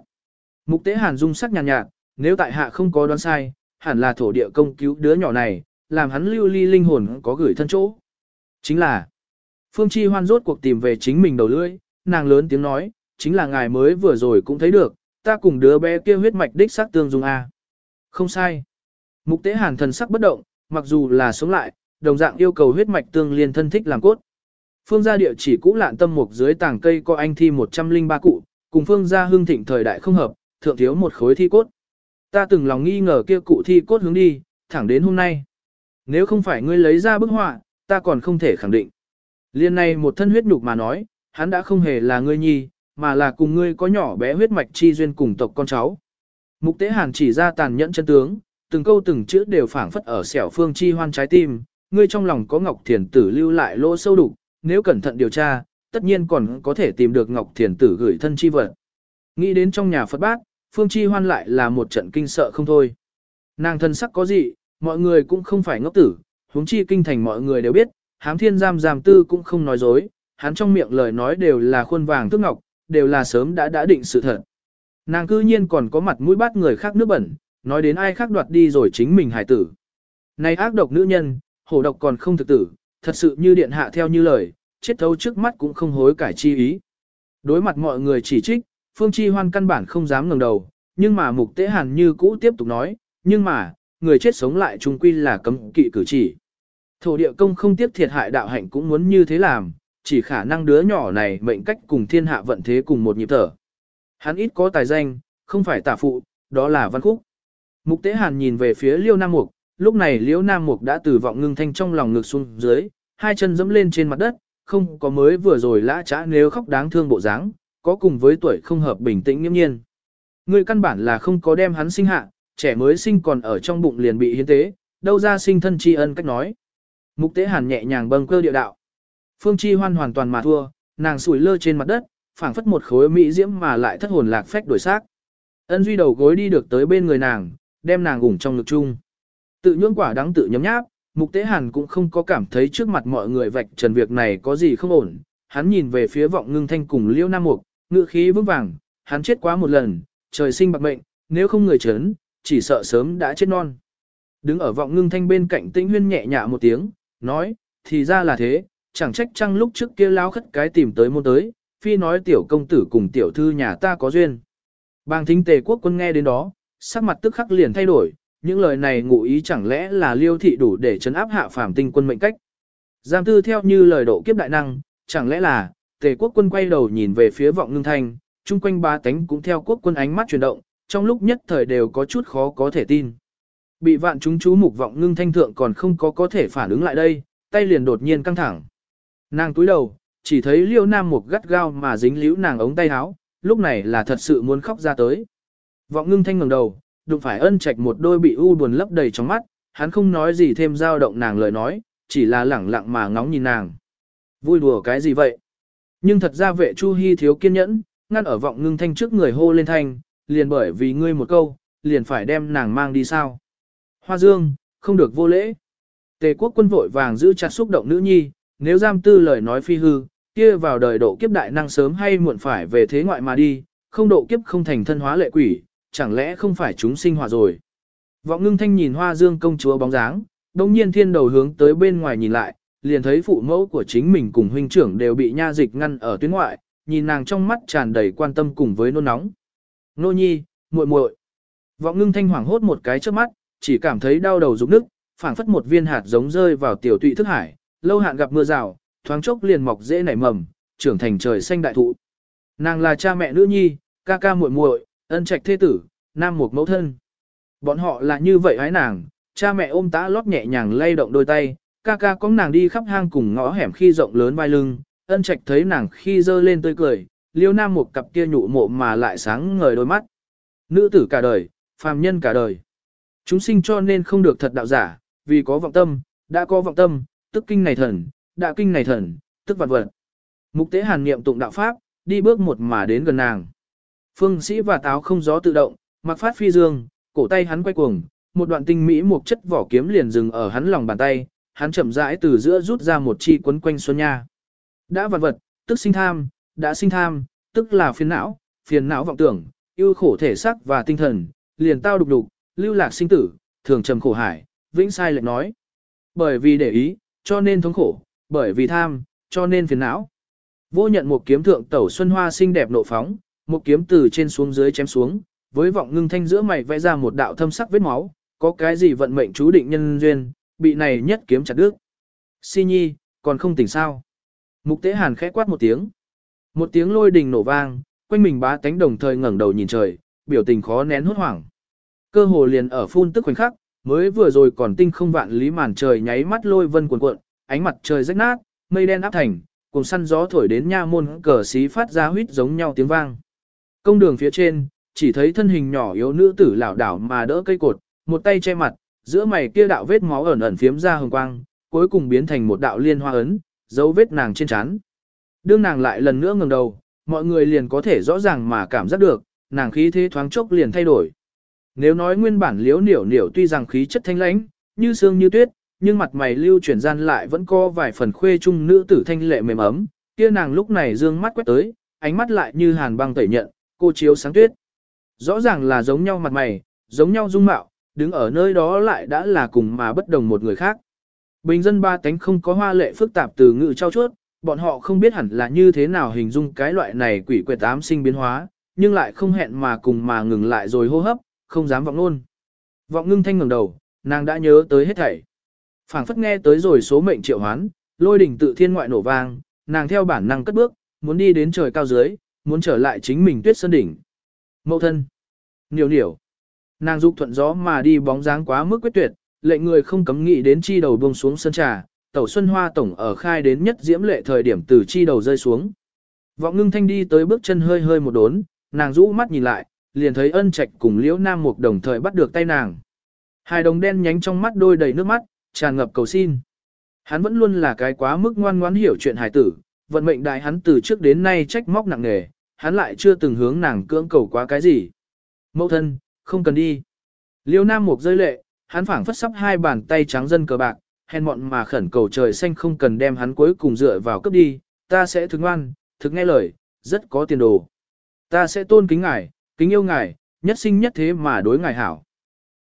Mục tế hàn dung sắc nhàn nhạt, nhạt, nếu tại hạ không có đoán sai, hẳn là thổ địa công cứu đứa nhỏ này, làm hắn lưu ly linh hồn có gửi thân chỗ. Chính là, Phương Chi hoan rốt cuộc tìm về chính mình đầu lưỡi, nàng lớn tiếng nói, chính là ngài mới vừa rồi cũng thấy được, ta cùng đứa bé kia huyết mạch đích xác tương dung A. Không sai. Mục tế hàn thần sắc bất động, mặc dù là sống lại, đồng dạng yêu cầu huyết mạch tương liên thân thích làm cốt. Phương gia địa chỉ cũ lạn tâm mục dưới tảng cây có anh thi 103 cụ, cùng phương gia hương thịnh thời đại không hợp, thượng thiếu một khối thi cốt. Ta từng lòng nghi ngờ kia cụ thi cốt hướng đi, thẳng đến hôm nay. Nếu không phải ngươi lấy ra bức họa, ta còn không thể khẳng định. Liên này một thân huyết nhục mà nói, hắn đã không hề là ngươi nhi, mà là cùng ngươi có nhỏ bé huyết mạch chi duyên cùng tộc con cháu. Mục tế hàn chỉ ra tàn nhẫn chân tướng, từng câu từng chữ đều phảng phất ở xẻo phương chi hoan trái tim, ngươi trong lòng có Ngọc Thiền Tử lưu lại lỗ sâu đục, nếu cẩn thận điều tra, tất nhiên còn có thể tìm được Ngọc Thiền Tử gửi thân chi vật. Nghĩ đến trong nhà Phật bát, Phương Chi Hoan lại là một trận kinh sợ không thôi. Nàng thân sắc có gì, mọi người cũng không phải ngốc tử, huống chi kinh thành mọi người đều biết, hám thiên giam giam tư cũng không nói dối, hắn trong miệng lời nói đều là khuôn vàng thước ngọc, đều là sớm đã đã định sự thật. Nàng cư nhiên còn có mặt mũi bắt người khác nước bẩn, nói đến ai khác đoạt đi rồi chính mình hải tử. Này ác độc nữ nhân, hổ độc còn không thực tử, thật sự như điện hạ theo như lời, chết thấu trước mắt cũng không hối cải chi ý. Đối mặt mọi người chỉ trích, Phương Chi Hoan căn bản không dám ngẩng đầu, nhưng mà mục tế hàn như cũ tiếp tục nói, nhưng mà, người chết sống lại trung quy là cấm kỵ cử chỉ. Thổ địa công không tiếp thiệt hại đạo hạnh cũng muốn như thế làm, chỉ khả năng đứa nhỏ này mệnh cách cùng thiên hạ vận thế cùng một nhịp thở. Hắn ít có tài danh, không phải tả phụ, đó là văn khúc. Mục tế hàn nhìn về phía liêu nam mục, lúc này liêu nam mục đã từ vọng ngưng thanh trong lòng ngực xuống dưới, hai chân dẫm lên trên mặt đất, không có mới vừa rồi lã trã nếu khóc đáng thương bộ dáng, có cùng với tuổi không hợp bình tĩnh nghiêm nhiên. Người căn bản là không có đem hắn sinh hạ, trẻ mới sinh còn ở trong bụng liền bị hiến tế, đâu ra sinh thân tri ân cách nói. Mục tế hàn nhẹ nhàng bâng cơ địa đạo. Phương Chi Hoan hoàn toàn mà thua, nàng sủi lơ trên mặt đất, phảng phất một khối mỹ diễm mà lại thất hồn lạc phách đổi xác. Ân Duy đầu gối đi được tới bên người nàng, đem nàng ủng trong ngực chung. Tự nhưỡng quả đáng tự nhấm nháp, Mục Tế Hàn cũng không có cảm thấy trước mặt mọi người vạch trần việc này có gì không ổn. Hắn nhìn về phía vọng ngưng thanh cùng Liễu Nam Mục, ngựa khí vững vàng, hắn chết quá một lần, trời sinh bạc mệnh, nếu không người chấn, chỉ sợ sớm đã chết non. Đứng ở vọng ngưng thanh bên cạnh tĩnh huyên nhẹ nhạ một tiếng, nói, thì ra là thế, chẳng trách chăng lúc trước kia lao khất cái tìm tới môn tới, phi nói tiểu công tử cùng tiểu thư nhà ta có duyên. Bàng thính tề quốc quân nghe đến đó, sắc mặt tức khắc liền thay đổi, những lời này ngụ ý chẳng lẽ là liêu thị đủ để chấn áp hạ phàm tinh quân mệnh cách. Giam tư theo như lời độ kiếp đại năng, chẳng lẽ là, tề quốc quân quay đầu nhìn về phía vọng ngưng thanh, chung quanh ba tánh cũng theo quốc quân ánh mắt chuyển động, trong lúc nhất thời đều có chút khó có thể tin. Bị vạn chúng chú mục vọng ngưng thanh thượng còn không có có thể phản ứng lại đây, tay liền đột nhiên căng thẳng. Nàng túi đầu, chỉ thấy liêu nam mục gắt gao mà dính liễu nàng ống tay áo, lúc này là thật sự muốn khóc ra tới. Vọng ngưng thanh ngẩng đầu, đụng phải ân trạch một đôi bị u buồn lấp đầy trong mắt, hắn không nói gì thêm dao động nàng lời nói, chỉ là lẳng lặng mà ngóng nhìn nàng. Vui đùa cái gì vậy? Nhưng thật ra vệ Chu Hi thiếu kiên nhẫn, ngăn ở vọng ngưng thanh trước người hô lên thanh, liền bởi vì ngươi một câu, liền phải đem nàng mang đi sao? Hoa Dương, không được vô lễ. Tề quốc quân vội vàng giữ chặt xúc động nữ nhi, nếu giam tư lời nói phi hư, kia vào đời độ kiếp đại năng sớm hay muộn phải về thế ngoại mà đi, không độ kiếp không thành thân hóa lệ quỷ, chẳng lẽ không phải chúng sinh hòa rồi. Vọng ngưng thanh nhìn hoa dương công chúa bóng dáng, đồng nhiên thiên đầu hướng tới bên ngoài nhìn lại, liền thấy phụ mẫu của chính mình cùng huynh trưởng đều bị nha dịch ngăn ở tuyến ngoại, nhìn nàng trong mắt tràn đầy quan tâm cùng với nôn nóng. Nô nhi, muội muội. Vọng ngưng thanh hoảng hốt một cái trước mắt, chỉ cảm thấy đau đầu rụng nức, phảng phất một viên hạt giống rơi vào tiểu tụy thức hải, lâu hạn gặp mưa rào, thoáng chốc liền mọc dễ nảy mầm, trưởng thành trời xanh đại thụ. Nàng là cha mẹ nữ nhi, ca ca muội muội, ân trạch thế tử, nam một mẫu thân. Bọn họ là như vậy hái nàng, cha mẹ ôm tá lót nhẹ nhàng lay động đôi tay, ca ca có nàng đi khắp hang cùng ngõ hẻm khi rộng lớn vai lưng, ân trạch thấy nàng khi dơ lên tươi cười, liêu nam một cặp kia nhụ mộ mà lại sáng ngời đôi mắt. Nữ tử cả đời, phàm nhân cả đời. Chúng sinh cho nên không được thật đạo giả, vì có vọng tâm, đã có vọng tâm, tức kinh này thần, đã kinh này thần, tức vật vật. Mục tế hàn niệm tụng đạo pháp, đi bước một mà đến gần nàng. Phương sĩ và táo không gió tự động, mặc phát phi dương, cổ tay hắn quay cuồng, một đoạn tinh mỹ một chất vỏ kiếm liền dừng ở hắn lòng bàn tay, hắn chậm rãi từ giữa rút ra một chi quấn quanh xuân nha. Đã vật vật, tức sinh tham, đã sinh tham, tức là phiền não, phiền não vọng tưởng, yêu khổ thể xác và tinh thần, liền tao đục đục, lưu lạc sinh tử, thường trầm khổ hải, vĩnh sai lệch nói. Bởi vì để ý, cho nên thống khổ, bởi vì tham, cho nên phiền não. Vô nhận một kiếm thượng tẩu xuân hoa xinh đẹp nộ phóng, một kiếm từ trên xuống dưới chém xuống, với vọng ngưng thanh giữa mày vẽ ra một đạo thâm sắc vết máu, có cái gì vận mệnh chú định nhân duyên, bị này nhất kiếm chặt đứt. Si nhi, còn không tỉnh sao. Mục tế hàn khẽ quát một tiếng. Một tiếng lôi đình nổ vang, quanh mình bá tánh đồng thời ngẩng đầu nhìn trời, biểu tình khó nén hốt hoảng. Cơ hồ liền ở phun tức khoảnh khắc, mới vừa rồi còn tinh không vạn lý màn trời nháy mắt lôi vân cuộn cuộn, ánh mặt trời rách nát, mây đen áp thành, cùng săn gió thổi đến nha môn cờ xí phát ra huýt giống nhau tiếng vang. Công đường phía trên, chỉ thấy thân hình nhỏ yếu nữ tử lảo đảo mà đỡ cây cột, một tay che mặt, giữa mày kia đạo vết máu ẩn ẩn phiếm ra hồng quang, cuối cùng biến thành một đạo liên hoa ấn, dấu vết nàng trên trán. Đương nàng lại lần nữa ngẩng đầu, mọi người liền có thể rõ ràng mà cảm giác được, nàng khí thế thoáng chốc liền thay đổi. Nếu nói nguyên bản liếu niểu niểu tuy rằng khí chất thanh lãnh, như sương như tuyết, nhưng mặt mày lưu chuyển gian lại vẫn có vài phần khuê trung nữ tử thanh lệ mềm ấm, kia nàng lúc này dương mắt quét tới, ánh mắt lại như hàn băng tẩy nhận, cô chiếu sáng tuyết. Rõ ràng là giống nhau mặt mày, giống nhau dung mạo, đứng ở nơi đó lại đã là cùng mà bất đồng một người khác. Bình dân ba tánh không có hoa lệ phức tạp từ ngữ trao chuốt, bọn họ không biết hẳn là như thế nào hình dung cái loại này quỷ quyệt tám sinh biến hóa, nhưng lại không hẹn mà cùng mà ngừng lại rồi hô hấp, không dám vọng luôn. Vọng ngưng thanh ngẩng đầu, nàng đã nhớ tới hết thảy phảng phất nghe tới rồi số mệnh triệu hoán, lôi đỉnh tự thiên ngoại nổ vang, nàng theo bản năng cất bước, muốn đi đến trời cao dưới, muốn trở lại chính mình tuyết sơn đỉnh. Mậu thân. Nhiều nhiều. Nàng dục thuận gió mà đi bóng dáng quá mức quyết tuyệt, lệnh người không cấm nghĩ đến chi đầu buông xuống sân trà, tẩu xuân hoa tổng ở khai đến nhất diễm lệ thời điểm từ chi đầu rơi xuống. Vọng ngưng thanh đi tới bước chân hơi hơi một đốn, nàng rũ mắt nhìn lại, liền thấy ân trạch cùng liễu nam mục đồng thời bắt được tay nàng. Hai đồng đen nhánh trong mắt đôi đầy nước mắt, tràn ngập cầu xin. Hắn vẫn luôn là cái quá mức ngoan ngoãn hiểu chuyện hài tử, vận mệnh đại hắn từ trước đến nay trách móc nặng nề, hắn lại chưa từng hướng nàng cưỡng cầu quá cái gì. Mẫu thân, không cần đi. Liêu Nam Mục rơi lệ, hắn phảng phất sắp hai bàn tay trắng dân cờ bạc, hèn mọn mà khẩn cầu trời xanh không cần đem hắn cuối cùng dựa vào cấp đi, ta sẽ thứ ngoan, thực nghe lời, rất có tiền đồ. Ta sẽ tôn kính ngài, kính yêu ngài, nhất sinh nhất thế mà đối ngài hảo.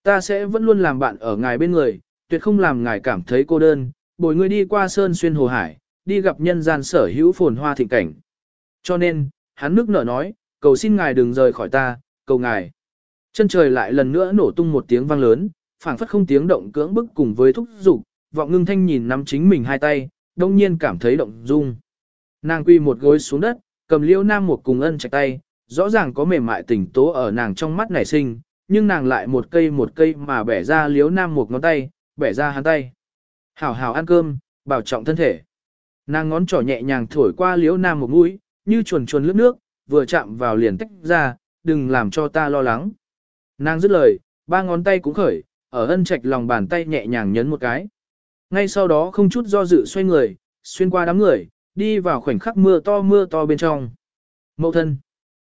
Ta sẽ vẫn luôn làm bạn ở ngài bên người, tuyệt không làm ngài cảm thấy cô đơn, bồi ngươi đi qua sơn xuyên hồ hải, đi gặp nhân gian sở hữu phồn hoa thịnh cảnh. Cho nên, hắn nước nở nói, cầu xin ngài đừng rời khỏi ta, cầu ngài. Chân trời lại lần nữa nổ tung một tiếng vang lớn, phảng phất không tiếng động cưỡng bức cùng với thúc dục, vọng ngưng thanh nhìn nắm chính mình hai tay, đông nhiên cảm thấy động dung. Nàng quy một gối xuống đất, cầm liêu nam một cùng ân chặt tay, rõ ràng có mềm mại tình tố ở nàng trong mắt nảy sinh, nhưng nàng lại một cây một cây mà bẻ ra liếu nam một ngón tay, bẻ ra hắn tay. Hảo hảo ăn cơm, bảo trọng thân thể. Nàng ngón trỏ nhẹ nhàng thổi qua liếu nam một mũi, như chuồn chuồn lướt nước, vừa chạm vào liền tách ra, đừng làm cho ta lo lắng. Nàng dứt lời, ba ngón tay cũng khởi, ở ân trạch lòng bàn tay nhẹ nhàng nhấn một cái. Ngay sau đó không chút do dự xoay người, xuyên qua đám người, đi vào khoảnh khắc mưa to mưa to bên trong. Mậu thân.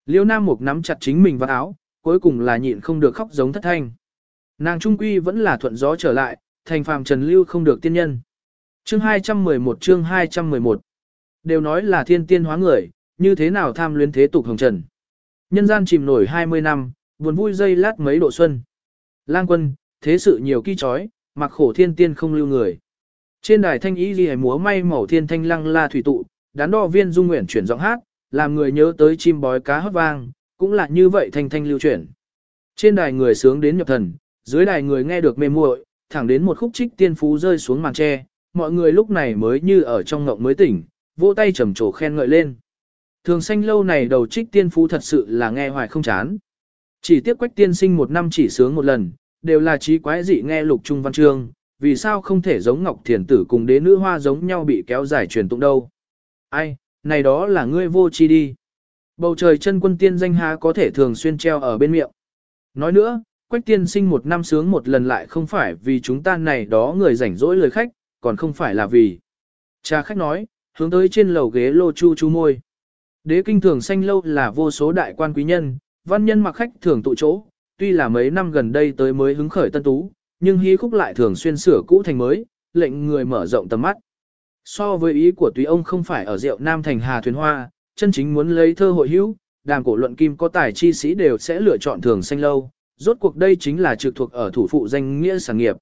Liêu Nam Mục nắm chặt chính mình vào áo, cuối cùng là nhịn không được khóc giống thất thanh. Nàng trung quy vẫn là thuận gió trở lại, thành phàm trần lưu không được tiên nhân. Chương 211 chương 211 Đều nói là thiên tiên hóa người, như thế nào tham luyến thế tục hồng trần. Nhân gian chìm nổi 20 năm, buồn vui dây lát mấy độ xuân. Lang quân, thế sự nhiều kỳ chói, mặc khổ thiên tiên không lưu người. Trên đài thanh ý ghi múa may màu thiên thanh lăng la thủy tụ, đán đo viên dung nguyện chuyển giọng hát, làm người nhớ tới chim bói cá hót vang, cũng là như vậy thanh thanh lưu chuyển. Trên đài người sướng đến nhập thần, dưới đài người nghe được mê muội, thẳng đến một khúc trích tiên phú rơi xuống màn tre, mọi người lúc này mới như ở trong ngộng mới tỉnh, vỗ tay trầm trồ khen ngợi lên. Thường xanh lâu này đầu trích tiên phú thật sự là nghe hoài không chán. Chỉ tiếp quách tiên sinh một năm chỉ sướng một lần, đều là trí quái dị nghe lục trung văn chương, vì sao không thể giống Ngọc Thiền Tử cùng đế nữ hoa giống nhau bị kéo dài truyền tụng đâu. Ai, này đó là ngươi vô chi đi. Bầu trời chân quân tiên danh há có thể thường xuyên treo ở bên miệng. Nói nữa, quách tiên sinh một năm sướng một lần lại không phải vì chúng ta này đó người rảnh rỗi lời khách, còn không phải là vì. Cha khách nói, hướng tới trên lầu ghế lô chu chu môi. Đế kinh thường xanh lâu là vô số đại quan quý nhân, văn nhân mặc khách thường tụ chỗ, tuy là mấy năm gần đây tới mới hứng khởi tân tú, nhưng hí khúc lại thường xuyên sửa cũ thành mới, lệnh người mở rộng tầm mắt. So với ý của tùy ông không phải ở rượu Nam Thành Hà Thuyền Hoa, chân chính muốn lấy thơ hội hữu, đàm cổ luận kim có tài chi sĩ đều sẽ lựa chọn thường xanh lâu, rốt cuộc đây chính là trực thuộc ở thủ phụ danh nghĩa sản nghiệp.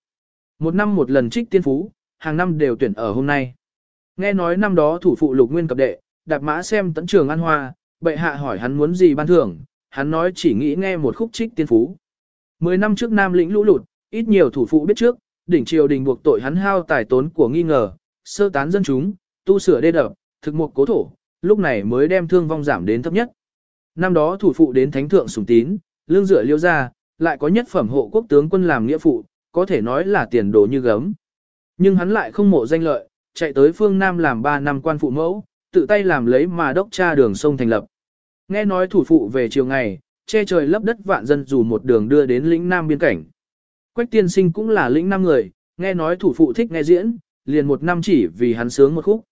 Một năm một lần trích tiên phú, hàng năm đều tuyển ở hôm nay. Nghe nói năm đó thủ phụ lục nguyên cập đệ, đạp mã xem tấn trường an hoa, bệ hạ hỏi hắn muốn gì ban thưởng, hắn nói chỉ nghĩ nghe một khúc trích tiên phú. Mười năm trước Nam lĩnh lũ lụt, ít nhiều thủ phụ biết trước, đỉnh triều đình buộc tội hắn hao tài tốn của nghi ngờ, sơ tán dân chúng, tu sửa đê đập, thực một cố thổ, lúc này mới đem thương vong giảm đến thấp nhất. Năm đó thủ phụ đến thánh thượng sủng tín, lương dựa liêu ra, lại có nhất phẩm hộ quốc tướng quân làm nghĩa phụ, có thể nói là tiền đồ như gấm. Nhưng hắn lại không mộ danh lợi, chạy tới phương Nam làm 3 năm quan phụ mẫu, tự tay làm lấy mà đốc tra đường sông thành lập. Nghe nói thủ phụ về chiều ngày, che trời lấp đất vạn dân dù một đường đưa đến lĩnh Nam biên cảnh. Quách tiên sinh cũng là lĩnh Nam người, nghe nói thủ phụ thích nghe diễn, liền một năm chỉ vì hắn sướng một khúc.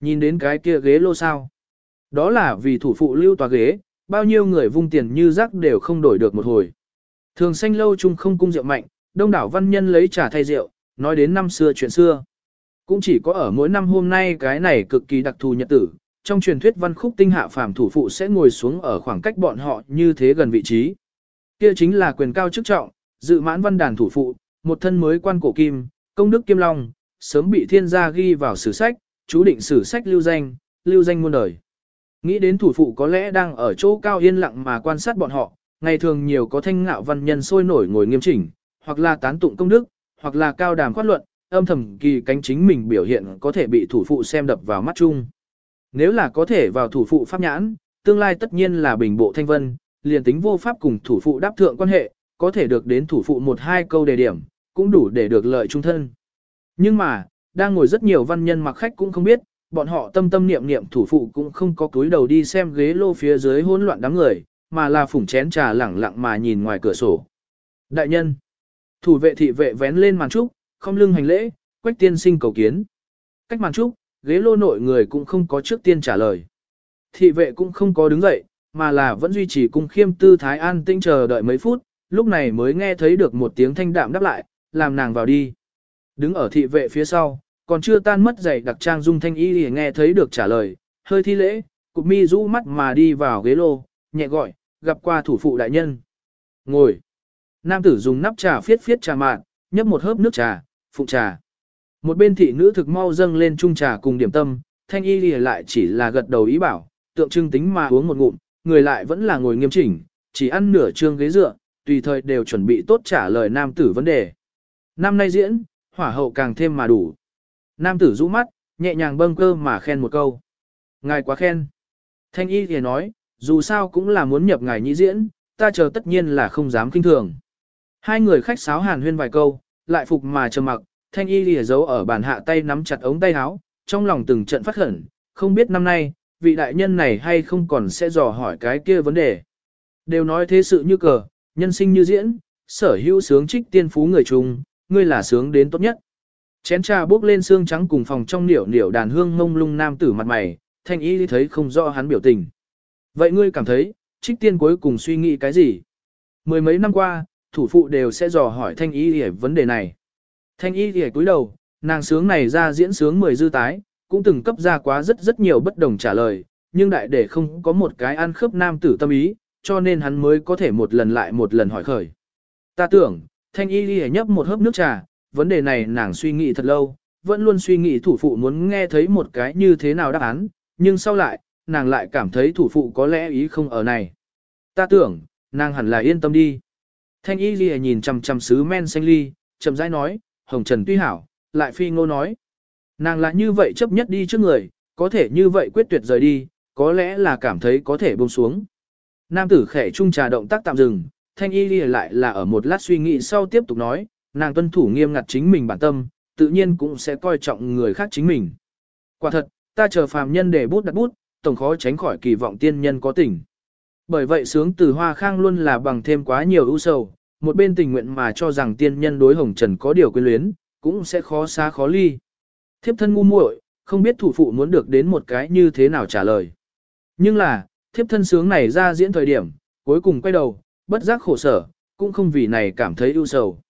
Nhìn đến cái kia ghế lô sao. Đó là vì thủ phụ lưu tòa ghế, bao nhiêu người vung tiền như rác đều không đổi được một hồi. Thường xanh lâu chung không cung rượu mạnh, đông đảo văn nhân lấy trà thay rượu, nói đến năm xưa chuyện xưa. Cũng chỉ có ở mỗi năm hôm nay cái này cực kỳ đặc thù nhật tử, trong truyền thuyết văn khúc tinh hạ phàm thủ phụ sẽ ngồi xuống ở khoảng cách bọn họ như thế gần vị trí. Kia chính là quyền cao chức trọng, dự mãn văn đàn thủ phụ, một thân mới quan cổ kim, công đức kim long, sớm bị thiên gia ghi vào sử sách, chú định sử sách lưu danh, lưu danh muôn đời. Nghĩ đến thủ phụ có lẽ đang ở chỗ cao yên lặng mà quan sát bọn họ, ngày thường nhiều có thanh ngạo văn nhân sôi nổi ngồi nghiêm chỉnh, hoặc là tán tụng công đức, hoặc là cao đàm khoát luận, âm thầm kỳ cánh chính mình biểu hiện có thể bị thủ phụ xem đập vào mắt chung. Nếu là có thể vào thủ phụ pháp nhãn, tương lai tất nhiên là bình bộ thanh vân, liền tính vô pháp cùng thủ phụ đáp thượng quan hệ, có thể được đến thủ phụ một hai câu đề điểm, cũng đủ để được lợi trung thân. Nhưng mà, đang ngồi rất nhiều văn nhân mặc khách cũng không biết, bọn họ tâm tâm niệm niệm thủ phụ cũng không có cúi đầu đi xem ghế lô phía dưới hỗn loạn đám người, mà là phủng chén trà lẳng lặng mà nhìn ngoài cửa sổ. Đại nhân, thủ vệ thị vệ vén lên màn trúc, không lưng hành lễ, quách tiên sinh cầu kiến. Cách màn trúc, ghế lô nội người cũng không có trước tiên trả lời. Thị vệ cũng không có đứng dậy, mà là vẫn duy trì cung khiêm tư thái an tinh chờ đợi mấy phút, lúc này mới nghe thấy được một tiếng thanh đạm đáp lại, làm nàng vào đi. Đứng ở thị vệ phía sau, còn chưa tan mất giày đặc trang dung thanh y để nghe thấy được trả lời, hơi thi lễ, cụp mi rũ mắt mà đi vào ghế lô, nhẹ gọi, gặp qua thủ phụ đại nhân. Ngồi. Nam tử dùng nắp trà phiết phiết trà mạn, nhấp một hớp nước trà, phụ trà. Một bên thị nữ thực mau dâng lên chung trà cùng điểm tâm, thanh y lìa lại chỉ là gật đầu ý bảo, tượng trưng tính mà uống một ngụm, người lại vẫn là ngồi nghiêm chỉnh, chỉ ăn nửa trương ghế dựa, tùy thời đều chuẩn bị tốt trả lời nam tử vấn đề. Năm nay diễn, hỏa hậu càng thêm mà đủ. Nam tử rũ mắt, nhẹ nhàng bâng cơ mà khen một câu. Ngài quá khen. Thanh y thì nói, dù sao cũng là muốn nhập ngài nhĩ diễn, ta chờ tất nhiên là không dám kinh thường. Hai người khách sáo hàn huyên vài câu, lại phục mà trầm mặc, thanh y lìa giấu ở bàn hạ tay nắm chặt ống tay áo, trong lòng từng trận phát khẩn, không biết năm nay, vị đại nhân này hay không còn sẽ dò hỏi cái kia vấn đề. Đều nói thế sự như cờ, nhân sinh như diễn, sở hữu sướng trích tiên phú người chung, ngươi là sướng đến tốt nhất. Chén trà bốc lên xương trắng cùng phòng trong niểu niểu đàn hương ngông lung nam tử mặt mày, thanh y thấy không rõ hắn biểu tình. Vậy ngươi cảm thấy, trích tiên cuối cùng suy nghĩ cái gì? Mười mấy năm qua, thủ phụ đều sẽ dò hỏi thanh y về vấn đề này. Thanh y thì cúi đầu, nàng sướng này ra diễn sướng mười dư tái, cũng từng cấp ra quá rất rất nhiều bất đồng trả lời, nhưng đại để không có một cái ăn khớp nam tử tâm ý, cho nên hắn mới có thể một lần lại một lần hỏi khởi. Ta tưởng, thanh y ghi nhấp một hớp nước trà, vấn đề này nàng suy nghĩ thật lâu, vẫn luôn suy nghĩ thủ phụ muốn nghe thấy một cái như thế nào đáp án, nhưng sau lại, nàng lại cảm thấy thủ phụ có lẽ ý không ở này. Ta tưởng, nàng hẳn là yên tâm đi. Thanh y ghi nhìn chằm chằm sứ men xanh ly, chậm rãi nói, hồng trần tuy hảo, lại phi ngô nói. Nàng là như vậy chấp nhất đi trước người, có thể như vậy quyết tuyệt rời đi, có lẽ là cảm thấy có thể buông xuống. Nam tử khẽ trung trà động tác tạm dừng, thanh y lìa lại là ở một lát suy nghĩ sau tiếp tục nói, nàng tuân thủ nghiêm ngặt chính mình bản tâm, tự nhiên cũng sẽ coi trọng người khác chính mình. Quả thật, ta chờ phàm nhân để bút đặt bút, tổng khó tránh khỏi kỳ vọng tiên nhân có tình. Bởi vậy sướng từ hoa khang luôn là bằng thêm quá nhiều ưu sầu, một bên tình nguyện mà cho rằng tiên nhân đối hồng trần có điều quyến luyến, cũng sẽ khó xa khó ly. Thiếp thân ngu muội, không biết thủ phụ muốn được đến một cái như thế nào trả lời. Nhưng là, thiếp thân sướng này ra diễn thời điểm, cuối cùng quay đầu, bất giác khổ sở, cũng không vì này cảm thấy ưu sầu.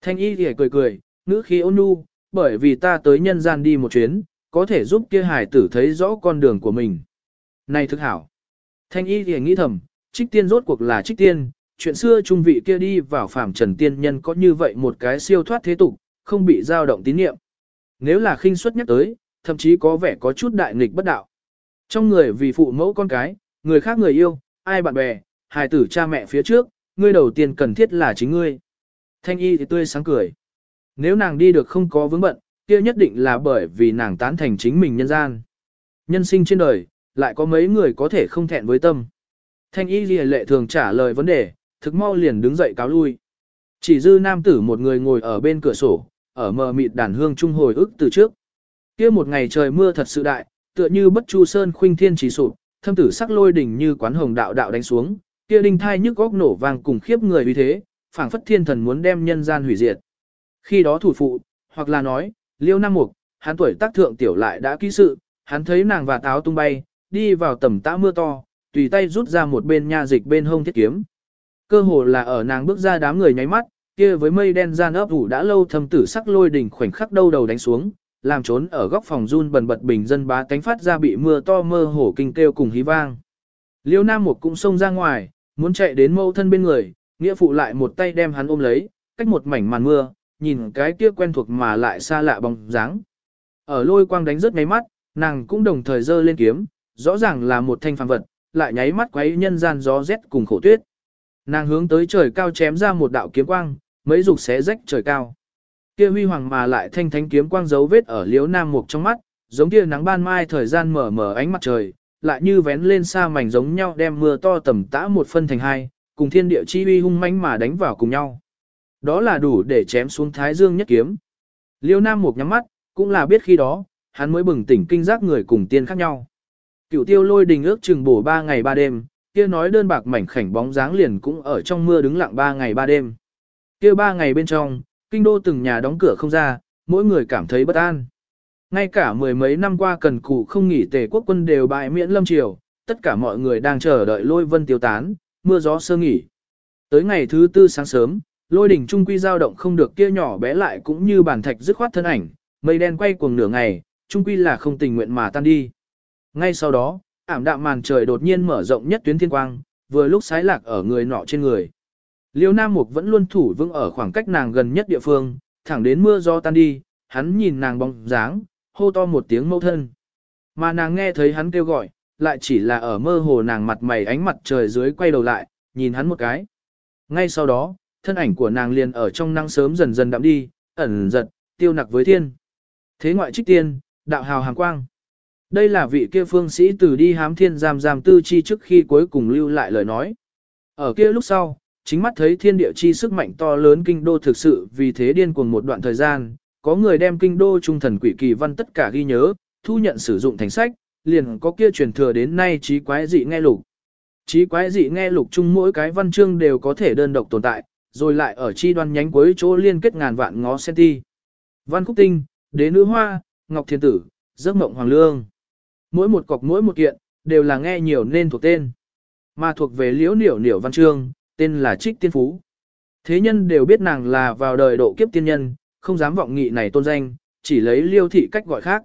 Thanh y thì cười cười, ngữ khí ôn nhu, bởi vì ta tới nhân gian đi một chuyến, có thể giúp kia hài tử thấy rõ con đường của mình. Này thức hảo. Thanh y thì nghĩ thầm, trích tiên rốt cuộc là trích tiên, chuyện xưa trung vị kia đi vào phàm trần tiên nhân có như vậy một cái siêu thoát thế tục, không bị dao động tín niệm. Nếu là khinh suất nhắc tới, thậm chí có vẻ có chút đại nghịch bất đạo. Trong người vì phụ mẫu con cái, người khác người yêu, ai bạn bè, hài tử cha mẹ phía trước, ngươi đầu tiên cần thiết là chính ngươi. Thanh y thì tươi sáng cười. Nếu nàng đi được không có vướng bận, kia nhất định là bởi vì nàng tán thành chính mình nhân gian. Nhân sinh trên đời, lại có mấy người có thể không thẹn với tâm. Thanh y lìa lệ thường trả lời vấn đề, thực mau liền đứng dậy cáo lui. Chỉ dư nam tử một người ngồi ở bên cửa sổ, ở mờ mịt đàn hương trung hồi ức từ trước. kia một ngày trời mưa thật sự đại, tựa như bất chu sơn khuynh thiên chỉ sụp, thâm tử sắc lôi đỉnh như quán hồng đạo đạo đánh xuống, kia đinh thai nhức góc nổ vang cùng khiếp người uy thế, phảng phất thiên thần muốn đem nhân gian hủy diệt. Khi đó thủ phụ, hoặc là nói, liêu nam mục, hắn tuổi tác thượng tiểu lại đã ký sự, hắn thấy nàng và táo tung bay, đi vào tầm tã mưa to, tùy tay rút ra một bên nha dịch bên hông thiết kiếm. Cơ hồ là ở nàng bước ra đám người nháy mắt, kia với mây đen gian ấp ủ đã lâu thâm tử sắc lôi đỉnh khoảnh khắc đâu đầu đánh xuống, làm trốn ở góc phòng run bần bật bình dân bá cánh phát ra bị mưa to mơ hổ kinh kêu cùng hí vang. Liêu Nam Mục cũng xông ra ngoài, muốn chạy đến mâu thân bên người, nghĩa phụ lại một tay đem hắn ôm lấy, cách một mảnh màn mưa, nhìn cái kia quen thuộc mà lại xa lạ bóng dáng. Ở lôi quang đánh rớt ngáy mắt, nàng cũng đồng thời giơ lên kiếm, rõ ràng là một thanh phàm vật, lại nháy mắt quấy nhân gian gió rét cùng khổ tuyết. Nàng hướng tới trời cao chém ra một đạo kiếm quang, mấy dục xé rách trời cao. Kia huy hoàng mà lại thanh thánh kiếm quang dấu vết ở liếu nam mục trong mắt, giống kia nắng ban mai thời gian mở mở ánh mặt trời, lại như vén lên xa mảnh giống nhau đem mưa to tầm tã một phân thành hai, cùng thiên địa chi uy hung mãnh mà đánh vào cùng nhau. Đó là đủ để chém xuống thái dương nhất kiếm. Liêu nam mục nhắm mắt, cũng là biết khi đó, hắn mới bừng tỉnh kinh giác người cùng tiên khác nhau. Cửu tiêu lôi đình ước chừng bổ ba ngày ba đêm, kia nói đơn bạc mảnh khảnh bóng dáng liền cũng ở trong mưa đứng lặng ba ngày ba đêm. Kia ba ngày bên trong, kinh đô từng nhà đóng cửa không ra, mỗi người cảm thấy bất an. Ngay cả mười mấy năm qua cần cù không nghỉ tề quốc quân đều bại miễn lâm triều, tất cả mọi người đang chờ đợi lôi vân tiêu tán, mưa gió sơ nghỉ. Tới ngày thứ tư sáng sớm, lôi đỉnh trung quy dao động không được kia nhỏ bé lại cũng như bản thạch dứt khoát thân ảnh, mây đen quay cuồng nửa ngày, trung quy là không tình nguyện mà tan đi. Ngay sau đó, ảm đạm màn trời đột nhiên mở rộng nhất tuyến thiên quang, vừa lúc sái lạc ở người nọ trên người. Liêu Nam Mục vẫn luôn thủ vững ở khoảng cách nàng gần nhất địa phương, thẳng đến mưa gió tan đi, hắn nhìn nàng bóng dáng, hô to một tiếng mẫu thân. Mà nàng nghe thấy hắn kêu gọi, lại chỉ là ở mơ hồ nàng mặt mày ánh mặt trời dưới quay đầu lại, nhìn hắn một cái. Ngay sau đó, thân ảnh của nàng liền ở trong nắng sớm dần dần đậm đi, ẩn giật, tiêu nặc với thiên. Thế ngoại trích tiên, đạo hào hàng quang. Đây là vị kia phương sĩ từ đi hám thiên giam giam tư chi trước khi cuối cùng lưu lại lời nói. Ở kia lúc sau, chính mắt thấy thiên địa chi sức mạnh to lớn kinh đô thực sự vì thế điên cuồng một đoạn thời gian, có người đem kinh đô trung thần quỷ kỳ văn tất cả ghi nhớ, thu nhận sử dụng thành sách, liền có kia truyền thừa đến nay trí quái dị nghe lục. Trí quái dị nghe lục chung mỗi cái văn chương đều có thể đơn độc tồn tại, rồi lại ở chi đoan nhánh cuối chỗ liên kết ngàn vạn ngó sen ti Văn khúc tinh, đế nữ hoa, ngọc thiên tử, giấc mộng hoàng lương. Mỗi một cọc mỗi một kiện, đều là nghe nhiều nên thuộc tên. Mà thuộc về liễu niểu niểu văn chương, tên là Trích Tiên Phú. Thế nhân đều biết nàng là vào đời độ kiếp tiên nhân, không dám vọng nghị này tôn danh, chỉ lấy liêu thị cách gọi khác.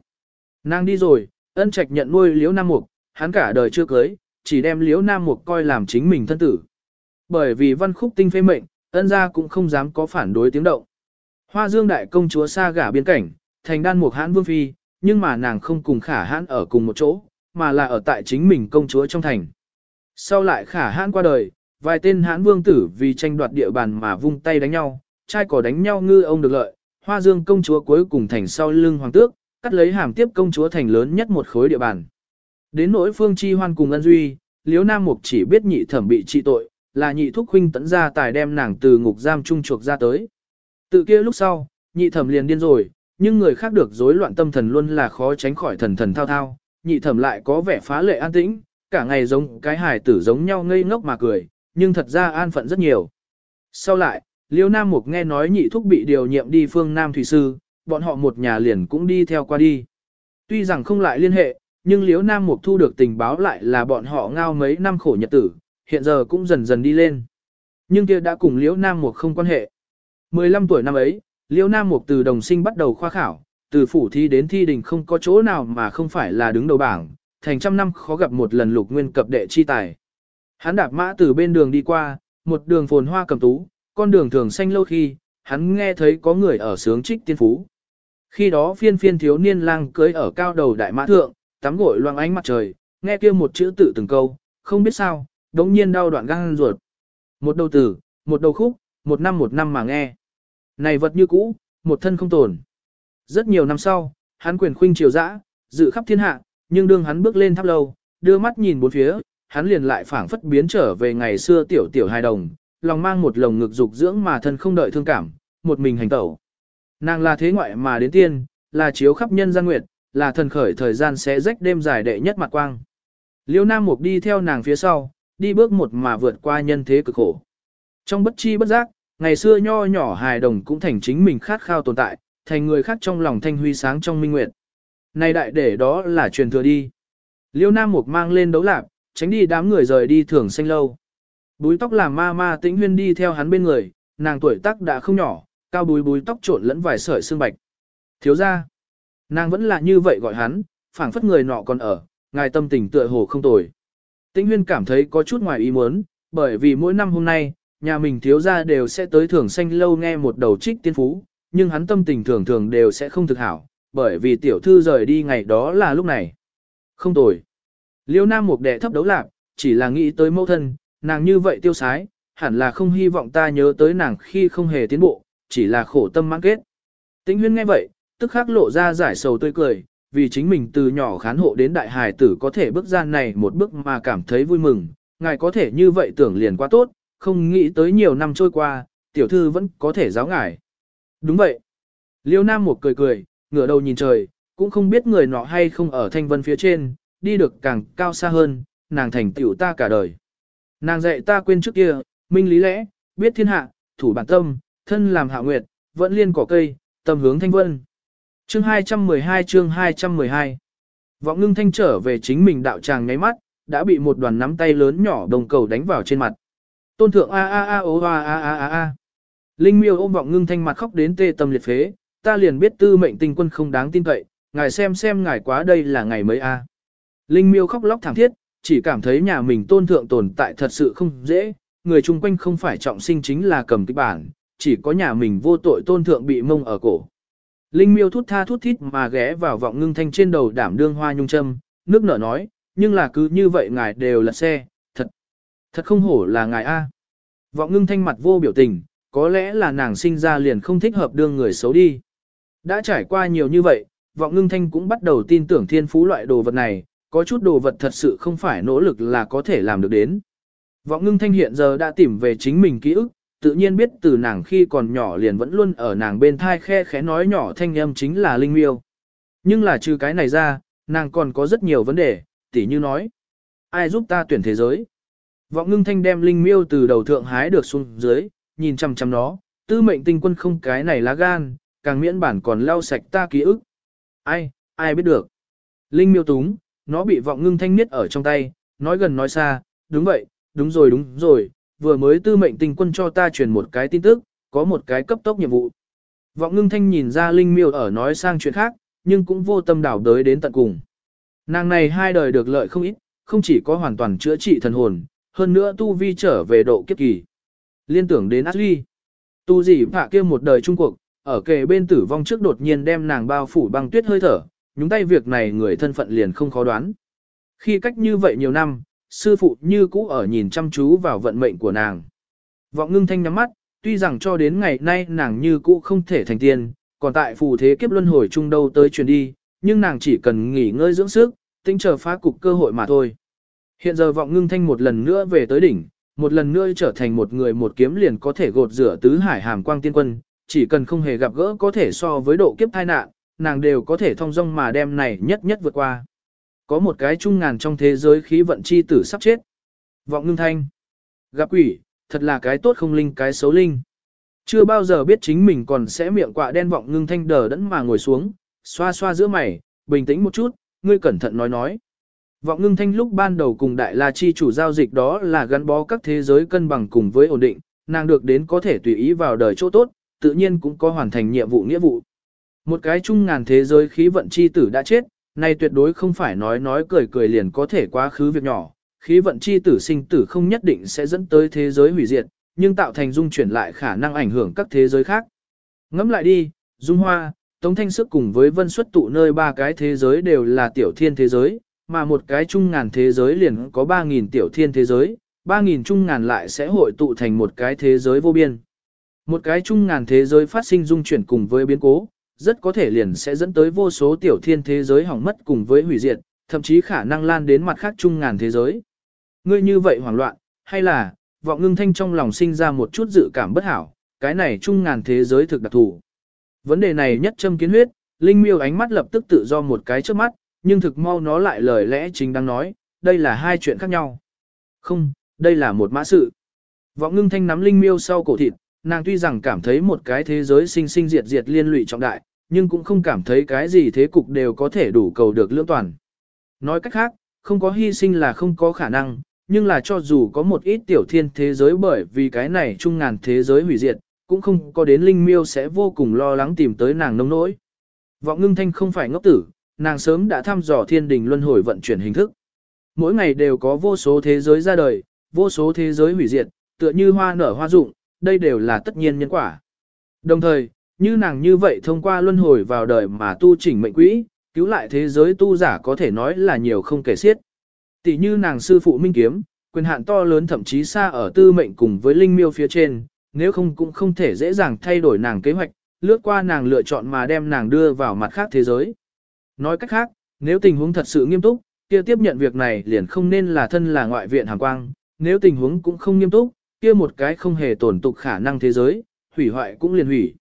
Nàng đi rồi, ân trạch nhận nuôi liễu nam mục, hắn cả đời chưa cưới, chỉ đem liễu nam mục coi làm chính mình thân tử. Bởi vì văn khúc tinh phê mệnh, ân gia cũng không dám có phản đối tiếng động. Hoa dương đại công chúa xa gả biên cảnh, thành đan mục hãn vương phi, nhưng mà nàng không cùng khả hãn ở cùng một chỗ, mà là ở tại chính mình công chúa trong thành. Sau lại khả hãn qua đời, vài tên hãn vương tử vì tranh đoạt địa bàn mà vung tay đánh nhau, trai cỏ đánh nhau ngư ông được lợi, hoa dương công chúa cuối cùng thành sau lưng hoàng tước, cắt lấy hàm tiếp công chúa thành lớn nhất một khối địa bàn. Đến nỗi phương chi hoan cùng ân duy, liếu nam mục chỉ biết nhị thẩm bị trị tội, là nhị thúc huynh tấn ra tài đem nàng từ ngục giam trung chuộc ra tới. Tự kia lúc sau, nhị thẩm liền điên rồi, nhưng người khác được rối loạn tâm thần luôn là khó tránh khỏi thần thần thao thao, nhị thẩm lại có vẻ phá lệ an tĩnh, cả ngày giống cái hài tử giống nhau ngây ngốc mà cười, nhưng thật ra an phận rất nhiều. Sau lại, Liêu Nam Mục nghe nói nhị thúc bị điều nhiệm đi phương Nam Thủy Sư, bọn họ một nhà liền cũng đi theo qua đi. Tuy rằng không lại liên hệ, nhưng Liêu Nam Mục thu được tình báo lại là bọn họ ngao mấy năm khổ nhật tử, hiện giờ cũng dần dần đi lên. Nhưng kia đã cùng Liêu Nam Mục không quan hệ. 15 tuổi năm ấy, Liêu Nam Mục từ đồng sinh bắt đầu khoa khảo, từ phủ thi đến thi đình không có chỗ nào mà không phải là đứng đầu bảng, thành trăm năm khó gặp một lần lục nguyên cập đệ chi tài. Hắn đạp mã từ bên đường đi qua, một đường phồn hoa cầm tú, con đường thường xanh lâu khi, hắn nghe thấy có người ở sướng trích tiên phú. Khi đó phiên phiên thiếu niên lang cưới ở cao đầu đại mã thượng, tắm gội loang ánh mặt trời, nghe kia một chữ tự từng câu, không biết sao, đống nhiên đau đoạn gan ruột. Một đầu tử, một đầu khúc, một năm một năm mà nghe. Này vật như cũ, một thân không tồn. Rất nhiều năm sau, hắn quyền khuynh triều dã, dự khắp thiên hạ, nhưng đương hắn bước lên tháp lâu, đưa mắt nhìn bốn phía, hắn liền lại phảng phất biến trở về ngày xưa tiểu tiểu hài đồng, lòng mang một lồng ngực dục dưỡng mà thân không đợi thương cảm, một mình hành tẩu. Nàng là thế ngoại mà đến tiên, là chiếu khắp nhân gian nguyệt, là thần khởi thời gian sẽ rách đêm dài đệ nhất mặt quang. Liêu Nam Mục đi theo nàng phía sau, đi bước một mà vượt qua nhân thế cực khổ. Trong bất chi bất giác, ngày xưa nho nhỏ hài đồng cũng thành chính mình khát khao tồn tại, thành người khác trong lòng thanh huy sáng trong minh nguyệt. Này đại để đó là truyền thừa đi. Liêu Nam Mục mang lên đấu lạc, tránh đi đám người rời đi thường xanh lâu. Búi tóc làm ma ma tĩnh huyên đi theo hắn bên người, nàng tuổi tác đã không nhỏ, cao búi búi tóc trộn lẫn vài sợi xương bạch. Thiếu ra, nàng vẫn là như vậy gọi hắn, phảng phất người nọ còn ở, ngài tâm tình tựa hồ không tồi. Tĩnh huyên cảm thấy có chút ngoài ý muốn, bởi vì mỗi năm hôm nay, nhà mình thiếu ra đều sẽ tới thường xanh lâu nghe một đầu trích tiên phú, nhưng hắn tâm tình thường thường đều sẽ không thực hảo, bởi vì tiểu thư rời đi ngày đó là lúc này. Không tồi. Liêu Nam Mục đệ thấp đấu lạc, chỉ là nghĩ tới mẫu thân, nàng như vậy tiêu sái, hẳn là không hy vọng ta nhớ tới nàng khi không hề tiến bộ, chỉ là khổ tâm mãn kết. Tĩnh huyên nghe vậy, tức khắc lộ ra giải sầu tươi cười, vì chính mình từ nhỏ khán hộ đến đại hài tử có thể bước ra này một bước mà cảm thấy vui mừng, ngài có thể như vậy tưởng liền quá tốt, không nghĩ tới nhiều năm trôi qua, tiểu thư vẫn có thể giáo ngài. Đúng vậy. Liêu Nam một cười cười, ngửa đầu nhìn trời, cũng không biết người nọ hay không ở thanh vân phía trên, đi được càng cao xa hơn, nàng thành tiểu ta cả đời. Nàng dạy ta quên trước kia, minh lý lẽ, biết thiên hạ, thủ bản tâm, thân làm hạ nguyệt, vẫn liên cỏ cây, tâm hướng thanh vân. Chương 212 chương 212 Vọng ngưng thanh trở về chính mình đạo tràng ngáy mắt, đã bị một đoàn nắm tay lớn nhỏ đồng cầu đánh vào trên mặt. Tôn thượng a a a o a a a a a. Linh miêu ôm vọng ngưng thanh mặt khóc đến tê tâm liệt phế, ta liền biết tư mệnh tinh quân không đáng tin cậy, ngài xem xem ngài quá đây là ngày mới a. Linh miêu khóc lóc thảm thiết, chỉ cảm thấy nhà mình tôn thượng tồn tại thật sự không dễ, người chung quanh không phải trọng sinh chính là cầm kịch bản, chỉ có nhà mình vô tội tôn thượng bị mông ở cổ. Linh miêu thút tha thút thít mà ghé vào vọng ngưng thanh trên đầu đảm đương hoa nhung châm, nước nở nói, nhưng là cứ như vậy ngài đều là xe, thật, thật không hổ là ngài A. Vọng ngưng thanh mặt vô biểu tình, có lẽ là nàng sinh ra liền không thích hợp đương người xấu đi. Đã trải qua nhiều như vậy, vọng ngưng thanh cũng bắt đầu tin tưởng thiên phú loại đồ vật này, có chút đồ vật thật sự không phải nỗ lực là có thể làm được đến. Vọng ngưng thanh hiện giờ đã tìm về chính mình ký ức, tự nhiên biết từ nàng khi còn nhỏ liền vẫn luôn ở nàng bên thai khe khẽ nói nhỏ thanh âm chính là linh miêu. Nhưng là trừ cái này ra, nàng còn có rất nhiều vấn đề, tỉ như nói. Ai giúp ta tuyển thế giới? Vọng ngưng thanh đem linh miêu từ đầu thượng hái được xuống dưới, nhìn chăm chăm nó, tư mệnh tinh quân không cái này lá gan, càng miễn bản còn lau sạch ta ký ức. Ai, ai biết được. Linh miêu túng, nó bị vọng ngưng thanh niết ở trong tay, nói gần nói xa, đúng vậy, đúng rồi đúng rồi, vừa mới tư mệnh tinh quân cho ta truyền một cái tin tức, có một cái cấp tốc nhiệm vụ. Vọng ngưng thanh nhìn ra Linh miêu ở nói sang chuyện khác, nhưng cũng vô tâm đảo đới đến tận cùng. Nàng này hai đời được lợi không ít, không chỉ có hoàn toàn chữa trị thần hồn, hơn nữa tu vi trở về độ kiếp kỳ. Liên tưởng đến Ashley. Tu gì phạ kia một đời trung cuộc, ở kề bên tử vong trước đột nhiên đem nàng bao phủ băng tuyết hơi thở, nhúng tay việc này người thân phận liền không khó đoán. Khi cách như vậy nhiều năm, sư phụ như cũ ở nhìn chăm chú vào vận mệnh của nàng. Vọng ngưng thanh nhắm mắt, tuy rằng cho đến ngày nay nàng như cũ không thể thành tiên, còn tại phù thế kiếp luân hồi chung đâu tới truyền đi, nhưng nàng chỉ cần nghỉ ngơi dưỡng sức, tính chờ phá cục cơ hội mà thôi. Hiện giờ vọng ngưng thanh một lần nữa về tới đỉnh, một lần nữa trở thành một người một kiếm liền có thể gột rửa tứ hải hàm quang tiên quân, chỉ cần không hề gặp gỡ có thể so với độ kiếp thai nạn, nàng đều có thể thông dong mà đem này nhất nhất vượt qua. Có một cái trung ngàn trong thế giới khí vận chi tử sắp chết. Vọng ngưng thanh. Gặp quỷ, thật là cái tốt không linh cái xấu linh. Chưa bao giờ biết chính mình còn sẽ miệng quạ đen vọng ngưng thanh đờ đẫn mà ngồi xuống, xoa xoa giữa mày, bình tĩnh một chút, ngươi cẩn thận nói nói. Vọng ngưng thanh lúc ban đầu cùng đại la chi chủ giao dịch đó là gắn bó các thế giới cân bằng cùng với ổn định, nàng được đến có thể tùy ý vào đời chỗ tốt, tự nhiên cũng có hoàn thành nhiệm vụ nghĩa vụ. Một cái chung ngàn thế giới khí vận chi tử đã chết, này tuyệt đối không phải nói nói cười cười liền có thể quá khứ việc nhỏ, khí vận chi tử sinh tử không nhất định sẽ dẫn tới thế giới hủy diệt, nhưng tạo thành dung chuyển lại khả năng ảnh hưởng các thế giới khác. Ngẫm lại đi, Dung Hoa, Tống Thanh Sức cùng với Vân Xuất tụ nơi ba cái thế giới đều là tiểu thiên thế giới, mà một cái chung ngàn thế giới liền có 3.000 tiểu thiên thế giới, 3.000 chung ngàn lại sẽ hội tụ thành một cái thế giới vô biên. Một cái chung ngàn thế giới phát sinh dung chuyển cùng với biến cố, rất có thể liền sẽ dẫn tới vô số tiểu thiên thế giới hỏng mất cùng với hủy diệt, thậm chí khả năng lan đến mặt khác chung ngàn thế giới. Ngươi như vậy hoảng loạn, hay là, vọng ngưng thanh trong lòng sinh ra một chút dự cảm bất hảo, cái này chung ngàn thế giới thực đặc thù. Vấn đề này nhất châm kiến huyết, Linh miêu ánh mắt lập tức tự do một cái trước mắt, nhưng thực mau nó lại lời lẽ chính đang nói, đây là hai chuyện khác nhau. Không, đây là một mã sự. Vọng ngưng thanh nắm Linh miêu sau cổ thịt, nàng tuy rằng cảm thấy một cái thế giới sinh sinh diệt diệt liên lụy trọng đại, nhưng cũng không cảm thấy cái gì thế cục đều có thể đủ cầu được lưỡng toàn. Nói cách khác, không có hy sinh là không có khả năng, nhưng là cho dù có một ít tiểu thiên thế giới bởi vì cái này trung ngàn thế giới hủy diệt, cũng không có đến linh miêu sẽ vô cùng lo lắng tìm tới nàng nông nỗi. Vọng ngưng thanh không phải ngốc tử, nàng sớm đã thăm dò thiên đình luân hồi vận chuyển hình thức. Mỗi ngày đều có vô số thế giới ra đời, vô số thế giới hủy diệt, tựa như hoa nở hoa rụng, đây đều là tất nhiên nhân quả. Đồng thời, như nàng như vậy thông qua luân hồi vào đời mà tu chỉnh mệnh quỹ, cứu lại thế giới tu giả có thể nói là nhiều không kể xiết. Tỷ như nàng sư phụ Minh Kiếm, quyền hạn to lớn thậm chí xa ở tư mệnh cùng với linh miêu phía trên, nếu không cũng không thể dễ dàng thay đổi nàng kế hoạch, lướt qua nàng lựa chọn mà đem nàng đưa vào mặt khác thế giới. Nói cách khác, nếu tình huống thật sự nghiêm túc, kia tiếp nhận việc này liền không nên là thân là ngoại viện hàng quang, nếu tình huống cũng không nghiêm túc, kia một cái không hề tổn tục khả năng thế giới, hủy hoại cũng liền hủy.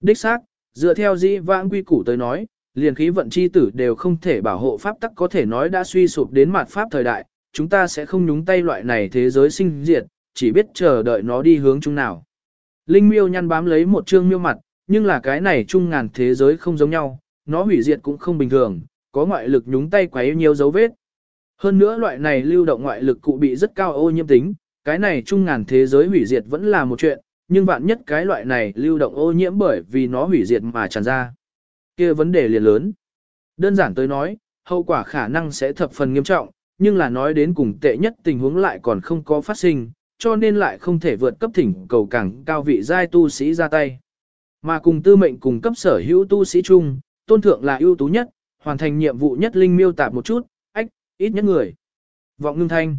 Đích xác, dựa theo dĩ vãng quy củ tới nói, liền khí vận chi tử đều không thể bảo hộ pháp tắc có thể nói đã suy sụp đến mặt pháp thời đại, chúng ta sẽ không nhúng tay loại này thế giới sinh diệt, chỉ biết chờ đợi nó đi hướng chung nào. Linh miêu nhăn bám lấy một chương miêu mặt, nhưng là cái này chung ngàn thế giới không giống nhau, nó hủy diệt cũng không bình thường, có ngoại lực nhúng tay quấy nhiều dấu vết. Hơn nữa loại này lưu động ngoại lực cụ bị rất cao ô nhiễm tính, cái này chung ngàn thế giới hủy diệt vẫn là một chuyện, nhưng vạn nhất cái loại này lưu động ô nhiễm bởi vì nó hủy diệt mà tràn ra. kia vấn đề liền lớn. Đơn giản tới nói, hậu quả khả năng sẽ thập phần nghiêm trọng, nhưng là nói đến cùng tệ nhất tình huống lại còn không có phát sinh, cho nên lại không thể vượt cấp thỉnh cầu càng cao vị giai tu sĩ ra tay. Mà cùng tư mệnh cùng cấp sở hữu tu sĩ chung, tôn thượng là ưu tú nhất, hoàn thành nhiệm vụ nhất linh miêu tạp một chút, ách, ít nhất người. Vọng ngưng thanh.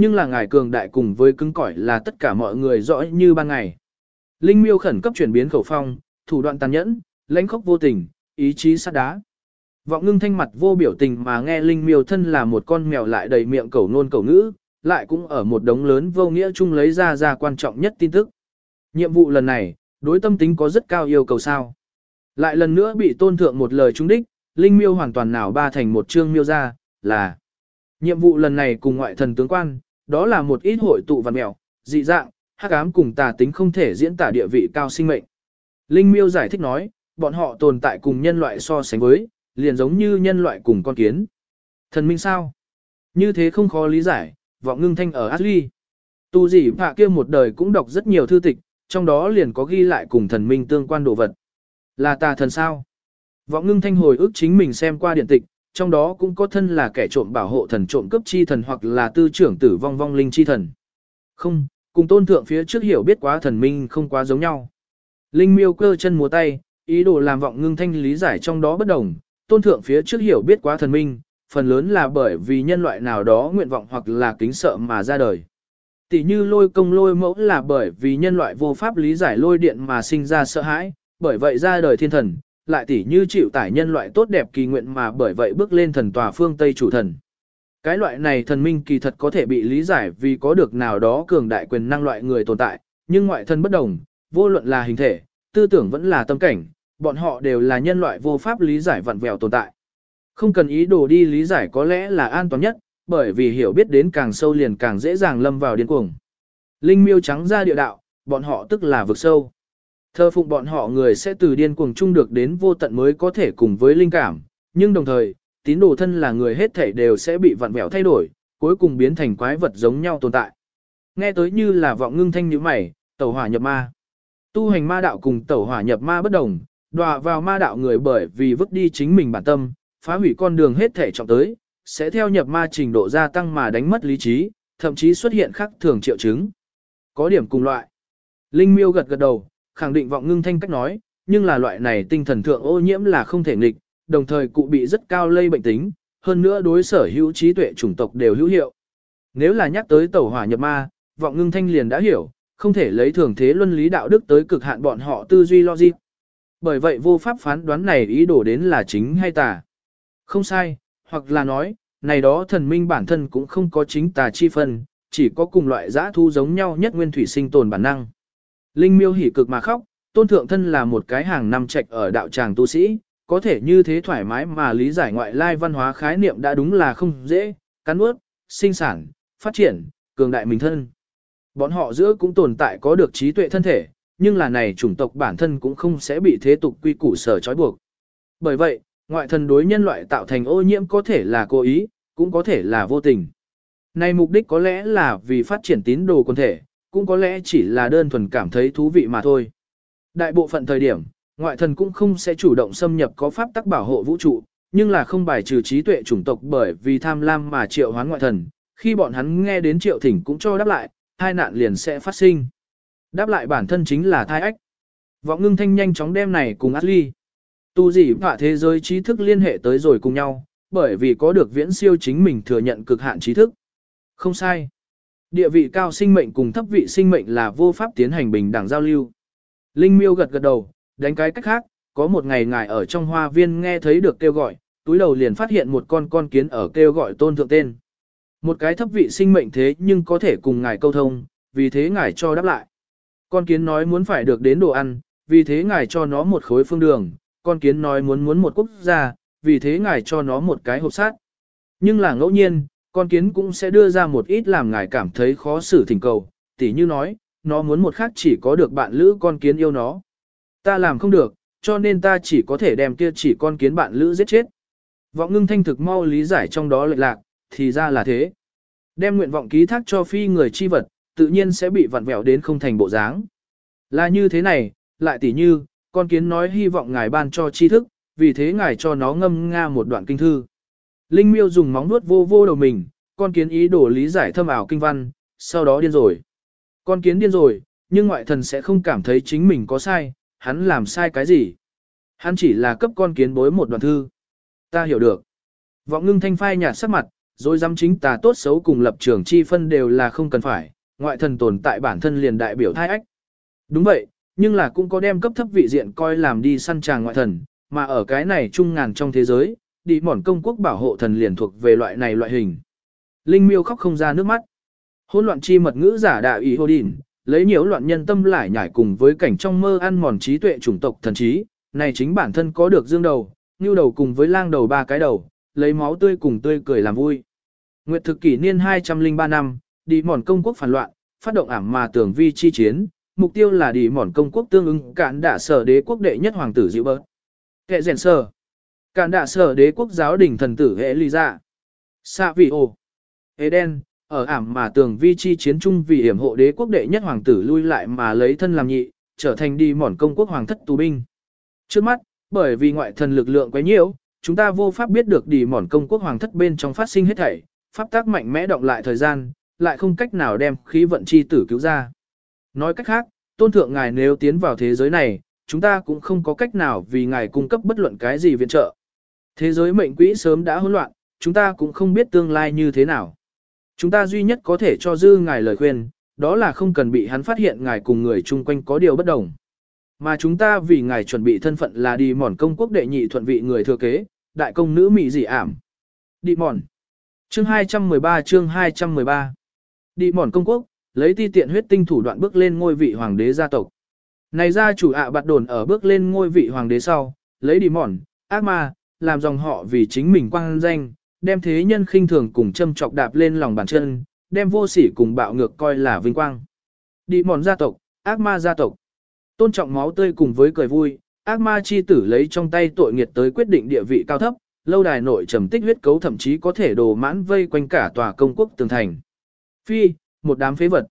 Nhưng là ngài cường đại cùng với cứng cỏi là tất cả mọi người rõ như ban ngày. Linh miêu khẩn cấp chuyển biến khẩu phong, thủ đoạn tàn nhẫn, lãnh khốc vô tình, ý chí sắt đá. Vọng ngưng thanh mặt vô biểu tình mà nghe Linh miêu thân là một con mèo lại đầy miệng cẩu nôn cẩu ngữ, lại cũng ở một đống lớn vô nghĩa chung lấy ra ra quan trọng nhất tin tức. Nhiệm vụ lần này, đối tâm tính có rất cao yêu cầu sao. Lại lần nữa bị tôn thượng một lời trúng đích, Linh miêu hoàn toàn nào ba thành một chương miêu ra, là nhiệm vụ lần này cùng ngoại thần tướng quan, đó là một ít hội tụ văn mèo, dị dạng, hắc ám cùng tà tính không thể diễn tả địa vị cao sinh mệnh. Linh miêu giải thích nói, bọn họ tồn tại cùng nhân loại so sánh với, liền giống như nhân loại cùng con kiến. Thần minh sao? Như thế không khó lý giải, vọng ngưng thanh ở Ashley. Tu gì phạ kia một đời cũng đọc rất nhiều thư tịch, trong đó liền có ghi lại cùng thần minh tương quan đồ vật. Là tà thần sao? Vọng ngưng thanh hồi ức chính mình xem qua điện tịch, trong đó cũng có thân là kẻ trộm bảo hộ thần trộm cấp chi thần hoặc là tư trưởng tử vong vong linh chi thần. Không, cùng tôn thượng phía trước hiểu biết quá thần minh không quá giống nhau. Linh miêu cơ chân múa tay, ý đồ làm vọng ngưng thanh lý giải trong đó bất đồng, tôn thượng phía trước hiểu biết quá thần minh, phần lớn là bởi vì nhân loại nào đó nguyện vọng hoặc là kính sợ mà ra đời. Tỷ như lôi công lôi mẫu là bởi vì nhân loại vô pháp lý giải lôi điện mà sinh ra sợ hãi, bởi vậy ra đời thiên thần, lại tỷ như chịu tải nhân loại tốt đẹp kỳ nguyện mà bởi vậy bước lên thần tòa phương Tây chủ thần. Cái loại này thần minh kỳ thật có thể bị lý giải vì có được nào đó cường đại quyền năng loại người tồn tại, nhưng ngoại thân bất đồng, vô luận là hình thể, tư tưởng vẫn là tâm cảnh, bọn họ đều là nhân loại vô pháp lý giải vặn vẹo tồn tại. Không cần ý đồ đi lý giải có lẽ là an toàn nhất, bởi vì hiểu biết đến càng sâu liền càng dễ dàng lâm vào điên cuồng. Linh miêu trắng ra địa đạo, bọn họ tức là vực sâu. Thơ phụng bọn họ người sẽ từ điên cuồng chung được đến vô tận mới có thể cùng với linh cảm, nhưng đồng thời, tín đồ thân là người hết thảy đều sẽ bị vặn vẹo thay đổi, cuối cùng biến thành quái vật giống nhau tồn tại. Nghe tới như là vọng ngưng thanh như mày, tẩu hỏa nhập ma. Tu hành ma đạo cùng tẩu hỏa nhập ma bất đồng, đọa vào ma đạo người bởi vì vứt đi chính mình bản tâm, phá hủy con đường hết thể trọng tới, sẽ theo nhập ma trình độ gia tăng mà đánh mất lý trí, thậm chí xuất hiện khắc thường triệu chứng. Có điểm cùng loại. Linh miêu gật gật đầu, khẳng định vọng ngưng thanh cách nói, nhưng là loại này tinh thần thượng ô nhiễm là không thể nghịch, đồng thời cụ bị rất cao lây bệnh tính, hơn nữa đối sở hữu trí tuệ chủng tộc đều hữu hiệu. Nếu là nhắc tới tẩu hỏa nhập ma, vọng ngưng thanh liền đã hiểu, không thể lấy thường thế luân lý đạo đức tới cực hạn bọn họ tư duy logic. Bởi vậy vô pháp phán đoán này ý đồ đến là chính hay tà. Không sai, hoặc là nói, này đó thần minh bản thân cũng không có chính tà chi phân, chỉ có cùng loại giã thu giống nhau nhất nguyên thủy sinh tồn bản năng. Linh miêu hỉ cực mà khóc, tôn thượng thân là một cái hàng năm trạch ở đạo tràng tu sĩ, có thể như thế thoải mái mà lý giải ngoại lai văn hóa khái niệm đã đúng là không dễ, cắn ướt, sinh sản, phát triển, cường đại mình thân. Bọn họ giữa cũng tồn tại có được trí tuệ thân thể, nhưng là này chủng tộc bản thân cũng không sẽ bị thế tục quy củ sở trói buộc. Bởi vậy, ngoại thần đối nhân loại tạo thành ô nhiễm có thể là cố ý, cũng có thể là vô tình. Này mục đích có lẽ là vì phát triển tín đồ quân thể, cũng có lẽ chỉ là đơn thuần cảm thấy thú vị mà thôi. Đại bộ phận thời điểm, ngoại thần cũng không sẽ chủ động xâm nhập có pháp tắc bảo hộ vũ trụ, nhưng là không bài trừ trí tuệ chủng tộc bởi vì tham lam mà triệu hoán ngoại thần, khi bọn hắn nghe đến triệu thỉnh cũng cho đáp lại, hai nạn liền sẽ phát sinh. Đáp lại bản thân chính là thai ách. Vọng ngưng thanh nhanh chóng đem này cùng Ashley. Tu gì và thế giới trí thức liên hệ tới rồi cùng nhau, bởi vì có được viễn siêu chính mình thừa nhận cực hạn trí thức. Không sai. Địa vị cao sinh mệnh cùng thấp vị sinh mệnh là vô pháp tiến hành bình đẳng giao lưu. Linh miêu gật gật đầu, đánh cái cách khác, có một ngày ngài ở trong hoa viên nghe thấy được kêu gọi, túi đầu liền phát hiện một con con kiến ở kêu gọi tôn thượng tên. Một cái thấp vị sinh mệnh thế nhưng có thể cùng ngài câu thông, vì thế ngài cho đáp lại. Con kiến nói muốn phải được đến đồ ăn, vì thế ngài cho nó một khối phương đường, con kiến nói muốn muốn một quốc gia, vì thế ngài cho nó một cái hộp sát. Nhưng là ngẫu nhiên, con kiến cũng sẽ đưa ra một ít làm ngài cảm thấy khó xử thỉnh cầu, tỉ như nói, nó muốn một khác chỉ có được bạn lữ con kiến yêu nó. Ta làm không được, cho nên ta chỉ có thể đem kia chỉ con kiến bạn lữ giết chết. Vọng ngưng thanh thực mau lý giải trong đó lệch lạc, thì ra là thế. Đem nguyện vọng ký thác cho phi người chi vật, tự nhiên sẽ bị vặn vẹo đến không thành bộ dáng. Là như thế này, lại tỉ như, con kiến nói hy vọng ngài ban cho tri thức, vì thế ngài cho nó ngâm nga một đoạn kinh thư. Linh miêu dùng móng nuốt vô vô đầu mình, con kiến ý đồ lý giải thâm ảo kinh văn, sau đó điên rồi. Con kiến điên rồi, nhưng ngoại thần sẽ không cảm thấy chính mình có sai, hắn làm sai cái gì. Hắn chỉ là cấp con kiến bối một đoạn thư. Ta hiểu được. Vọng ngưng thanh phai nhạt sắc mặt, rồi dám chính tà tốt xấu cùng lập trường chi phân đều là không cần phải, ngoại thần tồn tại bản thân liền đại biểu thai ách. Đúng vậy, nhưng là cũng có đem cấp thấp vị diện coi làm đi săn tràng ngoại thần, mà ở cái này trung ngàn trong thế giới, đi mòn công quốc bảo hộ thần liền thuộc về loại này loại hình. Linh miêu khóc không ra nước mắt. Hôn loạn chi mật ngữ giả đạo ý hô đỉn, lấy nhiều loạn nhân tâm lại nhảy cùng với cảnh trong mơ ăn mòn trí tuệ chủng tộc thần trí, này chính bản thân có được dương đầu, như đầu cùng với lang đầu ba cái đầu, lấy máu tươi cùng tươi cười làm vui. Nguyệt thực kỷ niên 203 năm, đi mòn công quốc phản loạn, phát động ảm mà tưởng vi chi chiến, mục tiêu là đi mòn công quốc tương ứng cản đả sở đế quốc đệ nhất hoàng tử dịu bớt. Kệ rèn sở. Cản đạ sở đế quốc giáo đình thần tử hệ ly dạ. Sa vị ồ. đen ở ảm mà tường vi chi chiến trung vì hiểm hộ đế quốc đệ nhất hoàng tử lui lại mà lấy thân làm nhị, trở thành đi mòn công quốc hoàng thất tù binh. Trước mắt, bởi vì ngoại thần lực lượng quá nhiều, chúng ta vô pháp biết được đi mòn công quốc hoàng thất bên trong phát sinh hết thảy, pháp tác mạnh mẽ động lại thời gian, lại không cách nào đem khí vận chi tử cứu ra. Nói cách khác, tôn thượng ngài nếu tiến vào thế giới này, chúng ta cũng không có cách nào vì ngài cung cấp bất luận cái gì viện trợ. Thế giới mệnh quỹ sớm đã hỗn loạn, chúng ta cũng không biết tương lai như thế nào. Chúng ta duy nhất có thể cho dư ngài lời khuyên, đó là không cần bị hắn phát hiện ngài cùng người chung quanh có điều bất đồng. Mà chúng ta vì ngài chuẩn bị thân phận là đi mòn công quốc đệ nhị thuận vị người thừa kế, đại công nữ mỹ dị ảm. Đi mòn. Chương 213 chương 213 Đi mòn công quốc, lấy ti tiện huyết tinh thủ đoạn bước lên ngôi vị hoàng đế gia tộc. Này gia chủ ạ bạt đồn ở bước lên ngôi vị hoàng đế sau, lấy đi mòn, ác ma, làm dòng họ vì chính mình quang danh, đem thế nhân khinh thường cùng châm chọc đạp lên lòng bàn chân, đem vô sỉ cùng bạo ngược coi là vinh quang. Đi mòn gia tộc, ác ma gia tộc. Tôn trọng máu tươi cùng với cười vui, ác ma chi tử lấy trong tay tội nghiệt tới quyết định địa vị cao thấp, lâu đài nội trầm tích huyết cấu thậm chí có thể đồ mãn vây quanh cả tòa công quốc tường thành. Phi, một đám phế vật.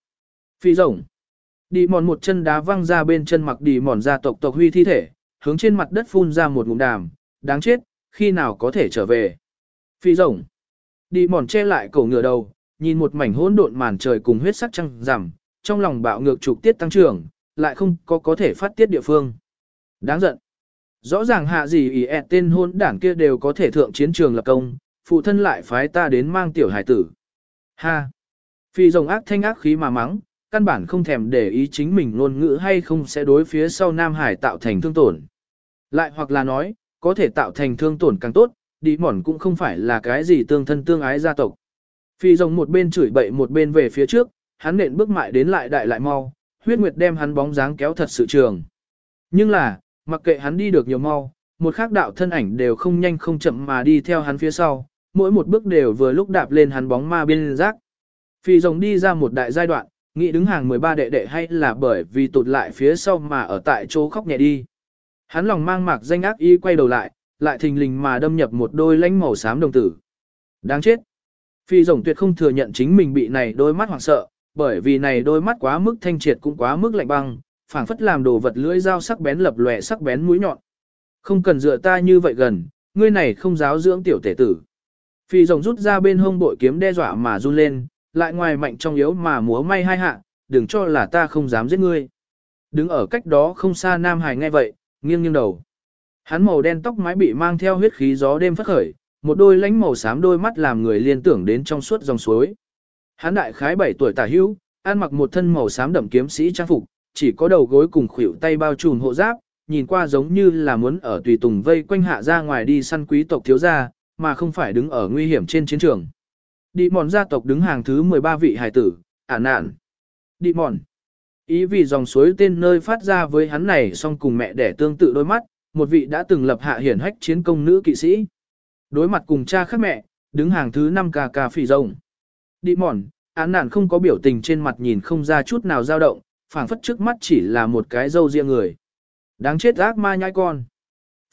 Phi rồng. Đi mòn một chân đá văng ra bên chân mặc đi mòn gia tộc tộc huy thi thể, hướng trên mặt đất phun ra một ngụm đàm, đáng chết, khi nào có thể trở về. Phi rồng. Đi mòn che lại cổ ngựa đầu, nhìn một mảnh hỗn độn màn trời cùng huyết sắc trăng rằm, trong lòng bạo ngược trục tiết tăng trưởng, lại không có có thể phát tiết địa phương. Đáng giận. Rõ ràng hạ gì ý ẹt tên hôn đảng kia đều có thể thượng chiến trường lập công, phụ thân lại phái ta đến mang tiểu hải tử. Ha! Phi rồng ác thanh ác khí mà mắng, căn bản không thèm để ý chính mình ngôn ngữ hay không sẽ đối phía sau Nam Hải tạo thành thương tổn. Lại hoặc là nói, có thể tạo thành thương tổn càng tốt, đi mòn cũng không phải là cái gì tương thân tương ái gia tộc. Phi rồng một bên chửi bậy một bên về phía trước, hắn nện bước mại đến lại đại lại mau, huyết nguyệt đem hắn bóng dáng kéo thật sự trường. Nhưng là, mặc kệ hắn đi được nhiều mau, một khác đạo thân ảnh đều không nhanh không chậm mà đi theo hắn phía sau, mỗi một bước đều vừa lúc đạp lên hắn bóng ma bên rác. Phi rồng đi ra một đại giai đoạn, nghĩ đứng hàng 13 đệ đệ hay là bởi vì tụt lại phía sau mà ở tại chỗ khóc nhẹ đi. Hắn lòng mang mạc danh ác y quay đầu lại, lại thình lình mà đâm nhập một đôi lánh màu xám đồng tử. Đáng chết. Phi rồng tuyệt không thừa nhận chính mình bị này đôi mắt hoảng sợ, bởi vì này đôi mắt quá mức thanh triệt cũng quá mức lạnh băng, phảng phất làm đồ vật lưỡi dao sắc bén lập lòe sắc bén mũi nhọn. Không cần dựa ta như vậy gần, ngươi này không giáo dưỡng tiểu tể tử. Phi rồng rút ra bên hông bội kiếm đe dọa mà run lên, lại ngoài mạnh trong yếu mà múa may hai hạ, đừng cho là ta không dám giết ngươi. Đứng ở cách đó không xa Nam Hải nghe vậy, nghiêng nghiêng đầu. Hắn màu đen tóc mái bị mang theo huyết khí gió đêm phất khởi, một đôi lánh màu xám đôi mắt làm người liên tưởng đến trong suốt dòng suối. Hắn đại khái 7 tuổi tả hữu, ăn mặc một thân màu xám đậm kiếm sĩ trang phục, chỉ có đầu gối cùng khuỷu tay bao trùm hộ giáp, nhìn qua giống như là muốn ở tùy tùng vây quanh hạ ra ngoài đi săn quý tộc thiếu gia, mà không phải đứng ở nguy hiểm trên chiến trường. Đi mòn gia tộc đứng hàng thứ 13 vị hài tử, ả nạn. Đi mòn. Ý vì dòng suối tên nơi phát ra với hắn này song cùng mẹ đẻ tương tự đôi mắt, một vị đã từng lập hạ hiển hách chiến công nữ kỵ sĩ. Đối mặt cùng cha khác mẹ, đứng hàng thứ 5 cà cà phỉ rồng. Đi mòn, án nạn không có biểu tình trên mặt nhìn không ra chút nào dao động, phảng phất trước mắt chỉ là một cái dâu riêng người. Đáng chết ác ma nhai con.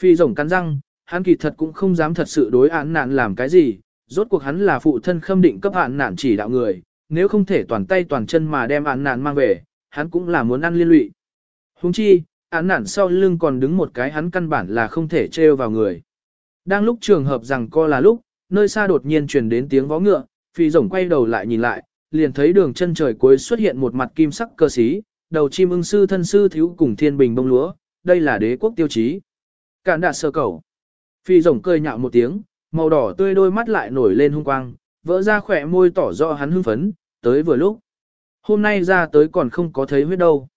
Phi rồng cắn răng, hắn kỳ thật cũng không dám thật sự đối án nạn làm cái gì, rốt cuộc hắn là phụ thân khâm định cấp án nạn chỉ đạo người, nếu không thể toàn tay toàn chân mà đem án nạn mang về, hắn cũng là muốn ăn liên lụy. Huống chi, án nạn sau lưng còn đứng một cái hắn căn bản là không thể trêu vào người. Đang lúc trường hợp rằng co là lúc, nơi xa đột nhiên truyền đến tiếng vó ngựa, phi rồng quay đầu lại nhìn lại, liền thấy đường chân trời cuối xuất hiện một mặt kim sắc cơ sĩ, đầu chim ưng sư thân sư thiếu cùng thiên bình bông lúa, đây là đế quốc tiêu chí. Cản đạt sơ cầu. Phi rồng cười nhạo một tiếng, màu đỏ tươi đôi mắt lại nổi lên hung quang, vỡ ra khỏe môi tỏ rõ hắn hưng phấn, tới vừa lúc. Hôm nay ra tới còn không có thấy huyết đâu.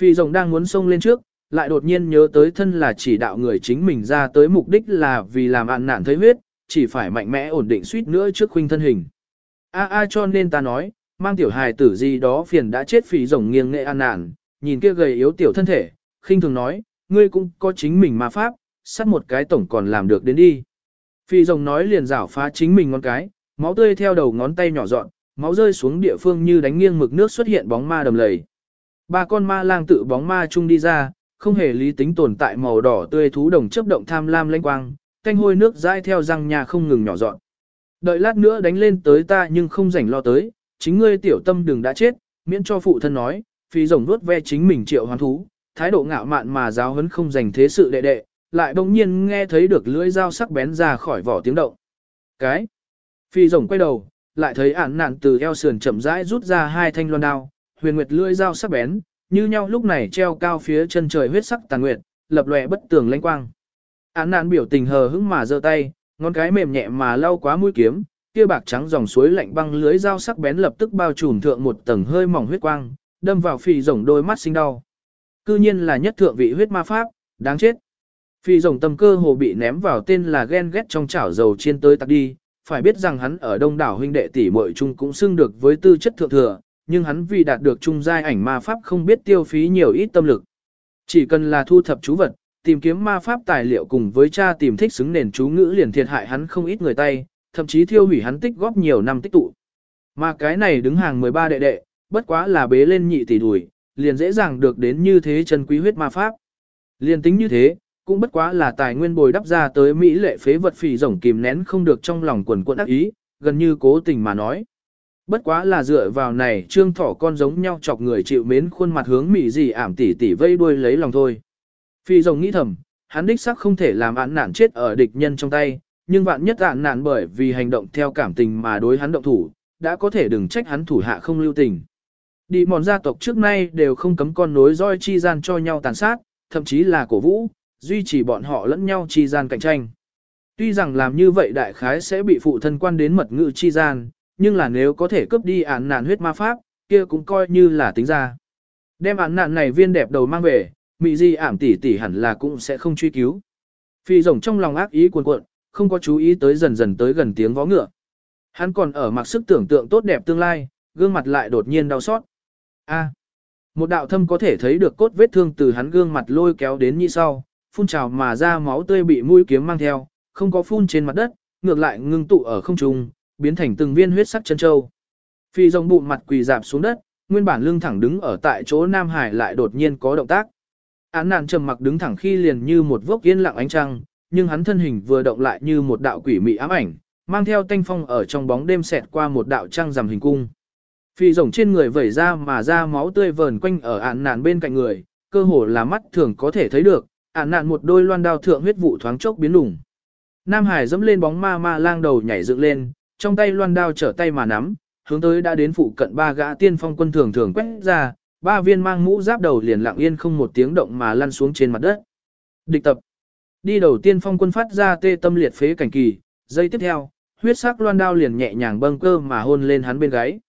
Phi rồng đang muốn xông lên trước, lại đột nhiên nhớ tới thân là chỉ đạo người chính mình ra tới mục đích là vì làm ạn nạn thấy huyết, chỉ phải mạnh mẽ ổn định suýt nữa trước khuynh thân hình. A a cho nên ta nói, mang tiểu hài tử gì đó phiền đã chết phì rồng nghiêng nghệ an nạn, nhìn kia gầy yếu tiểu thân thể, khinh thường nói, ngươi cũng có chính mình ma pháp, sắt một cái tổng còn làm được đến đi. Phi rồng nói liền rảo phá chính mình ngón cái, máu tươi theo đầu ngón tay nhỏ dọn, máu rơi xuống địa phương như đánh nghiêng mực nước xuất hiện bóng ma đầm lầy. Ba con ma lang tự bóng ma chung đi ra, không hề lý tính tồn tại màu đỏ tươi thú đồng chấp động tham lam lanh quang, canh hôi nước dãi theo răng nhà không ngừng nhỏ dọn. Đợi lát nữa đánh lên tới ta nhưng không rảnh lo tới, chính ngươi tiểu tâm đừng đã chết, miễn cho phụ thân nói, phi rồng nuốt ve chính mình triệu hoán thú, thái độ ngạo mạn mà giáo hấn không dành thế sự đệ đệ, lại bỗng nhiên nghe thấy được lưỡi dao sắc bén ra khỏi vỏ tiếng động. Cái, phi rồng quay đầu, lại thấy ản nạn từ eo sườn chậm rãi rút ra hai thanh loan đao, huyền nguyệt lưỡi dao sắc bén, như nhau lúc này treo cao phía chân trời huyết sắc tàn nguyệt, lập lòe bất tường lanh quang. Án nạn biểu tình hờ hững mà giơ tay, ngón cái mềm nhẹ mà lau quá mũi kiếm, kia bạc trắng dòng suối lạnh băng lưới dao sắc bén lập tức bao trùm thượng một tầng hơi mỏng huyết quang, đâm vào phì rồng đôi mắt sinh đau. Cư nhiên là nhất thượng vị huyết ma pháp, đáng chết. Phi rồng tâm cơ hồ bị ném vào tên là ghen ghét trong chảo dầu chiên tới tặc đi, phải biết rằng hắn ở đông đảo huynh đệ tỷ muội chung cũng xưng được với tư chất thượng thừa, nhưng hắn vì đạt được trung giai ảnh ma pháp không biết tiêu phí nhiều ít tâm lực. Chỉ cần là thu thập chú vật, tìm kiếm ma pháp tài liệu cùng với cha tìm thích xứng nền chú ngữ liền thiệt hại hắn không ít người tay, thậm chí thiêu hủy hắn tích góp nhiều năm tích tụ. Mà cái này đứng hàng 13 đệ đệ, bất quá là bế lên nhị tỷ đùi, liền dễ dàng được đến như thế chân quý huyết ma pháp. Liền tính như thế, cũng bất quá là tài nguyên bồi đắp ra tới Mỹ lệ phế vật phỉ rồng kìm nén không được trong lòng quần quận ác ý, gần như cố tình mà nói. Bất quá là dựa vào này trương thỏ con giống nhau chọc người chịu mến khuôn mặt hướng Mỹ gì ảm tỉ tỉ vây đuôi lấy lòng thôi. Phi rồng nghĩ thầm, hắn đích xác không thể làm án nạn chết ở địch nhân trong tay, nhưng vạn nhất án nạn bởi vì hành động theo cảm tình mà đối hắn động thủ, đã có thể đừng trách hắn thủ hạ không lưu tình. Đi mòn gia tộc trước nay đều không cấm con nối roi chi gian cho nhau tàn sát, thậm chí là cổ vũ, duy trì bọn họ lẫn nhau chi gian cạnh tranh. Tuy rằng làm như vậy đại khái sẽ bị phụ thân quan đến mật ngữ chi gian, nhưng là nếu có thể cướp đi án nạn huyết ma pháp, kia cũng coi như là tính ra. Đem án nạn này viên đẹp đầu mang về, mị di ảm tỷ tỷ hẳn là cũng sẽ không truy cứu. Phi rồng trong lòng ác ý cuồn cuộn, không có chú ý tới dần dần tới gần tiếng vó ngựa. Hắn còn ở mặc sức tưởng tượng tốt đẹp tương lai, gương mặt lại đột nhiên đau xót. A. một đạo thâm có thể thấy được cốt vết thương từ hắn gương mặt lôi kéo đến như sau, phun trào mà ra máu tươi bị mũi kiếm mang theo, không có phun trên mặt đất, ngược lại ngưng tụ ở không trung, biến thành từng viên huyết sắc chân châu. Phi rồng bụng mặt quỳ dạp xuống đất, nguyên bản lưng thẳng đứng ở tại chỗ Nam Hải lại đột nhiên có động tác. Án nạn trầm mặc đứng thẳng khi liền như một vốc yên lặng ánh trăng, nhưng hắn thân hình vừa động lại như một đạo quỷ mị ám ảnh, mang theo tanh phong ở trong bóng đêm xẹt qua một đạo trăng rằm hình cung. Phi rồng trên người vẩy ra mà ra máu tươi vờn quanh ở án nạn bên cạnh người, cơ hồ là mắt thường có thể thấy được, Ản nạn một đôi loan đao thượng huyết vụ thoáng chốc biến lủng. Nam Hải dẫm lên bóng ma ma lang đầu nhảy dựng lên, trong tay loan đao trở tay mà nắm, hướng tới đã đến phụ cận ba gã tiên phong quân thường thường quét ra, ba viên mang mũ giáp đầu liền lặng yên không một tiếng động mà lăn xuống trên mặt đất. Địch tập. Đi đầu tiên phong quân phát ra tê tâm liệt phế cảnh kỳ, giây tiếp theo, huyết sắc loan đao liền nhẹ nhàng bâng cơ mà hôn lên hắn bên gáy.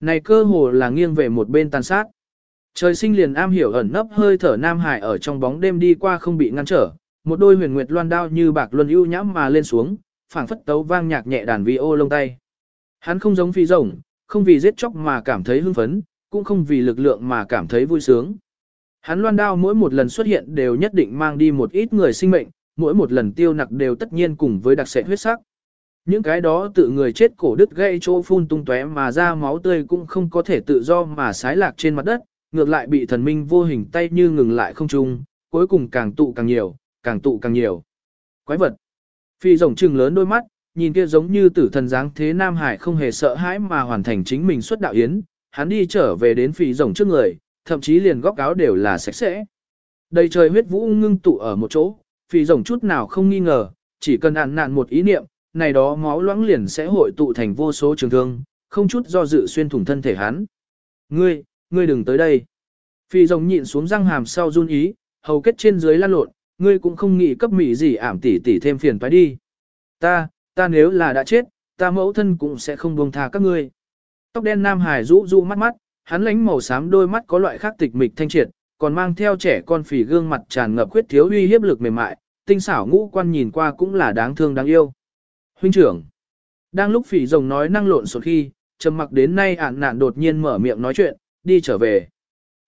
Này cơ hồ là nghiêng về một bên tàn sát. Trời sinh liền am hiểu ẩn nấp hơi thở Nam Hải ở trong bóng đêm đi qua không bị ngăn trở, một đôi huyền nguyệt loan đao như bạc luân ưu nhãm mà lên xuống, phảng phất tấu vang nhạc nhẹ đàn vi ô lông tay. Hắn không giống phi rồng, không vì giết chóc mà cảm thấy hưng phấn, cũng không vì lực lượng mà cảm thấy vui sướng. Hắn loan đao mỗi một lần xuất hiện đều nhất định mang đi một ít người sinh mệnh, mỗi một lần tiêu nặc đều tất nhiên cùng với đặc sệt huyết sắc. Những cái đó tự người chết cổ đứt gây chỗ phun tung tóe mà ra máu tươi cũng không có thể tự do mà sái lạc trên mặt đất, ngược lại bị thần minh vô hình tay như ngừng lại không trung, cuối cùng càng tụ càng nhiều, càng tụ càng nhiều. Quái vật. Phi rồng trừng lớn đôi mắt, nhìn kia giống như tử thần dáng thế Nam Hải không hề sợ hãi mà hoàn thành chính mình xuất đạo yến, hắn đi trở về đến phi rồng trước người, thậm chí liền góc áo đều là sạch sẽ. Đầy trời huyết vũ ngưng tụ ở một chỗ, phi rồng chút nào không nghi ngờ, chỉ cần ạn nạn một ý niệm, này đó máu loãng liền sẽ hội tụ thành vô số trường thương, không chút do dự xuyên thủng thân thể hắn. Ngươi, ngươi đừng tới đây. Phi rồng nhịn xuống răng hàm sau run ý, hầu kết trên dưới lan lộn, ngươi cũng không nghĩ cấp mỹ gì ảm tỉ tỉ thêm phiền phải đi. Ta, ta nếu là đã chết, ta mẫu thân cũng sẽ không buông tha các ngươi. Tóc đen Nam Hải rũ rũ mắt mắt, hắn lánh màu xám đôi mắt có loại khác tịch mịch thanh triệt, còn mang theo trẻ con phì gương mặt tràn ngập khuyết thiếu uy hiếp lực mềm mại, tinh xảo ngũ quan nhìn qua cũng là đáng thương đáng yêu. Huynh trưởng, đang lúc phỉ rồng nói năng lộn xộn khi, trầm mặc đến nay ản nạn đột nhiên mở miệng nói chuyện, đi trở về.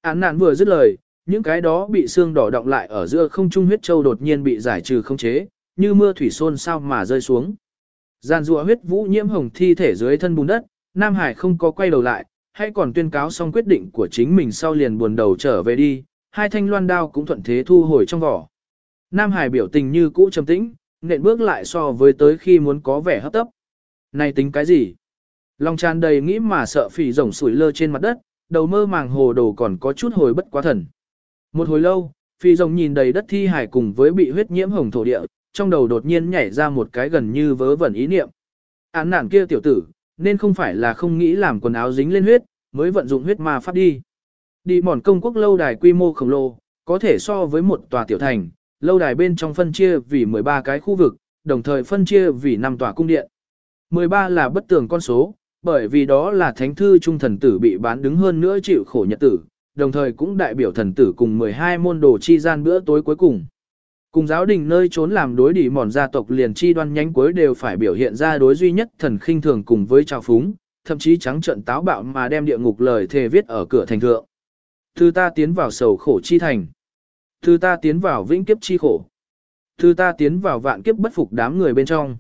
án nạn vừa dứt lời, những cái đó bị xương đỏ động lại ở giữa không trung huyết châu đột nhiên bị giải trừ không chế, như mưa thủy xôn sao mà rơi xuống. Gian rùa huyết vũ nhiễm hồng thi thể dưới thân bùn đất, Nam Hải không có quay đầu lại, hay còn tuyên cáo xong quyết định của chính mình sau liền buồn đầu trở về đi, hai thanh loan đao cũng thuận thế thu hồi trong vỏ. Nam Hải biểu tình như cũ trầm tĩnh, nện bước lại so với tới khi muốn có vẻ hấp tấp. Này tính cái gì? Long tràn đầy nghĩ mà sợ phỉ rồng sủi lơ trên mặt đất, đầu mơ màng hồ đồ còn có chút hồi bất quá thần. Một hồi lâu, phi rồng nhìn đầy đất thi hải cùng với bị huyết nhiễm hồng thổ địa, trong đầu đột nhiên nhảy ra một cái gần như vớ vẩn ý niệm. Án nản kia tiểu tử, nên không phải là không nghĩ làm quần áo dính lên huyết, mới vận dụng huyết ma pháp đi. Đi mòn công quốc lâu đài quy mô khổng lồ, có thể so với một tòa tiểu thành, lâu đài bên trong phân chia vì 13 cái khu vực, đồng thời phân chia vì 5 tòa cung điện. 13 là bất tường con số, bởi vì đó là thánh thư trung thần tử bị bán đứng hơn nữa chịu khổ nhật tử, đồng thời cũng đại biểu thần tử cùng 12 môn đồ chi gian bữa tối cuối cùng. Cùng giáo đình nơi trốn làm đối đỉ mòn gia tộc liền chi đoan nhánh cuối đều phải biểu hiện ra đối duy nhất thần khinh thường cùng với trào phúng, thậm chí trắng trận táo bạo mà đem địa ngục lời thề viết ở cửa thành thượng. thư ta tiến vào sầu khổ chi thành. thư ta tiến vào vĩnh kiếp chi khổ. thư ta tiến vào vạn kiếp bất phục đám người bên trong.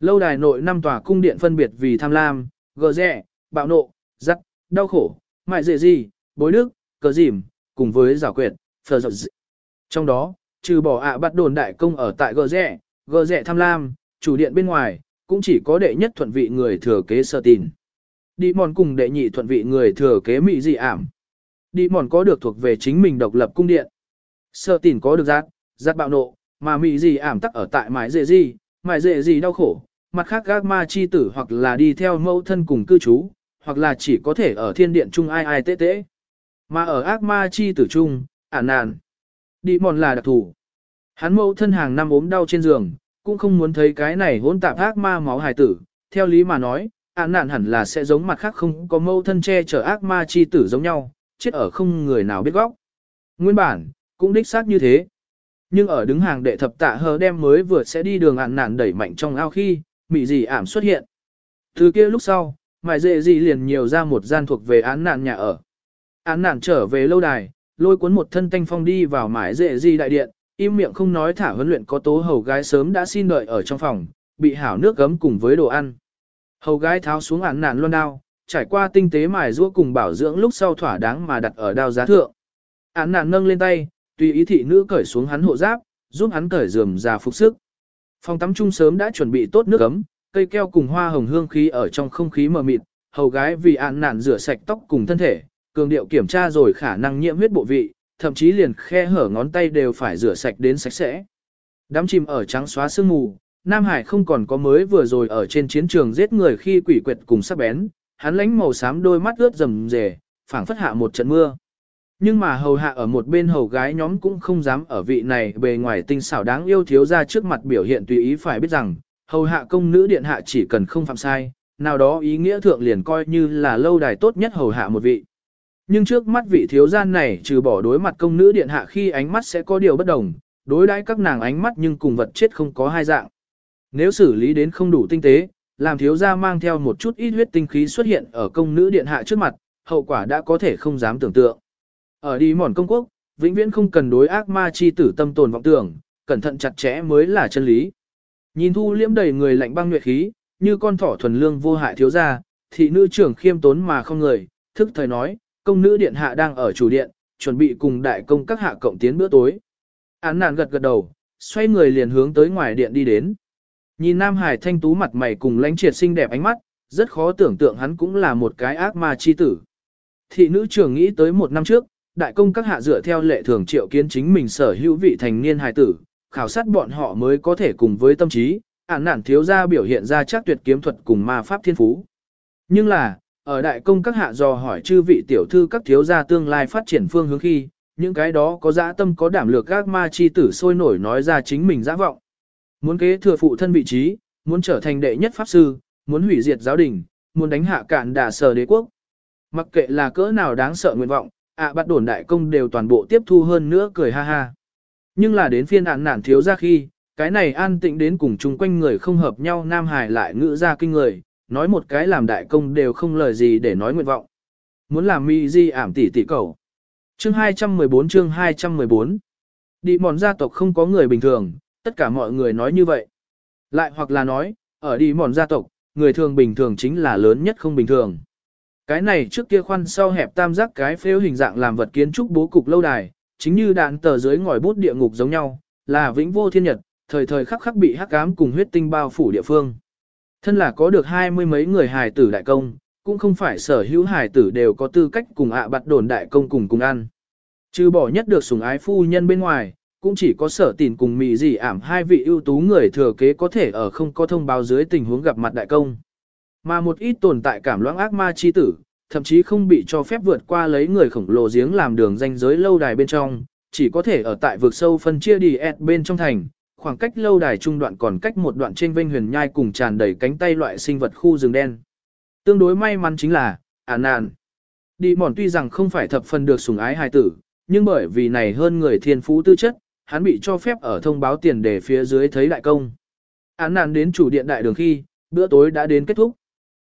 Lâu đài nội năm tòa cung điện phân biệt vì tham lam, gờ rẽ, bạo nộ, giắt, đau khổ, mại dễ gì, bối đức, cờ dìm, cùng với giảo quyệt, phờ dọc dị. Trong đó, trừ bỏ ạ bắt đồn đại công ở tại gờ rẽ, gờ rẽ tham lam, chủ điện bên ngoài, cũng chỉ có đệ nhất thuận vị người thừa kế sơ tìn. Đi mòn cùng đệ nhị thuận vị người thừa kế mị dị ảm. Đi mòn có được thuộc về chính mình độc lập cung điện. Sơ tìn có được giác, giác bạo nộ, mà mị dị ảm tắc ở tại mái dễ gì, mái dễ gì đau khổ. Mặt khác gác ma chi tử hoặc là đi theo mẫu thân cùng cư trú, hoặc là chỉ có thể ở thiên điện chung ai ai tế tế. Mà ở ác ma chi tử chung, ả nàn. Đi mòn là đặc thủ. Hắn mẫu thân hàng năm ốm đau trên giường, cũng không muốn thấy cái này hỗn tạp ác ma máu hài tử. Theo lý mà nói, ả nạn hẳn là sẽ giống mặt khác không có mẫu thân che chở ác ma chi tử giống nhau, chết ở không người nào biết góc. Nguyên bản, cũng đích xác như thế. Nhưng ở đứng hàng đệ thập tạ hờ đem mới vừa sẽ đi đường ản nạn đẩy mạnh trong ao khi, mị dị ảm xuất hiện. Từ kia lúc sau, mại dệ dị liền nhiều ra một gian thuộc về án nạn nhà ở. Án nạn trở về lâu đài, lôi cuốn một thân tanh phong đi vào mải dệ dị đại điện, im miệng không nói thả huấn luyện có tố hầu gái sớm đã xin đợi ở trong phòng, bị hảo nước gấm cùng với đồ ăn. Hầu gái tháo xuống án nạn luôn đao, trải qua tinh tế mài rũa cùng bảo dưỡng lúc sau thỏa đáng mà đặt ở đao giá thượng. Án nạn nâng lên tay, tùy ý thị nữ cởi xuống hắn hộ giáp, giúp hắn cởi giường già phục sức. Phòng tắm chung sớm đã chuẩn bị tốt nước ấm, cây keo cùng hoa hồng hương khí ở trong không khí mờ mịt, hầu gái vì ạn nạn rửa sạch tóc cùng thân thể, cường điệu kiểm tra rồi khả năng nhiễm huyết bộ vị, thậm chí liền khe hở ngón tay đều phải rửa sạch đến sạch sẽ. Đám chìm ở trắng xóa sương mù, Nam Hải không còn có mới vừa rồi ở trên chiến trường giết người khi quỷ quyệt cùng sắc bén, hắn lánh màu xám đôi mắt ướt rầm rề, phảng phất hạ một trận mưa. Nhưng mà hầu hạ ở một bên hầu gái nhóm cũng không dám ở vị này bề ngoài tinh xảo đáng yêu thiếu ra trước mặt biểu hiện tùy ý phải biết rằng, hầu hạ công nữ điện hạ chỉ cần không phạm sai, nào đó ý nghĩa thượng liền coi như là lâu đài tốt nhất hầu hạ một vị. Nhưng trước mắt vị thiếu gian này trừ bỏ đối mặt công nữ điện hạ khi ánh mắt sẽ có điều bất đồng, đối đãi các nàng ánh mắt nhưng cùng vật chết không có hai dạng. Nếu xử lý đến không đủ tinh tế, làm thiếu gia mang theo một chút ít huyết tinh khí xuất hiện ở công nữ điện hạ trước mặt, hậu quả đã có thể không dám tưởng tượng. Ở đi mòn công quốc, vĩnh viễn không cần đối ác ma chi tử tâm tồn vọng tưởng, cẩn thận chặt chẽ mới là chân lý. Nhìn thu liễm đầy người lạnh băng nhuệ khí, như con thỏ thuần lương vô hại thiếu gia, thị nữ trưởng khiêm tốn mà không người, thức thời nói, công nữ điện hạ đang ở chủ điện, chuẩn bị cùng đại công các hạ cộng tiến bữa tối. Án nạn gật gật đầu, xoay người liền hướng tới ngoài điện đi đến. Nhìn Nam Hải thanh tú mặt mày cùng lãnh triệt xinh đẹp ánh mắt, rất khó tưởng tượng hắn cũng là một cái ác ma chi tử. Thị nữ trưởng nghĩ tới một năm trước, đại công các hạ dựa theo lệ thường triệu kiến chính mình sở hữu vị thành niên hài tử, khảo sát bọn họ mới có thể cùng với tâm trí, ản nản thiếu gia biểu hiện ra chắc tuyệt kiếm thuật cùng ma pháp thiên phú. Nhưng là, ở đại công các hạ dò hỏi chư vị tiểu thư các thiếu gia tương lai phát triển phương hướng khi, những cái đó có dã tâm có đảm lược các ma chi tử sôi nổi nói ra chính mình dã vọng. Muốn kế thừa phụ thân vị trí, muốn trở thành đệ nhất pháp sư, muốn hủy diệt giáo đình, muốn đánh hạ cạn đả sở đế quốc. Mặc kệ là cỡ nào đáng sợ nguyện vọng, ạ bắt đồn đại công đều toàn bộ tiếp thu hơn nữa cười ha ha. Nhưng là đến phiên ạn nản thiếu ra khi, cái này an tĩnh đến cùng chung quanh người không hợp nhau Nam Hải lại ngữ ra kinh người, nói một cái làm đại công đều không lời gì để nói nguyện vọng. Muốn làm mi di ảm tỷ tỷ cầu. Chương 214 chương 214 Đi mòn gia tộc không có người bình thường, tất cả mọi người nói như vậy. Lại hoặc là nói, ở đi mòn gia tộc, người thường bình thường chính là lớn nhất không bình thường. Cái này trước kia khoan sau hẹp tam giác cái phêu hình dạng làm vật kiến trúc bố cục lâu đài, chính như đạn tờ dưới ngòi bút địa ngục giống nhau, là vĩnh vô thiên nhật, thời thời khắc khắc bị hắc ám cùng huyết tinh bao phủ địa phương. Thân là có được hai mươi mấy người hài tử đại công, cũng không phải sở hữu hài tử đều có tư cách cùng ạ bạt đồn đại công cùng cùng ăn. Trừ bỏ nhất được sủng ái phu nhân bên ngoài, cũng chỉ có sở tìn cùng mị gì ảm hai vị ưu tú người thừa kế có thể ở không có thông báo dưới tình huống gặp mặt đại công. Mà một ít tồn tại cảm loãng ác ma chi tử, thậm chí không bị cho phép vượt qua lấy người khổng lồ giếng làm đường ranh giới lâu đài bên trong, chỉ có thể ở tại vực sâu phân chia đi ẹt bên trong thành, khoảng cách lâu đài trung đoạn còn cách một đoạn trên vênh huyền nhai cùng tràn đầy cánh tay loại sinh vật khu rừng đen. Tương đối may mắn chính là, à nàn. Đi mòn tuy rằng không phải thập phần được sủng ái hài tử, nhưng bởi vì này hơn người thiên phú tư chất, hắn bị cho phép ở thông báo tiền để phía dưới thấy đại công. Án nàn đến chủ điện đại đường khi, bữa tối đã đến kết thúc.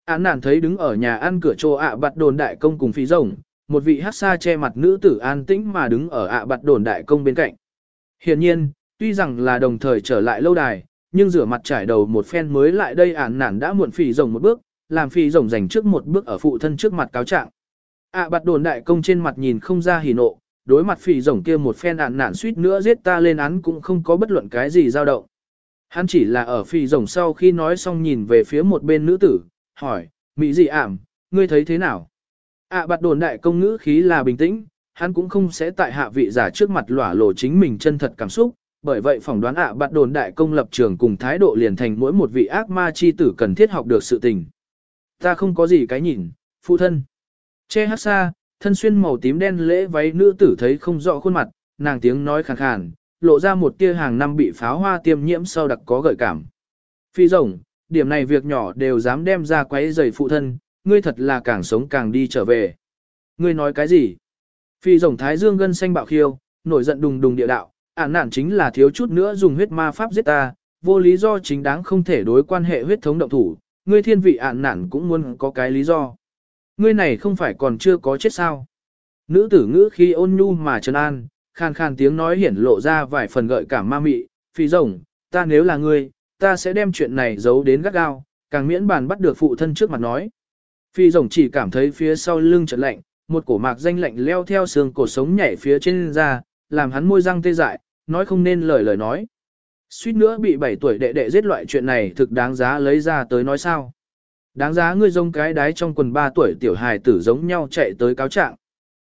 Án nản thấy đứng ở nhà ăn cửa chỗ ạ bạt đồn đại công cùng phí rồng, một vị hát xa che mặt nữ tử an tĩnh mà đứng ở ạ bạt đồn đại công bên cạnh. Hiện nhiên, tuy rằng là đồng thời trở lại lâu đài, nhưng rửa mặt trải đầu một phen mới lại đây án nản đã muộn phí rồng một bước, làm phí rồng dành trước một bước ở phụ thân trước mặt cáo trạng. ạ bạt đồn đại công trên mặt nhìn không ra hỉ nộ, đối mặt phỉ rồng kia một phen ạn nạn suýt nữa giết ta lên án cũng không có bất luận cái gì dao động. Hắn chỉ là ở phỉ rồng sau khi nói xong nhìn về phía một bên nữ tử, hỏi, Mỹ dị ảm, ngươi thấy thế nào? ạ à, bạt đồn đại công ngữ khí là bình tĩnh, hắn cũng không sẽ tại hạ vị giả trước mặt lỏa lộ chính mình chân thật cảm xúc, bởi vậy phỏng đoán ạ à, bạt đồn đại công lập trường cùng thái độ liền thành mỗi một vị ác ma chi tử cần thiết học được sự tình. Ta không có gì cái nhìn, phụ thân. Che hát xa, thân xuyên màu tím đen lễ váy nữ tử thấy không rõ khuôn mặt, nàng tiếng nói khàn khàn, lộ ra một tia hàng năm bị pháo hoa tiêm nhiễm sau đặc có gợi cảm. Phi rồng, điểm này việc nhỏ đều dám đem ra quấy rầy phụ thân, ngươi thật là càng sống càng đi trở về. Ngươi nói cái gì? Phi rồng thái dương gân xanh bạo khiêu, nổi giận đùng đùng địa đạo, ản nạn chính là thiếu chút nữa dùng huyết ma pháp giết ta, vô lý do chính đáng không thể đối quan hệ huyết thống động thủ, ngươi thiên vị ản nạn cũng muốn có cái lý do. Ngươi này không phải còn chưa có chết sao? Nữ tử ngữ khi ôn nhu mà trấn an, khàn khàn tiếng nói hiển lộ ra vài phần gợi cảm ma mị, phi rồng, ta nếu là ngươi, ta sẽ đem chuyện này giấu đến gắt gao, càng miễn bàn bắt được phụ thân trước mặt nói. Phi rồng chỉ cảm thấy phía sau lưng chợt lạnh, một cổ mạc danh lạnh leo theo xương cổ sống nhảy phía trên ra, làm hắn môi răng tê dại, nói không nên lời lời nói. Suýt nữa bị 7 tuổi đệ đệ giết loại chuyện này thực đáng giá lấy ra tới nói sao. Đáng giá ngươi giống cái đái trong quần 3 tuổi tiểu hài tử giống nhau chạy tới cáo trạng.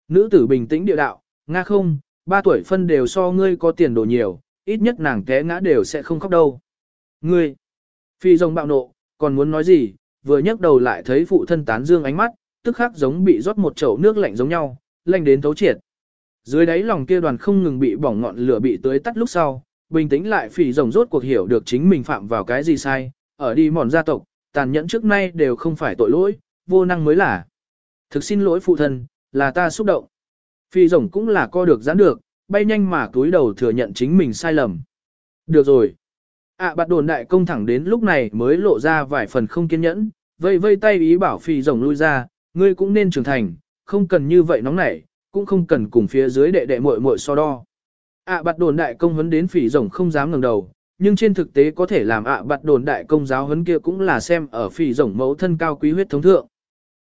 Nữ tử bình tĩnh địa đạo, nga không, 3 tuổi phân đều so ngươi có tiền đồ nhiều, ít nhất nàng té ngã đều sẽ không khóc đâu. Ngươi, phi rồng bạo nộ, còn muốn nói gì, vừa nhấc đầu lại thấy phụ thân tán dương ánh mắt, tức khắc giống bị rót một chậu nước lạnh giống nhau, lạnh đến thấu triệt. Dưới đáy lòng kia đoàn không ngừng bị bỏng ngọn lửa bị tưới tắt lúc sau, bình tĩnh lại phỉ rồng rốt cuộc hiểu được chính mình phạm vào cái gì sai, ở đi mòn gia tộc, tàn nhẫn trước nay đều không phải tội lỗi, vô năng mới là. Thực xin lỗi phụ thân, là ta xúc động. Phi rồng cũng là co được giãn được, bay nhanh mà túi đầu thừa nhận chính mình sai lầm. Được rồi ạ à, bạt đồn đại công thẳng đến lúc này mới lộ ra vài phần không kiên nhẫn, vây vây tay ý bảo phi rồng lui ra, ngươi cũng nên trưởng thành, không cần như vậy nóng nảy, cũng không cần cùng phía dưới đệ đệ muội muội so đo. ạ à, bạt đồn đại công huấn đến phỉ rồng không dám ngẩng đầu, nhưng trên thực tế có thể làm ạ à bạt đồn đại công giáo huấn kia cũng là xem ở phỉ rồng mẫu thân cao quý huyết thống thượng.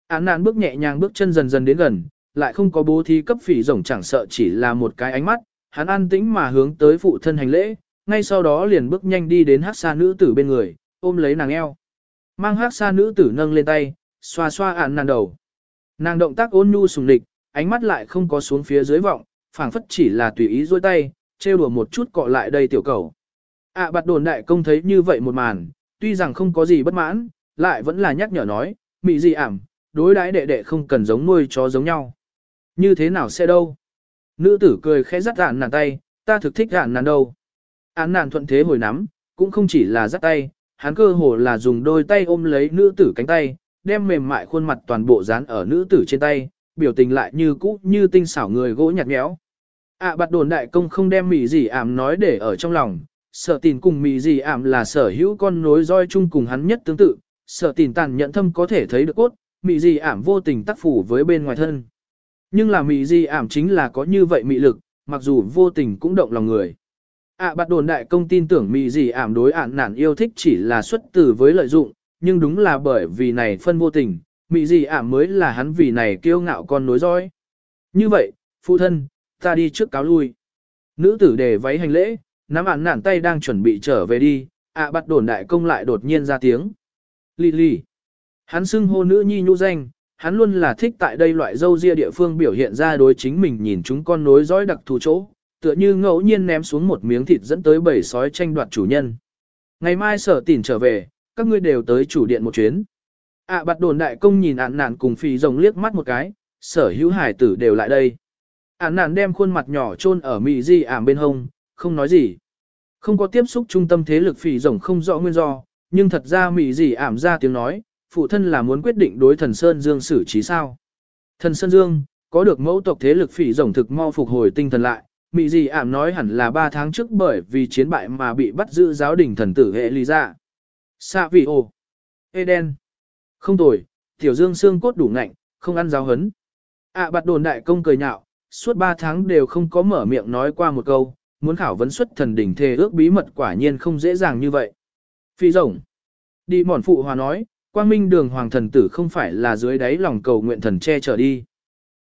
Án nạn bước nhẹ nhàng bước chân dần dần đến gần, lại không có bố thí cấp phỉ rồng chẳng sợ chỉ là một cái ánh mắt, hắn an tĩnh mà hướng tới phụ thân hành lễ, ngay sau đó liền bước nhanh đi đến hát xa nữ tử bên người, ôm lấy nàng eo. Mang hát xa nữ tử nâng lên tay, xoa xoa ạn nàng đầu. Nàng động tác ôn nhu sùng lịch, ánh mắt lại không có xuống phía dưới vọng, phảng phất chỉ là tùy ý dôi tay, trêu đùa một chút cọ lại đây tiểu cầu. ạ à, bạt đồn đại công thấy như vậy một màn, tuy rằng không có gì bất mãn, lại vẫn là nhắc nhở nói, mị gì ảm, đối đãi đệ đệ không cần giống nuôi chó giống nhau. Như thế nào sẽ đâu? Nữ tử cười khẽ dắt ạn nàng tay, ta thực thích ạn nàng đâu. Án nàn thuận thế hồi nắm, cũng không chỉ là giắt tay, hắn cơ hồ là dùng đôi tay ôm lấy nữ tử cánh tay, đem mềm mại khuôn mặt toàn bộ dán ở nữ tử trên tay, biểu tình lại như cũ như tinh xảo người gỗ nhạt nhẽo. ạ à, bạt đồn đại công không đem mị gì ảm nói để ở trong lòng, sợ tình cùng mị gì ảm là sở hữu con nối roi chung cùng hắn nhất tương tự, sợ tình tàn nhận thâm có thể thấy được cốt, mị gì ảm vô tình tác phủ với bên ngoài thân. Nhưng là mị gì ảm chính là có như vậy mị lực, mặc dù vô tình cũng động lòng người ạ à, bạt đồn đại công tin tưởng mị gì ảm đối ạn nản yêu thích chỉ là xuất từ với lợi dụng, nhưng đúng là bởi vì này phân vô tình, mị gì ảm mới là hắn vì này kiêu ngạo con nối dõi. Như vậy, phụ thân, ta đi trước cáo lui. Nữ tử để váy hành lễ, nắm ản nản tay đang chuẩn bị trở về đi, ạ à, bạt đồn đại công lại đột nhiên ra tiếng. Lì lì. Hắn xưng hô nữ nhi nhu danh, hắn luôn là thích tại đây loại dâu ria địa phương biểu hiện ra đối chính mình nhìn chúng con nối dõi đặc thù chỗ, tựa như ngẫu nhiên ném xuống một miếng thịt dẫn tới bầy sói tranh đoạt chủ nhân. Ngày mai sở tỉn trở về, các ngươi đều tới chủ điện một chuyến. ạ à, bạt đồn đại công nhìn ạn nạn cùng phì rồng liếc mắt một cái, sở hữu hải tử đều lại đây. ạn nạn đem khuôn mặt nhỏ chôn ở mị di ảm bên hông, không nói gì. Không có tiếp xúc trung tâm thế lực phỉ rồng không rõ nguyên do, nhưng thật ra mị di ảm ra tiếng nói, phụ thân là muốn quyết định đối thần Sơn Dương xử trí sao. Thần Sơn Dương, có được mẫu tộc thế lực phỉ rồng thực mau phục hồi tinh thần lại, mị gì ảm nói hẳn là 3 tháng trước bởi vì chiến bại mà bị bắt giữ giáo đình thần tử hệ lý ra. Sa vị ồ. Eden. Không tồi, tiểu dương xương cốt đủ ngạnh, không ăn giáo hấn. ạ à, bạt đồn đại công cười nhạo, suốt 3 tháng đều không có mở miệng nói qua một câu, muốn khảo vấn xuất thần đỉnh thề ước bí mật quả nhiên không dễ dàng như vậy. Phi rồng. Đi mòn phụ hòa nói, quang minh đường hoàng thần tử không phải là dưới đáy lòng cầu nguyện thần che chở đi.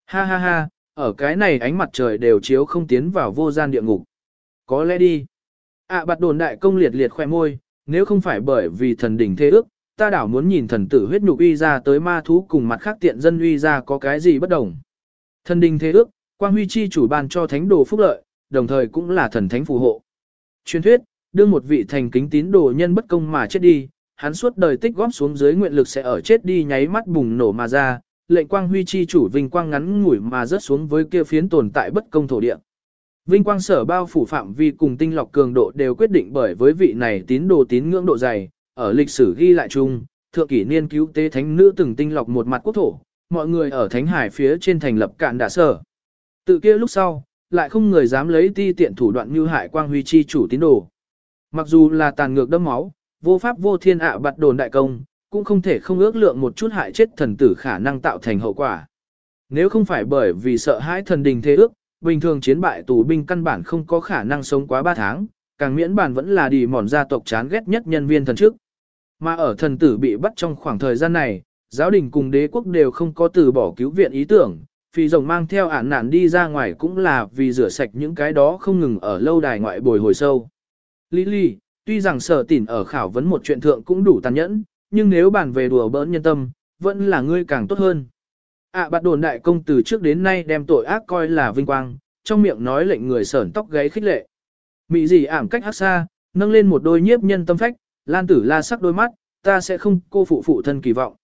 Ha ha ha, ở cái này ánh mặt trời đều chiếu không tiến vào vô gian địa ngục. Có lẽ đi. ạ à, bạt đồn đại công liệt liệt khoe môi, nếu không phải bởi vì thần đỉnh thế ước, ta đảo muốn nhìn thần tử huyết nhục uy ra tới ma thú cùng mặt khác tiện dân uy ra có cái gì bất đồng. Thần đỉnh thế ước, quang huy chi chủ ban cho thánh đồ phúc lợi, đồng thời cũng là thần thánh phù hộ. Truyền thuyết, đương một vị thành kính tín đồ nhân bất công mà chết đi, hắn suốt đời tích góp xuống dưới nguyện lực sẽ ở chết đi nháy mắt bùng nổ mà ra, lệnh quang huy chi chủ vinh quang ngắn ngủi mà rớt xuống với kia phiến tồn tại bất công thổ địa. Vinh quang sở bao phủ phạm vi cùng tinh lọc cường độ đều quyết định bởi với vị này tín đồ tín ngưỡng độ dày, ở lịch sử ghi lại chung, thượng kỷ niên cứu tế thánh nữ từng tinh lọc một mặt quốc thổ, mọi người ở thánh hải phía trên thành lập cạn đã sở. Tự kia lúc sau, lại không người dám lấy ti tiện thủ đoạn như hại quang huy chi chủ tín đồ. Mặc dù là tàn ngược đâm máu, vô pháp vô thiên ạ bạt đồn đại công, cũng không thể không ước lượng một chút hại chết thần tử khả năng tạo thành hậu quả. Nếu không phải bởi vì sợ hãi thần đình thế ước, bình thường chiến bại tù binh căn bản không có khả năng sống quá 3 tháng, càng miễn bản vẫn là đi mòn gia tộc chán ghét nhất nhân viên thần trước. Mà ở thần tử bị bắt trong khoảng thời gian này, giáo đình cùng đế quốc đều không có từ bỏ cứu viện ý tưởng, phi rồng mang theo ản nạn đi ra ngoài cũng là vì rửa sạch những cái đó không ngừng ở lâu đài ngoại bồi hồi sâu. Lily, tuy rằng sở tỉn ở khảo vấn một chuyện thượng cũng đủ tàn nhẫn, nhưng nếu bàn về đùa bỡn nhân tâm, vẫn là ngươi càng tốt hơn. ạ à, bạt đồn đại công từ trước đến nay đem tội ác coi là vinh quang, trong miệng nói lệnh người sởn tóc gáy khích lệ. Mị gì ảm cách hát xa, nâng lên một đôi nhiếp nhân tâm phách, lan tử la sắc đôi mắt, ta sẽ không cô phụ phụ thân kỳ vọng.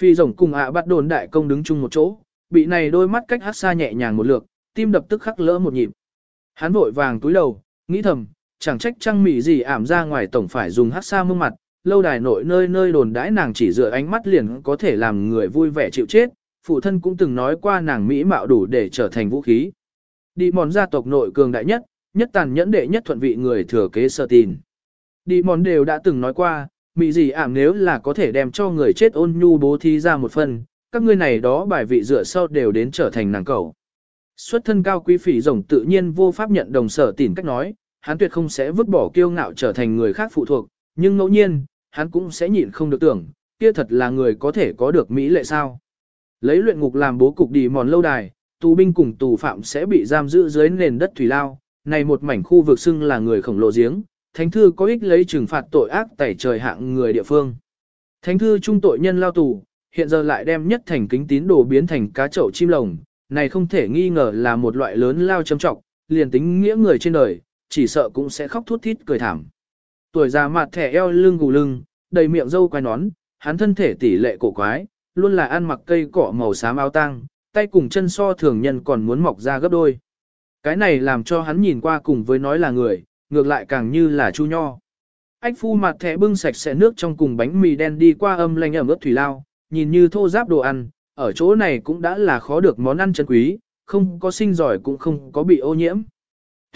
Phi rồng cùng ạ à bắt đồn đại công đứng chung một chỗ, bị này đôi mắt cách hát xa nhẹ nhàng một lượt, tim đập tức khắc lỡ một nhịp. Hắn vội vàng túi đầu, nghĩ thầm, chẳng trách trăng mị gì ảm ra ngoài tổng phải dùng hát xa mương mặt, lâu đài nội nơi nơi đồn đãi nàng chỉ dựa ánh mắt liền có thể làm người vui vẻ chịu chết, phụ thân cũng từng nói qua nàng mỹ mạo đủ để trở thành vũ khí. Đi mòn gia tộc nội cường đại nhất, nhất tàn nhẫn đệ nhất thuận vị người thừa kế sơ tin. Đi mòn đều đã từng nói qua, mỹ gì ảm nếu là có thể đem cho người chết ôn nhu bố thí ra một phần, các ngươi này đó bài vị dựa sau đều đến trở thành nàng cầu. Xuất thân cao quý phỉ rồng tự nhiên vô pháp nhận đồng sở tỉn cách nói, hắn tuyệt không sẽ vứt bỏ kiêu ngạo trở thành người khác phụ thuộc, nhưng ngẫu nhiên, hắn cũng sẽ nhịn không được tưởng, kia thật là người có thể có được mỹ lệ sao. Lấy luyện ngục làm bố cục đi mòn lâu đài, tù binh cùng tù phạm sẽ bị giam giữ dưới nền đất thủy lao, này một mảnh khu vực xưng là người khổng lồ giếng, thánh thư có ích lấy trừng phạt tội ác tẩy trời hạng người địa phương. Thánh thư trung tội nhân lao tù, hiện giờ lại đem nhất thành kính tín đồ biến thành cá chậu chim lồng, này không thể nghi ngờ là một loại lớn lao châm trọng, liền tính nghĩa người trên đời, chỉ sợ cũng sẽ khóc thút thít cười thảm. Tuổi già mặt thẻ eo lưng gù lưng, đầy miệng râu quai nón, hắn thân thể tỷ lệ cổ quái, luôn là ăn mặc cây cỏ màu xám áo tang, tay cùng chân so thường nhân còn muốn mọc ra gấp đôi. Cái này làm cho hắn nhìn qua cùng với nói là người, ngược lại càng như là chu nho. Ách phu mặt thẻ bưng sạch sẽ nước trong cùng bánh mì đen đi qua âm lanh ẩm ướt thủy lao, nhìn như thô giáp đồ ăn, ở chỗ này cũng đã là khó được món ăn chân quý, không có sinh giỏi cũng không có bị ô nhiễm.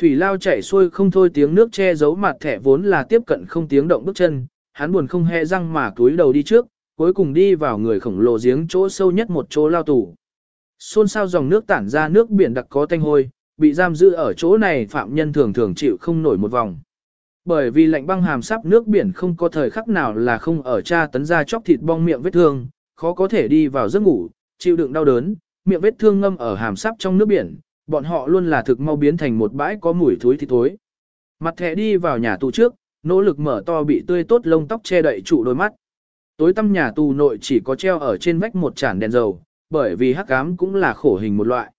Thủy lao chảy xuôi không thôi tiếng nước che giấu mặt thẻ vốn là tiếp cận không tiếng động bước chân, hắn buồn không hề răng mà túi đầu đi trước, cuối cùng đi vào người khổng lồ giếng chỗ sâu nhất một chỗ lao tù. Xôn sao dòng nước tản ra nước biển đặc có tanh hôi, bị giam giữ ở chỗ này phạm nhân thường thường chịu không nổi một vòng. Bởi vì lạnh băng hàm sắp nước biển không có thời khắc nào là không ở tra tấn ra chóc thịt bong miệng vết thương, khó có thể đi vào giấc ngủ, chịu đựng đau đớn, miệng vết thương ngâm ở hàm sắp trong nước biển, bọn họ luôn là thực mau biến thành một bãi có mùi thối thì thối. Mặt thẻ đi vào nhà tù trước, nỗ lực mở to bị tươi tốt lông tóc che đậy trụ đôi mắt. Tối tăm nhà tù nội chỉ có treo ở trên vách một chản đèn dầu, bởi vì hắc ám cũng là khổ hình một loại.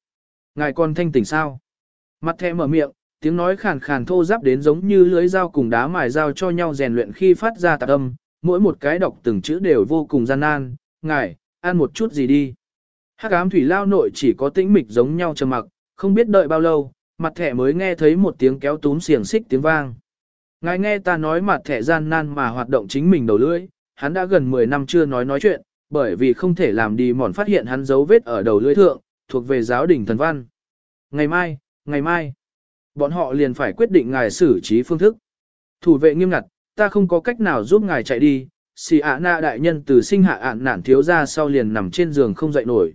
Ngài còn thanh tỉnh sao? Mặt thẻ mở miệng, tiếng nói khàn khàn thô giáp đến giống như lưới dao cùng đá mài dao cho nhau rèn luyện khi phát ra tạc âm, mỗi một cái đọc từng chữ đều vô cùng gian nan, ngài, ăn một chút gì đi. Hắc ám thủy lao nội chỉ có tĩnh mịch giống nhau trầm mặc, không biết đợi bao lâu, mặt thẻ mới nghe thấy một tiếng kéo túm xiềng xích tiếng vang. Ngài nghe ta nói mặt thẻ gian nan mà hoạt động chính mình đầu lưỡi, hắn đã gần 10 năm chưa nói nói chuyện, bởi vì không thể làm đi mòn phát hiện hắn dấu vết ở đầu lưỡi thượng, thuộc về giáo đình thần văn. Ngày mai, ngày mai, bọn họ liền phải quyết định ngài xử trí phương thức. Thủ vệ nghiêm ngặt, ta không có cách nào giúp ngài chạy đi, xì ạ na đại nhân từ sinh hạ ạn nản thiếu ra sau liền nằm trên giường không dậy nổi.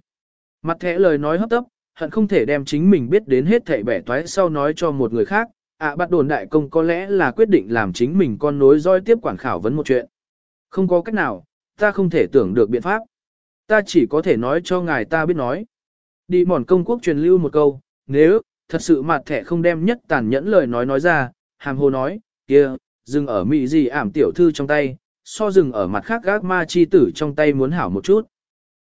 Mặt thẻ lời nói hấp tấp, hận không thể đem chính mình biết đến hết thảy bẻ toái sau nói cho một người khác, ạ bắt đồn đại công có lẽ là quyết định làm chính mình con nối roi tiếp quản khảo vấn một chuyện. Không có cách nào, ta không thể tưởng được biện pháp. Ta chỉ có thể nói cho ngài ta biết nói. Đi mòn công quốc truyền lưu một câu, nếu, thật sự mặt thẻ không đem nhất tàn nhẫn lời nói nói ra, hàm hồ nói, kia, dừng ở mị gì ảm tiểu thư trong tay, so dừng ở mặt khác gác ma chi tử trong tay muốn hảo một chút.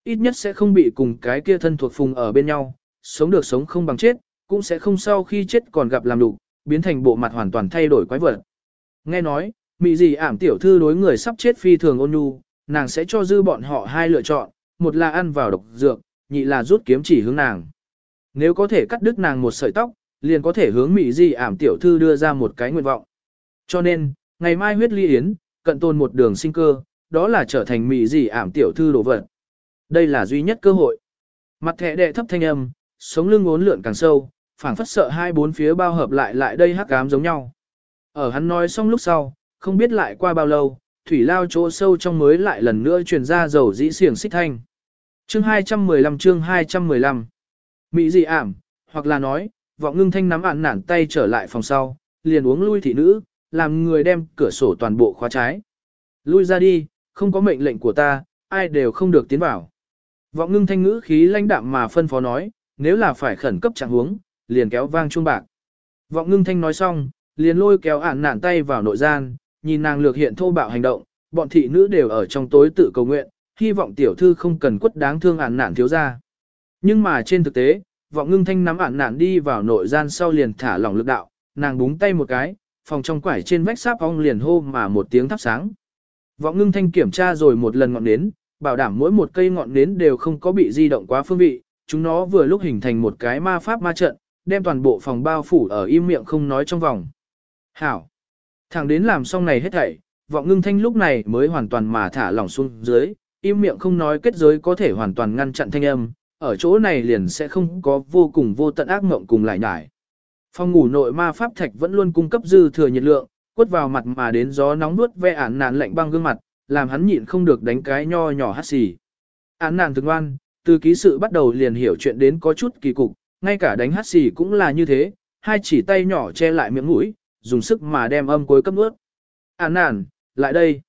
Ít nhất sẽ không bị cùng cái kia thân thuộc phùng ở bên nhau, sống được sống không bằng chết, cũng sẽ không sau khi chết còn gặp làm đủ, biến thành bộ mặt hoàn toàn thay đổi quái vật. Nghe nói, mỹ gì ảm tiểu thư đối người sắp chết phi thường ôn nhu, nàng sẽ cho dư bọn họ hai lựa chọn, một là ăn vào độc dược, nhị là rút kiếm chỉ hướng nàng. Nếu có thể cắt đứt nàng một sợi tóc, liền có thể hướng mỹ gì ảm tiểu thư đưa ra một cái nguyện vọng. Cho nên, ngày mai huyết ly yến, cận tôn một đường sinh cơ, đó là trở thành mỹ gì ảm tiểu thư đồ vật. Đây là duy nhất cơ hội. Mặt thẻ đệ thấp thanh âm, sống lưng ốn lượn càng sâu, phảng phất sợ hai bốn phía bao hợp lại lại đây hắc ám giống nhau. Ở hắn nói xong lúc sau, không biết lại qua bao lâu, thủy lao chỗ sâu trong mới lại lần nữa truyền ra dầu dĩ xiềng xích thanh. Chương 215 chương 215 Mỹ dị ảm, hoặc là nói, vọng ngưng thanh nắm ạn nản tay trở lại phòng sau, liền uống lui thị nữ, làm người đem cửa sổ toàn bộ khóa trái. Lui ra đi, không có mệnh lệnh của ta, ai đều không được tiến vào. Vọng ngưng thanh ngữ khí lãnh đạm mà phân phó nói, nếu là phải khẩn cấp trạng huống, liền kéo vang chuông bạc. Vọng ngưng thanh nói xong, liền lôi kéo ản nản tay vào nội gian, nhìn nàng lược hiện thô bạo hành động, bọn thị nữ đều ở trong tối tự cầu nguyện, hy vọng tiểu thư không cần quất đáng thương ản nản thiếu ra. Nhưng mà trên thực tế, vọng ngưng thanh nắm ản nản đi vào nội gian sau liền thả lỏng lực đạo, nàng búng tay một cái, phòng trong quải trên vách sáp ong liền hô mà một tiếng thắp sáng. Vọng ngưng thanh kiểm tra rồi một lần ngọn nến, bảo đảm mỗi một cây ngọn nến đều không có bị di động quá phương vị, chúng nó vừa lúc hình thành một cái ma pháp ma trận, đem toàn bộ phòng bao phủ ở im miệng không nói trong vòng. Hảo! Thằng đến làm xong này hết thảy, vọng ngưng thanh lúc này mới hoàn toàn mà thả lỏng xuống dưới, im miệng không nói kết giới có thể hoàn toàn ngăn chặn thanh âm, ở chỗ này liền sẽ không có vô cùng vô tận ác mộng cùng lại nhải. Phòng ngủ nội ma pháp thạch vẫn luôn cung cấp dư thừa nhiệt lượng, quất vào mặt mà đến gió nóng nuốt ve ản nạn lạnh băng gương mặt, làm hắn nhịn không được đánh cái nho nhỏ hát xì. Án nạn thực ngoan, từ ký sự bắt đầu liền hiểu chuyện đến có chút kỳ cục, ngay cả đánh hát xì cũng là như thế, hai chỉ tay nhỏ che lại miệng mũi, dùng sức mà đem âm cuối cấp nuốt. Án nản, lại đây.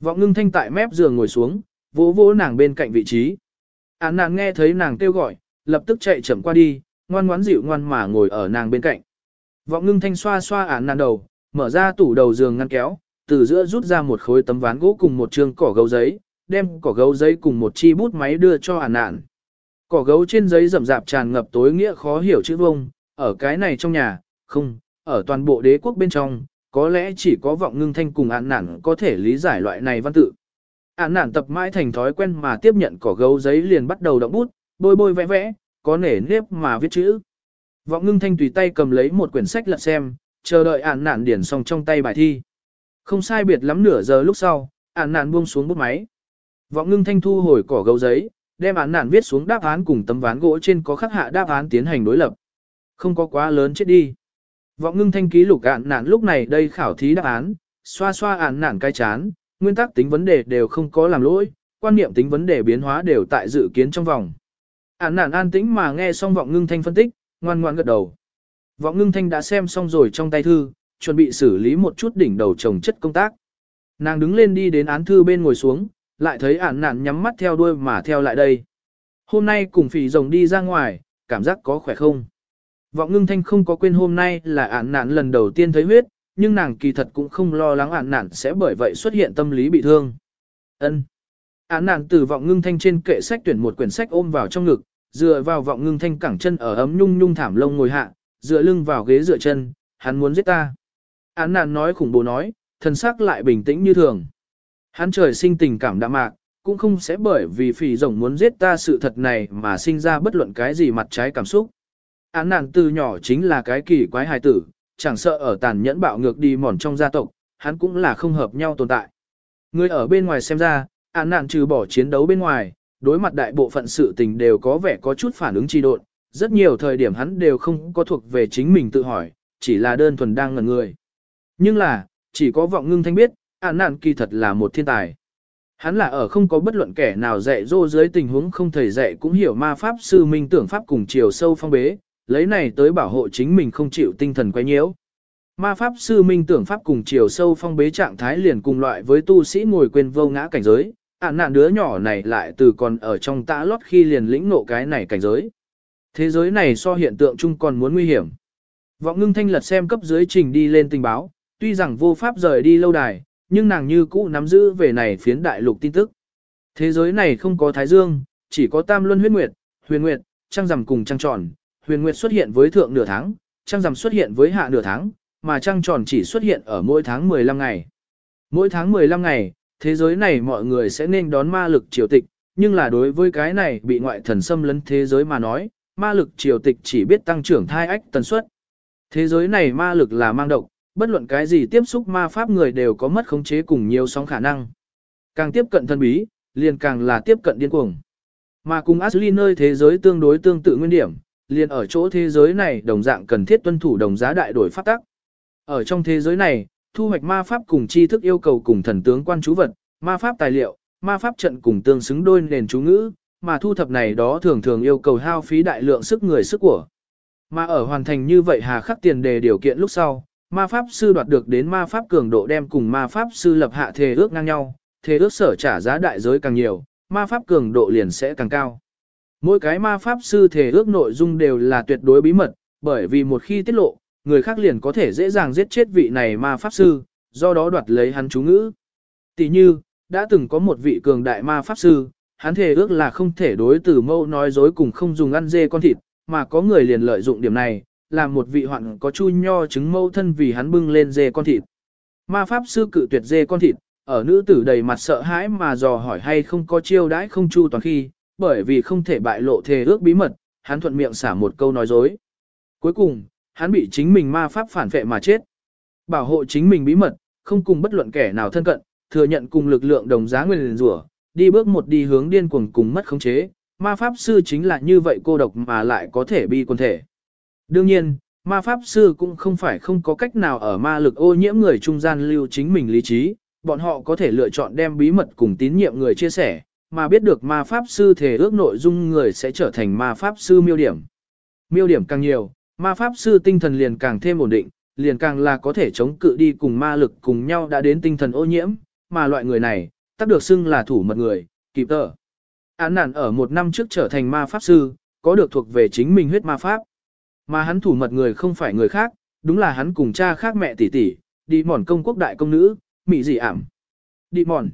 Vọng ngưng thanh tại mép giường ngồi xuống, vỗ vỗ nàng bên cạnh vị trí. À án nạn nghe thấy nàng kêu gọi, lập tức chạy chậm qua đi, ngoan ngoãn dịu ngoan mà ngồi ở nàng bên cạnh. Vọng ngưng thanh xoa xoa à án nạn đầu, mở ra tủ đầu giường ngăn kéo, từ giữa rút ra một khối tấm ván gỗ cùng một trường cỏ gấu giấy, đem cỏ gấu giấy cùng một chi bút máy đưa cho án nạn. Cỏ gấu trên giấy rậm rạp tràn ngập tối nghĩa khó hiểu chữ vông, ở cái này trong nhà, không, ở toàn bộ đế quốc bên trong, có lẽ chỉ có vọng ngưng thanh cùng án nạn có thể lý giải loại này văn tự. Án nản tập mãi thành thói quen mà tiếp nhận cỏ gấu giấy liền bắt đầu động bút, bôi bôi vẽ vẽ, có nể nếp mà viết chữ. Vọng ngưng thanh tùy tay cầm lấy một quyển sách lật xem, chờ đợi ản nản điển xong trong tay bài thi. Không sai biệt lắm nửa giờ lúc sau, ản nản buông xuống bút máy. Vọng ngưng thanh thu hồi cỏ gấu giấy, đem án nạn viết xuống đáp án cùng tấm ván gỗ trên có khắc hạ đáp án tiến hành đối lập. Không có quá lớn chết đi. Vọng ngưng thanh ký lục án nạn lúc này đây khảo thí đáp án, xoa xoa án nạn cái chán, nguyên tắc tính vấn đề đều không có làm lỗi, quan niệm tính vấn đề biến hóa đều tại dự kiến trong vòng. Án nạn an tĩnh mà nghe xong vọng ngưng thanh phân tích, ngoan ngoan gật đầu. Vọng ngưng thanh đã xem xong rồi trong tay thư, chuẩn bị xử lý một chút đỉnh đầu trồng chất công tác. Nàng đứng lên đi đến án thư bên ngồi xuống, lại thấy ản nạn nhắm mắt theo đuôi mà theo lại đây. Hôm nay cùng phỉ rồng đi ra ngoài, cảm giác có khỏe không? Vọng ngưng thanh không có quên hôm nay là ản nạn lần đầu tiên thấy huyết, nhưng nàng kỳ thật cũng không lo lắng ản nạn sẽ bởi vậy xuất hiện tâm lý bị thương. Ân. Án nạn từ vọng ngưng thanh trên kệ sách tuyển một quyển sách ôm vào trong ngực, dựa vào vọng ngưng thanh cẳng chân ở ấm nhung nhung thảm lông ngồi hạ, dựa lưng vào ghế dựa chân, hắn muốn giết ta. Án nạn nói khủng bố nói, thần sắc lại bình tĩnh như thường. Hắn trời sinh tình cảm đạm mạc, cũng không sẽ bởi vì phỉ rồng muốn giết ta sự thật này mà sinh ra bất luận cái gì mặt trái cảm xúc. Án nạn từ nhỏ chính là cái kỳ quái hài tử, chẳng sợ ở tàn nhẫn bạo ngược đi mòn trong gia tộc, hắn cũng là không hợp nhau tồn tại. Người ở bên ngoài xem ra, án nạn trừ bỏ chiến đấu bên ngoài, đối mặt đại bộ phận sự tình đều có vẻ có chút phản ứng trì độn, rất nhiều thời điểm hắn đều không có thuộc về chính mình tự hỏi, chỉ là đơn thuần đang ngẩn người. Nhưng là, chỉ có vọng ngưng thanh biết, Ản nạn kỳ thật là một thiên tài. Hắn là ở không có bất luận kẻ nào dạy dỗ dưới tình huống không thầy dạy cũng hiểu ma pháp sư minh tưởng pháp cùng chiều sâu phong bế, lấy này tới bảo hộ chính mình không chịu tinh thần quay nhiễu. Ma pháp sư minh tưởng pháp cùng chiều sâu phong bế trạng thái liền cùng loại với tu sĩ ngồi quên vô ngã cảnh giới, ản nạn đứa nhỏ này lại từ còn ở trong tã lót khi liền lĩnh nộ cái này cảnh giới. Thế giới này so hiện tượng chung còn muốn nguy hiểm. Vọng ngưng thanh lật xem cấp dưới trình đi lên tình báo, tuy rằng vô pháp rời đi lâu đài, nhưng nàng như cũ nắm giữ về này phiến đại lục tin tức. Thế giới này không có thái dương, chỉ có tam luân huyết nguyệt, huyền nguyệt, trăng rằm cùng trăng tròn, huyền nguyệt xuất hiện với thượng nửa tháng, trăng rằm xuất hiện với hạ nửa tháng, mà trăng tròn chỉ xuất hiện ở mỗi tháng 15 ngày. Mỗi tháng 15 ngày, thế giới này mọi người sẽ nên đón ma lực triều tịch, nhưng là đối với cái này bị ngoại thần xâm lấn thế giới mà nói, ma lực triều tịch chỉ biết tăng trưởng thai ách tần suất. Thế giới này ma lực là mang độc, bất luận cái gì tiếp xúc ma pháp người đều có mất khống chế cùng nhiều sóng khả năng. Càng tiếp cận thân bí, liền càng là tiếp cận điên cuồng. Mà cùng Ashley nơi thế giới tương đối tương tự nguyên điểm, liền ở chỗ thế giới này đồng dạng cần thiết tuân thủ đồng giá đại đổi pháp tắc. Ở trong thế giới này, thu hoạch ma pháp cùng tri thức yêu cầu cùng thần tướng quan chú vật, ma pháp tài liệu, ma pháp trận cùng tương xứng đôi nền chú ngữ, mà thu thập này đó thường thường yêu cầu hao phí đại lượng sức người sức của. Mà ở hoàn thành như vậy hà khắc tiền đề điều kiện lúc sau, ma pháp sư đoạt được đến ma pháp cường độ đem cùng ma pháp sư lập hạ thề ước ngang nhau, thề ước sở trả giá đại giới càng nhiều, ma pháp cường độ liền sẽ càng cao. Mỗi cái ma pháp sư thề ước nội dung đều là tuyệt đối bí mật, bởi vì một khi tiết lộ, người khác liền có thể dễ dàng giết chết vị này ma pháp sư, do đó đoạt lấy hắn chú ngữ. Tỷ như, đã từng có một vị cường đại ma pháp sư, hắn thề ước là không thể đối từ mâu nói dối cùng không dùng ăn dê con thịt, mà có người liền lợi dụng điểm này, làm một vị hoạn có chu nho trứng mâu thân vì hắn bưng lên dê con thịt. Ma pháp sư cự tuyệt dê con thịt, ở nữ tử đầy mặt sợ hãi mà dò hỏi hay không có chiêu đãi không chu toàn khi, bởi vì không thể bại lộ thề ước bí mật, hắn thuận miệng xả một câu nói dối. Cuối cùng, hắn bị chính mình ma pháp phản vệ mà chết. Bảo hộ chính mình bí mật, không cùng bất luận kẻ nào thân cận, thừa nhận cùng lực lượng đồng giá nguyên rủa, đi bước một đi hướng điên cuồng cùng mất khống chế. Ma pháp sư chính là như vậy cô độc mà lại có thể bi quân thể. Đương nhiên, ma pháp sư cũng không phải không có cách nào ở ma lực ô nhiễm người trung gian lưu chính mình lý trí, bọn họ có thể lựa chọn đem bí mật cùng tín nhiệm người chia sẻ, mà biết được ma pháp sư thể ước nội dung người sẽ trở thành ma pháp sư miêu điểm. Miêu điểm càng nhiều, ma pháp sư tinh thần liền càng thêm ổn định, liền càng là có thể chống cự đi cùng ma lực cùng nhau đã đến tinh thần ô nhiễm, mà loại người này, tác được xưng là thủ mật người, kịp tờ. Án nạn ở một năm trước trở thành ma pháp sư, có được thuộc về chính mình huyết ma pháp. Mà hắn thủ mật người không phải người khác, đúng là hắn cùng cha khác mẹ tỷ tỷ, đi mòn công quốc đại công nữ, mỹ dị ảm. Đi mòn.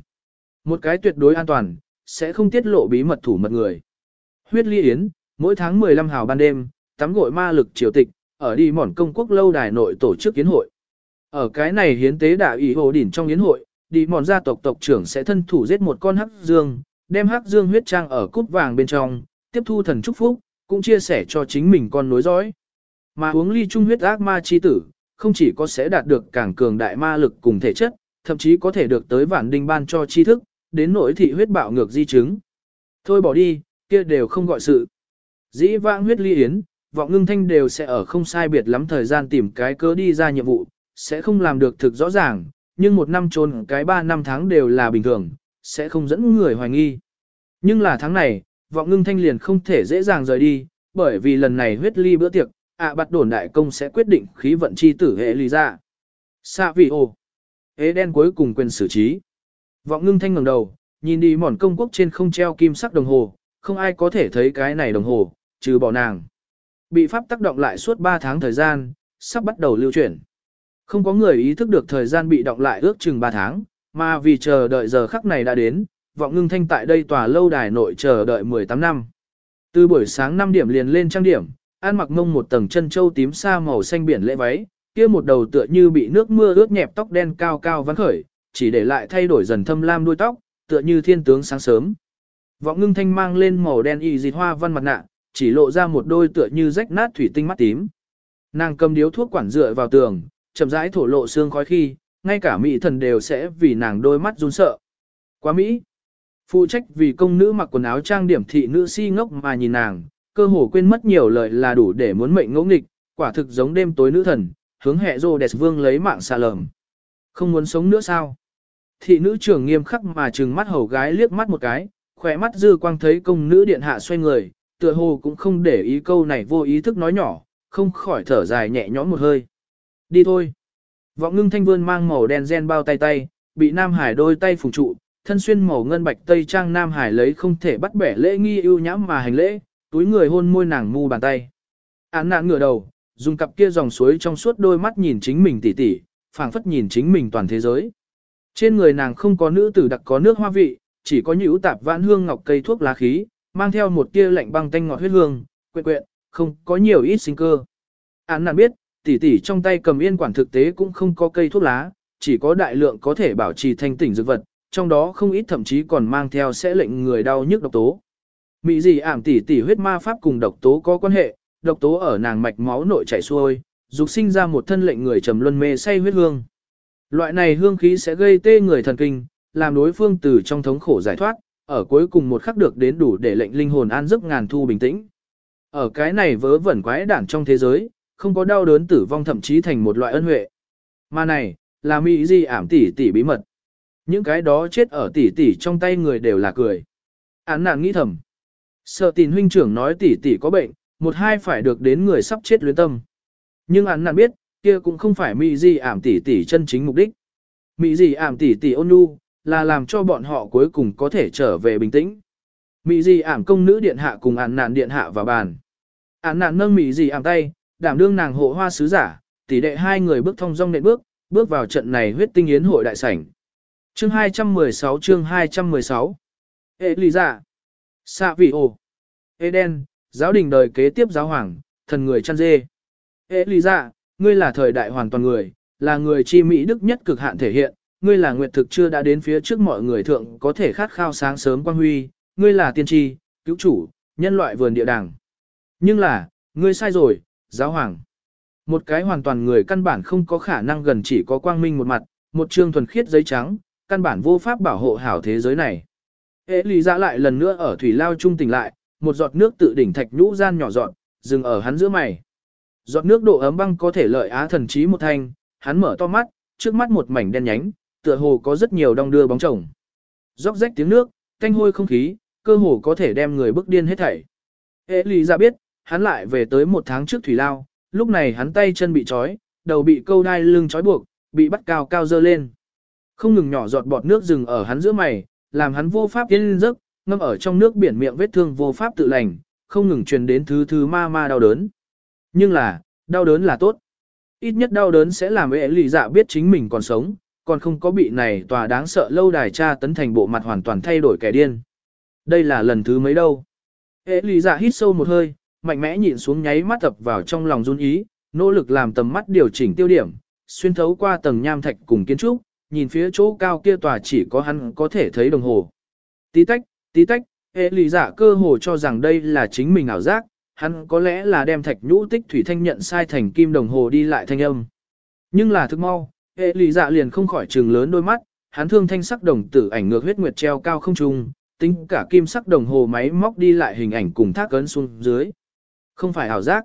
Một cái tuyệt đối an toàn, sẽ không tiết lộ bí mật thủ mật người. Huyết ly yến, mỗi tháng 15 hào ban đêm, tắm gội ma lực triều tịch, ở đi mòn công quốc lâu đài nội tổ chức yến hội. Ở cái này hiến tế đạo ý hồ đỉnh trong yến hội, đi mòn gia tộc tộc trưởng sẽ thân thủ giết một con hắc dương, đem hắc dương huyết trang ở cút vàng bên trong, tiếp thu thần chúc phúc, cũng chia sẻ cho chính mình con nối dõi. Mà uống ly trung huyết ác ma chi tử, không chỉ có sẽ đạt được càng cường đại ma lực cùng thể chất, thậm chí có thể được tới vạn đinh ban cho tri thức, đến nỗi thị huyết bạo ngược di chứng. Thôi bỏ đi, kia đều không gọi sự. Dĩ vãng huyết ly yến, vọng ngưng thanh đều sẽ ở không sai biệt lắm thời gian tìm cái cớ đi ra nhiệm vụ, sẽ không làm được thực rõ ràng, nhưng một năm trốn cái ba năm tháng đều là bình thường, sẽ không dẫn người hoài nghi. Nhưng là tháng này, vọng ngưng thanh liền không thể dễ dàng rời đi, bởi vì lần này huyết ly bữa tiệc, ạ à bắt đồn đại công sẽ quyết định khí vận chi tử hệ lý ra. Sa vị ồ. Ế đen cuối cùng quyền xử trí. Vọng ngưng thanh ngẩng đầu, nhìn đi mòn công quốc trên không treo kim sắc đồng hồ, không ai có thể thấy cái này đồng hồ, trừ bỏ nàng. Bị pháp tác động lại suốt 3 tháng thời gian, sắp bắt đầu lưu chuyển. Không có người ý thức được thời gian bị động lại ước chừng 3 tháng, mà vì chờ đợi giờ khắc này đã đến, vọng ngưng thanh tại đây tòa lâu đài nội chờ đợi 18 năm. Từ buổi sáng 5 điểm liền lên trang điểm, ăn mặc mông một tầng chân châu tím sa màu xanh biển lễ váy, kia một đầu tựa như bị nước mưa ướt nhẹp tóc đen cao cao vắn khởi, chỉ để lại thay đổi dần thâm lam đuôi tóc, tựa như thiên tướng sáng sớm. Vọng ngưng thanh mang lên màu đen y dịt hoa văn mặt nạ, chỉ lộ ra một đôi tựa như rách nát thủy tinh mắt tím. Nàng cầm điếu thuốc quản dựa vào tường, chậm rãi thổ lộ xương khói khi, ngay cả mỹ thần đều sẽ vì nàng đôi mắt run sợ. Quá mỹ. Phụ trách vì công nữ mặc quần áo trang điểm thị nữ si ngốc mà nhìn nàng, cơ hồ quên mất nhiều lời là đủ để muốn mệnh ngỗ nghịch, quả thực giống đêm tối nữ thần, hướng hệ rô đẹp vương lấy mạng xà lầm. Không muốn sống nữa sao? Thị nữ trưởng nghiêm khắc mà trừng mắt hầu gái liếc mắt một cái, khỏe mắt dư quang thấy công nữ điện hạ xoay người, tựa hồ cũng không để ý câu này vô ý thức nói nhỏ, không khỏi thở dài nhẹ nhõm một hơi. Đi thôi. Vọng ngưng thanh vươn mang màu đen gen bao tay tay, bị Nam Hải đôi tay phùng trụ, thân xuyên màu ngân bạch tây trang Nam Hải lấy không thể bắt bẻ lễ nghi ưu nhãm mà hành lễ, túi người hôn môi nàng mu bàn tay. Án nạn ngửa đầu, dùng cặp kia dòng suối trong suốt đôi mắt nhìn chính mình tỉ tỉ, phảng phất nhìn chính mình toàn thế giới. Trên người nàng không có nữ tử đặc có nước hoa vị, chỉ có nhũ tạp vãn hương ngọc cây thuốc lá khí, mang theo một tia lạnh băng tanh ngọt huyết hương, quyện quyện, không có nhiều ít sinh cơ. Án nạn biết, tỷ tỷ trong tay cầm yên quản thực tế cũng không có cây thuốc lá, chỉ có đại lượng có thể bảo trì thanh tỉnh dược vật, trong đó không ít thậm chí còn mang theo sẽ lệnh người đau nhức độc tố. Mị gì ảm tỷ tỷ huyết ma pháp cùng độc tố có quan hệ, độc tố ở nàng mạch máu nội chảy xuôi, dục sinh ra một thân lệnh người trầm luân mê say huyết hương. Loại này hương khí sẽ gây tê người thần kinh, làm đối phương từ trong thống khổ giải thoát, ở cuối cùng một khắc được đến đủ để lệnh linh hồn an giấc ngàn thu bình tĩnh. Ở cái này vớ vẩn quái đản trong thế giới, không có đau đớn tử vong thậm chí thành một loại ân huệ. Mà này, là mỹ di ảm tỷ tỷ bí mật. Những cái đó chết ở tỷ tỷ trong tay người đều là cười. Án nạn nghĩ thầm. Sợ tin huynh trưởng nói tỷ tỷ có bệnh, một hai phải được đến người sắp chết luyến tâm. Nhưng hắn nạn biết, kia cũng không phải mỹ gì ảm tỷ tỷ chân chính mục đích. Mỹ gì ảm tỷ tỷ ôn nhu, là làm cho bọn họ cuối cùng có thể trở về bình tĩnh. Mỹ gì ảm công nữ điện hạ cùng án nạn điện hạ vào bàn. Án nạn nâng mỹ gì ảm tay, đảm đương nàng hộ hoa sứ giả, tỷ đệ hai người bước thông dong nện bước, bước vào trận này huyết tinh yến hội đại sảnh. Chương 216 chương 216 Ê lì dạ Xạ vị ồ Eden, giáo đình đời kế tiếp giáo hoàng, thần người chăn dê. Ê lì dạ, ngươi là thời đại hoàn toàn người, là người chi mỹ đức nhất cực hạn thể hiện, ngươi là nguyệt thực chưa đã đến phía trước mọi người thượng có thể khát khao sáng sớm quang huy, ngươi là tiên tri, cứu chủ, nhân loại vườn địa đàng. Nhưng là, ngươi sai rồi, giáo hoàng. Một cái hoàn toàn người căn bản không có khả năng gần chỉ có quang minh một mặt, một chương thuần khiết giấy trắng, căn bản vô pháp bảo hộ hảo thế giới này. Ế lý dạ lại lần nữa ở thủy lao trung tỉnh lại, một giọt nước tự đỉnh thạch nhũ gian nhỏ giọt, dừng ở hắn giữa mày. Giọt nước độ ấm băng có thể lợi á thần trí một thanh, hắn mở to mắt, trước mắt một mảnh đen nhánh, tựa hồ có rất nhiều đong đưa bóng chồng. Róc rách tiếng nước, thanh hôi không khí, cơ hồ có thể đem người bức điên hết thảy. Ế lý ra biết, hắn lại về tới một tháng trước thủy lao, lúc này hắn tay chân bị trói, đầu bị câu đai lưng trói buộc, bị bắt cao cao dơ lên. Không ngừng nhỏ giọt bọt nước rừng ở hắn giữa mày, làm hắn vô pháp tiến giấc, ngâm ở trong nước biển miệng vết thương vô pháp tự lành, không ngừng truyền đến thứ thứ ma ma đau đớn. Nhưng là, đau đớn là tốt. Ít nhất đau đớn sẽ làm ế lì dạ biết chính mình còn sống, còn không có bị này tòa đáng sợ lâu đài tra tấn thành bộ mặt hoàn toàn thay đổi kẻ điên. Đây là lần thứ mấy đâu. Ế lì dạ hít sâu một hơi, mạnh mẽ nhìn xuống nháy mắt tập vào trong lòng run ý, nỗ lực làm tầm mắt điều chỉnh tiêu điểm, xuyên thấu qua tầng nham thạch cùng kiến trúc, nhìn phía chỗ cao kia tòa chỉ có hắn có thể thấy đồng hồ. Tí tách, tí tách, hệ lý giả cơ hồ cho rằng đây là chính mình ảo giác, hắn có lẽ là đem thạch nhũ tích thủy thanh nhận sai thành kim đồng hồ đi lại thanh âm. Nhưng là thức mau, hệ lý giả liền không khỏi trừng lớn đôi mắt, hắn thương thanh sắc đồng tử ảnh ngược huyết nguyệt treo cao không trung, tính cả kim sắc đồng hồ máy móc đi lại hình ảnh cùng thác ấn xuống dưới. Không phải ảo giác.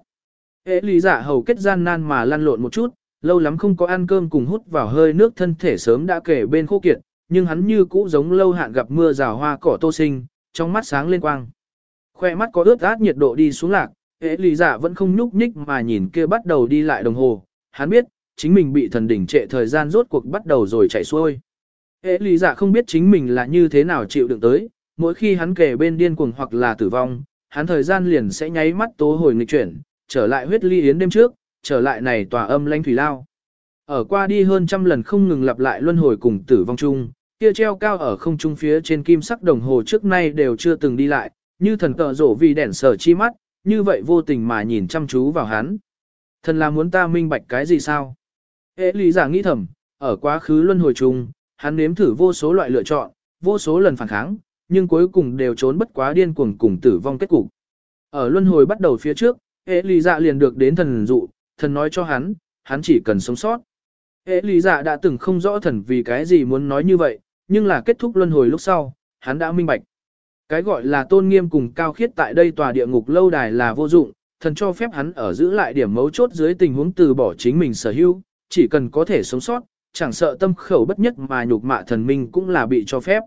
Hệ lý giả hầu kết gian nan mà lăn lộn một chút, lâu lắm không có ăn cơm cùng hút vào hơi nước thân thể sớm đã kể bên khô kiệt, nhưng hắn như cũ giống lâu hạn gặp mưa rào hoa cỏ tô sinh, trong mắt sáng lên quang. Khoe mắt có ướt át nhiệt độ đi xuống lạc, hệ lý giả vẫn không nhúc nhích mà nhìn kia bắt đầu đi lại đồng hồ, hắn biết, chính mình bị thần đỉnh trệ thời gian rốt cuộc bắt đầu rồi chạy xuôi. Hệ lý giả không biết chính mình là như thế nào chịu đựng tới, mỗi khi hắn kề bên điên cuồng hoặc là tử vong, hắn thời gian liền sẽ nháy mắt tố hồi nghịch chuyển, trở lại huyết ly yến đêm trước, trở lại này tòa âm lãnh thủy lao. Ở qua đi hơn trăm lần không ngừng lặp lại luân hồi cùng tử vong chung, kia treo cao ở không trung phía trên kim sắc đồng hồ trước nay đều chưa từng đi lại, như thần cờ rổ vì đèn sở chi mắt, như vậy vô tình mà nhìn chăm chú vào hắn. Thần là muốn ta minh bạch cái gì sao? Ê lý giả nghĩ thầm, ở quá khứ luân hồi chung, hắn nếm thử vô số loại lựa chọn, vô số lần phản kháng, nhưng cuối cùng đều trốn bất quá điên cuồng cùng tử vong kết cục. Ở luân hồi bắt đầu phía trước, Ê lý dạ liền được đến thần dụ, thần nói cho hắn, hắn chỉ cần sống sót. Ê lý dạ đã từng không rõ thần vì cái gì muốn nói như vậy, nhưng là kết thúc luân hồi lúc sau, hắn đã minh bạch. Cái gọi là tôn nghiêm cùng cao khiết tại đây tòa địa ngục lâu đài là vô dụng, thần cho phép hắn ở giữ lại điểm mấu chốt dưới tình huống từ bỏ chính mình sở hữu, chỉ cần có thể sống sót, chẳng sợ tâm khẩu bất nhất mà nhục mạ thần minh cũng là bị cho phép.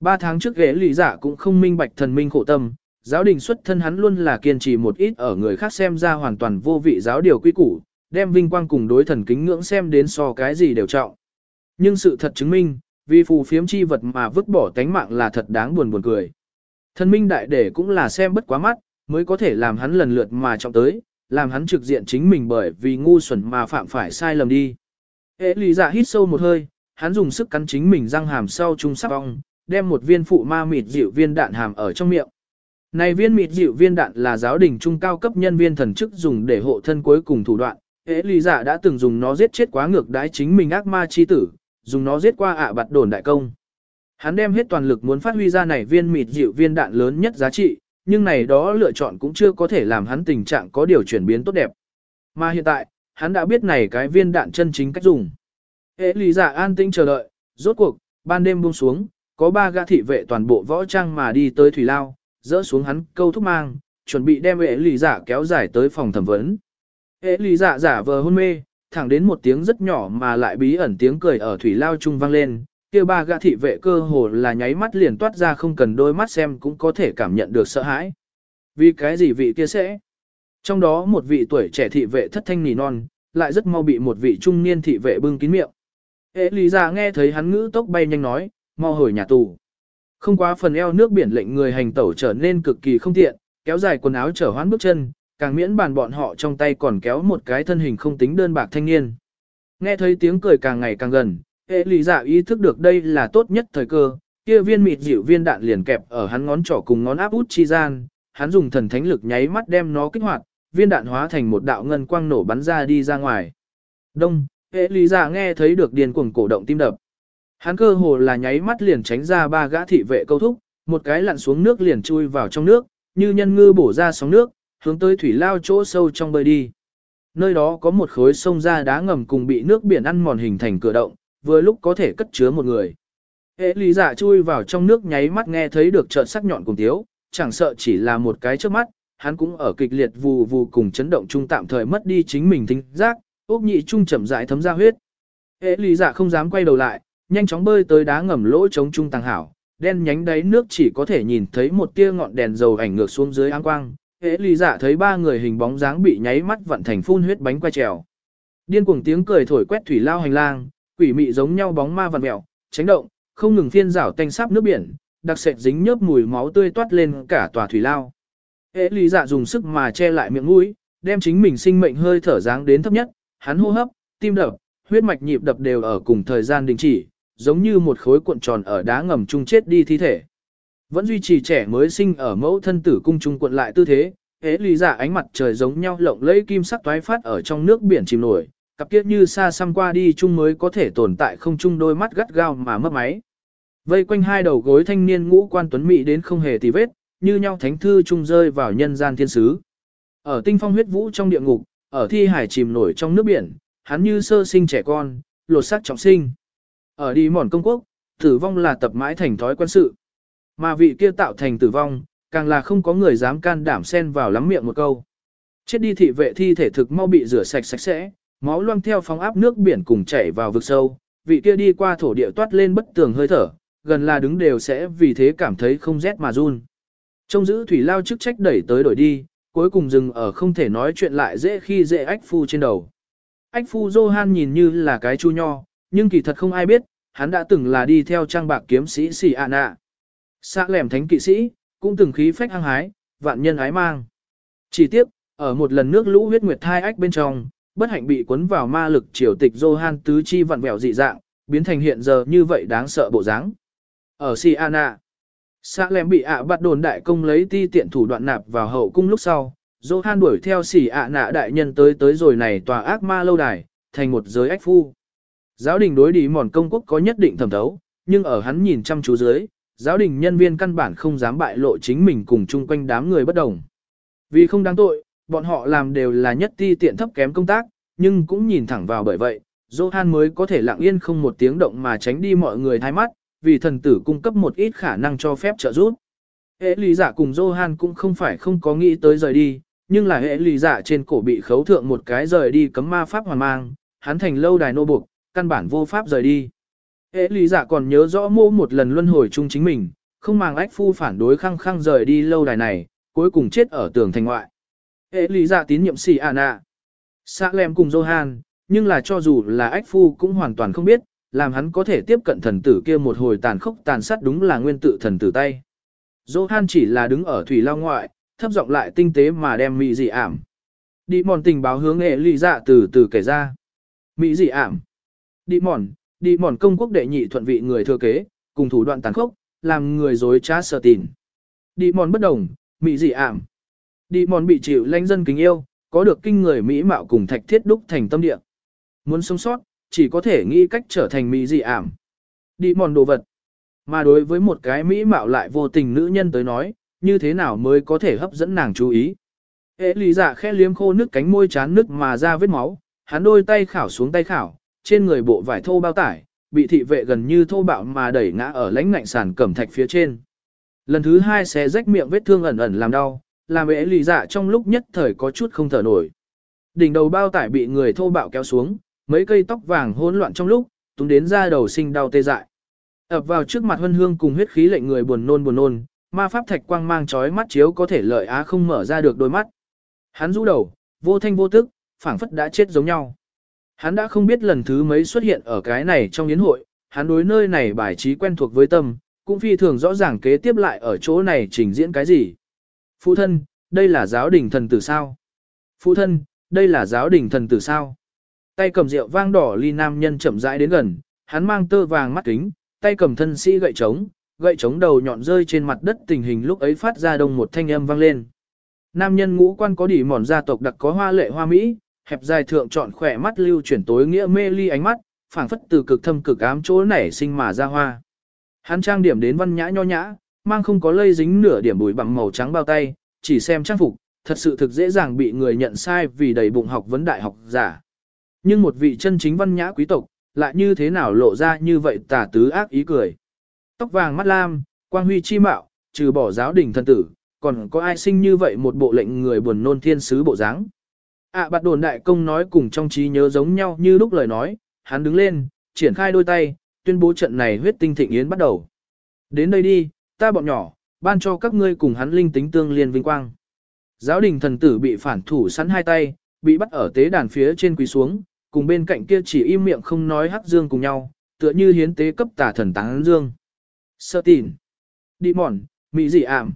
Ba tháng trước ghế lý giả cũng không minh bạch thần minh khổ tâm, giáo đình xuất thân hắn luôn là kiên trì một ít ở người khác xem ra hoàn toàn vô vị giáo điều quy củ, đem vinh quang cùng đối thần kính ngưỡng xem đến so cái gì đều trọng. Nhưng sự thật chứng minh, vì phù phiếm chi vật mà vứt bỏ tánh mạng là thật đáng buồn buồn cười. Thần minh đại để cũng là xem bất quá mắt, mới có thể làm hắn lần lượt mà trọng tới, làm hắn trực diện chính mình bởi vì ngu xuẩn mà phạm phải sai lầm đi. Ế lý giả hít sâu một hơi, hắn dùng sức cắn chính mình răng hàm sau trung sắc vong, đem một viên phụ ma mịt dịu viên đạn hàm ở trong miệng. Này viên mịt dịu viên đạn là giáo đình trung cao cấp nhân viên thần chức dùng để hộ thân cuối cùng thủ đoạn. Ế lý giả đã từng dùng nó giết chết quá ngược đái chính mình ác ma chi tử, dùng nó giết qua ạ bạt đồn đại công. Hắn đem hết toàn lực muốn phát huy ra này viên mịt dịu viên đạn lớn nhất giá trị, nhưng này đó lựa chọn cũng chưa có thể làm hắn tình trạng có điều chuyển biến tốt đẹp. Mà hiện tại, hắn đã biết này cái viên đạn chân chính cách dùng. hệ lý giả dạ an tĩnh chờ đợi, rốt cuộc, ban đêm buông xuống, có ba gã thị vệ toàn bộ võ trang mà đi tới thủy lao, dỡ xuống hắn câu thúc mang, chuẩn bị đem hệ lý giả dạ kéo dài tới phòng thẩm vấn. hệ lý giả dạ giả vờ hôn mê, thẳng đến một tiếng rất nhỏ mà lại bí ẩn tiếng cười ở thủy lao trung vang lên, kia ba gã thị vệ cơ hồ là nháy mắt liền toát ra không cần đôi mắt xem cũng có thể cảm nhận được sợ hãi. Vì cái gì vị kia sẽ? Trong đó một vị tuổi trẻ thị vệ thất thanh nỉ non, lại rất mau bị một vị trung niên thị vệ bưng kín miệng. Ê lý ra nghe thấy hắn ngữ tốc bay nhanh nói, mau hồi nhà tù. Không quá phần eo nước biển lệnh người hành tẩu trở nên cực kỳ không tiện, kéo dài quần áo trở hoán bước chân, càng miễn bàn bọn họ trong tay còn kéo một cái thân hình không tính đơn bạc thanh niên. Nghe thấy tiếng cười càng ngày càng gần, hệ lý giả dạ ý thức được đây là tốt nhất thời cơ, kia viên mịt dịu viên đạn liền kẹp ở hắn ngón trỏ cùng ngón áp út chi gian, hắn dùng thần thánh lực nháy mắt đem nó kích hoạt, viên đạn hóa thành một đạo ngân quang nổ bắn ra đi ra ngoài. Đông, hệ lý giả dạ nghe thấy được điền cuồng cổ động tim đập. Hắn cơ hồ là nháy mắt liền tránh ra ba gã thị vệ câu thúc, một cái lặn xuống nước liền chui vào trong nước, như nhân ngư bổ ra sóng nước, hướng tới thủy lao chỗ sâu trong bơi đi. Nơi đó có một khối sông ra đá ngầm cùng bị nước biển ăn mòn hình thành cửa động, vừa lúc có thể cất chứa một người. Hệ lý giả dạ chui vào trong nước nháy mắt nghe thấy được trợn sắc nhọn cùng tiếu, chẳng sợ chỉ là một cái trước mắt, hắn cũng ở kịch liệt vù vù cùng chấn động chung tạm thời mất đi chính mình thính giác, ốc nhị trung chậm rãi thấm ra huyết. Hệ lý giả dạ không dám quay đầu lại, nhanh chóng bơi tới đá ngầm lỗ trống trung tàng hảo, đen nhánh đáy nước chỉ có thể nhìn thấy một tia ngọn đèn dầu ảnh ngược xuống dưới áng quang. Hễ lì dạ thấy ba người hình bóng dáng bị nháy mắt vận thành phun huyết bánh quay trèo. Điên cuồng tiếng cười thổi quét thủy lao hành lang, quỷ mị giống nhau bóng ma vặn mèo, tránh động, không ngừng phiên rảo tanh sáp nước biển, đặc sệt dính nhớp mùi máu tươi toát lên cả tòa thủy lao. Hễ lì dạ dùng sức mà che lại miệng mũi, đem chính mình sinh mệnh hơi thở dáng đến thấp nhất, hắn hô hấp, tim đập, huyết mạch nhịp đập đều ở cùng thời gian đình chỉ, giống như một khối cuộn tròn ở đá ngầm chung chết đi thi thể. Vẫn duy trì trẻ mới sinh ở mẫu thân tử cung trung quận lại tư thế, hế lý giả dạ ánh mặt trời giống nhau lộng lẫy kim sắc toái phát ở trong nước biển chìm nổi, cặp kiếp như xa xăm qua đi chung mới có thể tồn tại không chung đôi mắt gắt gao mà mất máy. Vây quanh hai đầu gối thanh niên ngũ quan tuấn mỹ đến không hề tì vết, như nhau thánh thư chung rơi vào nhân gian thiên sứ. Ở tinh phong huyết vũ trong địa ngục, ở thi hải chìm nổi trong nước biển, hắn như sơ sinh trẻ con, lột xác trọng sinh. Ở đi mòn công quốc, tử vong là tập mãi thành thói quân sự. Mà vị kia tạo thành tử vong, càng là không có người dám can đảm xen vào lắm miệng một câu. Chết đi thị vệ thi thể thực mau bị rửa sạch sạch sẽ, máu loang theo phóng áp nước biển cùng chảy vào vực sâu, vị kia đi qua thổ địa toát lên bất tường hơi thở, gần là đứng đều sẽ vì thế cảm thấy không rét mà run. Trong giữ thủy lao chức trách đẩy tới đổi đi, cuối cùng dừng ở không thể nói chuyện lại dễ khi dễ ách phu trên đầu. Ách phu Johan nhìn như là cái chu nho, nhưng kỳ thật không ai biết, hắn đã từng là đi theo trang bạc kiếm sĩ Sì ạ nạ. Lẻm thánh kỵ sĩ, cũng từng khí phách hăng hái, vạn nhân ái mang. Chỉ tiếc ở một lần nước lũ huyết nguyệt thai ách bên trong, bất hạnh bị cuốn vào ma lực triều tịch Johan tứ chi vặn vẹo dị dạng, biến thành hiện giờ như vậy đáng sợ bộ dáng. Ở Siana, xã lẻm bị ạ bắt đồn đại công lấy ti tiện thủ đoạn nạp vào hậu cung lúc sau, Johan đuổi theo xỉ ạ nạ đại nhân tới tới rồi này tòa ác ma lâu đài, thành một giới ách phu. Giáo đình đối đi mòn công quốc có nhất định thẩm thấu, nhưng ở hắn nhìn chăm chú dưới, giáo đình nhân viên căn bản không dám bại lộ chính mình cùng chung quanh đám người bất đồng. Vì không đáng tội, bọn họ làm đều là nhất ti tiện thấp kém công tác, nhưng cũng nhìn thẳng vào bởi vậy, Johan mới có thể lặng yên không một tiếng động mà tránh đi mọi người thay mắt, vì thần tử cung cấp một ít khả năng cho phép trợ giúp. Hệ lý giả dạ cùng Johan cũng không phải không có nghĩ tới rời đi, nhưng là hệ lý giả dạ trên cổ bị khấu thượng một cái rời đi cấm ma pháp hoàn mang, hắn thành lâu đài nô buộc, căn bản vô pháp rời đi. Hệ lý giả còn nhớ rõ mô một lần luân hồi chung chính mình, không màng ách phu phản đối khăng khăng rời đi lâu đài này, cuối cùng chết ở tường thành ngoại. Hệ lý giả tín nhiệm xì à nạ. Xã lem cùng Johan, nhưng là cho dù là ách phu cũng hoàn toàn không biết, làm hắn có thể tiếp cận thần tử kia một hồi tàn khốc tàn sát đúng là nguyên tự thần tử tay. Johan chỉ là đứng ở thủy lao ngoại, thấp giọng lại tinh tế mà đem mị dị ảm. Đi mòn tình báo hướng hệ lý dạ từ từ kể ra. Mỹ dị ảm. Đi mòn, đi mòn công quốc đệ nhị thuận vị người thừa kế, cùng thủ đoạn tàn khốc, làm người dối trá sợ tìn. Đi mòn bất đồng, Mỹ dị ảm. Đi mòn bị chịu lãnh dân kính yêu, có được kinh người Mỹ mạo cùng thạch thiết đúc thành tâm địa. Muốn sống sót, chỉ có thể nghĩ cách trở thành Mỹ dị ảm. Đi mòn đồ vật. Mà đối với một cái Mỹ mạo lại vô tình nữ nhân tới nói, như thế nào mới có thể hấp dẫn nàng chú ý. Ế lý giả khẽ liếm khô nước cánh môi chán nước mà ra vết máu, hắn đôi tay khảo xuống tay khảo, trên người bộ vải thô bao tải, bị thị vệ gần như thô bạo mà đẩy ngã ở lãnh ngạnh sàn cẩm thạch phía trên. Lần thứ hai xé rách miệng vết thương ẩn ẩn làm đau, làm ế lì dạ trong lúc nhất thời có chút không thở nổi. Đỉnh đầu bao tải bị người thô bạo kéo xuống, mấy cây tóc vàng hỗn loạn trong lúc, túng đến ra đầu sinh đau tê dại. ập vào trước mặt huân hương cùng huyết khí lệnh người buồn nôn buồn nôn, ma pháp thạch quang mang chói mắt chiếu có thể lợi á không mở ra được đôi mắt. Hắn rũ đầu, vô thanh vô tức, phảng phất đã chết giống nhau. Hắn đã không biết lần thứ mấy xuất hiện ở cái này trong yến hội, hắn đối nơi này bài trí quen thuộc với tâm, cũng phi thường rõ ràng kế tiếp lại ở chỗ này trình diễn cái gì. Phụ thân, đây là giáo đình thần tử sao? Phụ thân, đây là giáo đình thần tử sao? Tay cầm rượu vang đỏ ly nam nhân chậm rãi đến gần, hắn mang tơ vàng mắt kính, tay cầm thân sĩ gậy trống, gậy trống đầu nhọn rơi trên mặt đất tình hình lúc ấy phát ra đông một thanh âm vang lên. Nam nhân ngũ quan có đỉ mòn gia tộc đặc có hoa lệ hoa mỹ, hẹp dài thượng chọn khỏe mắt lưu chuyển tối nghĩa mê ly ánh mắt, phảng phất từ cực thâm cực ám chỗ nảy sinh mà ra hoa. Hắn trang điểm đến văn nhã nho nhã, mang không có lây dính nửa điểm bụi bằng màu trắng bao tay, chỉ xem trang phục, thật sự thực dễ dàng bị người nhận sai vì đầy bụng học vấn đại học giả. Nhưng một vị chân chính văn nhã quý tộc, lại như thế nào lộ ra như vậy tà tứ ác ý cười. Tóc vàng mắt lam, quang huy chi mạo, trừ bỏ giáo đình thân tử, còn có ai sinh như vậy một bộ lệnh người buồn nôn thiên sứ bộ dáng ạ à, bạt đồn đại công nói cùng trong trí nhớ giống nhau như lúc lời nói, hắn đứng lên, triển khai đôi tay, tuyên bố trận này huyết tinh thịnh yến bắt đầu. Đến đây đi, ta bọn nhỏ, ban cho các ngươi cùng hắn linh tính tương liên vinh quang. Giáo đình thần tử bị phản thủ sẵn hai tay, bị bắt ở tế đàn phía trên quỳ xuống, cùng bên cạnh kia chỉ im miệng không nói hắc dương cùng nhau, tựa như hiến tế cấp tả thần táng dương. Sơ tìn. Đi mòn, mỹ dị ảm.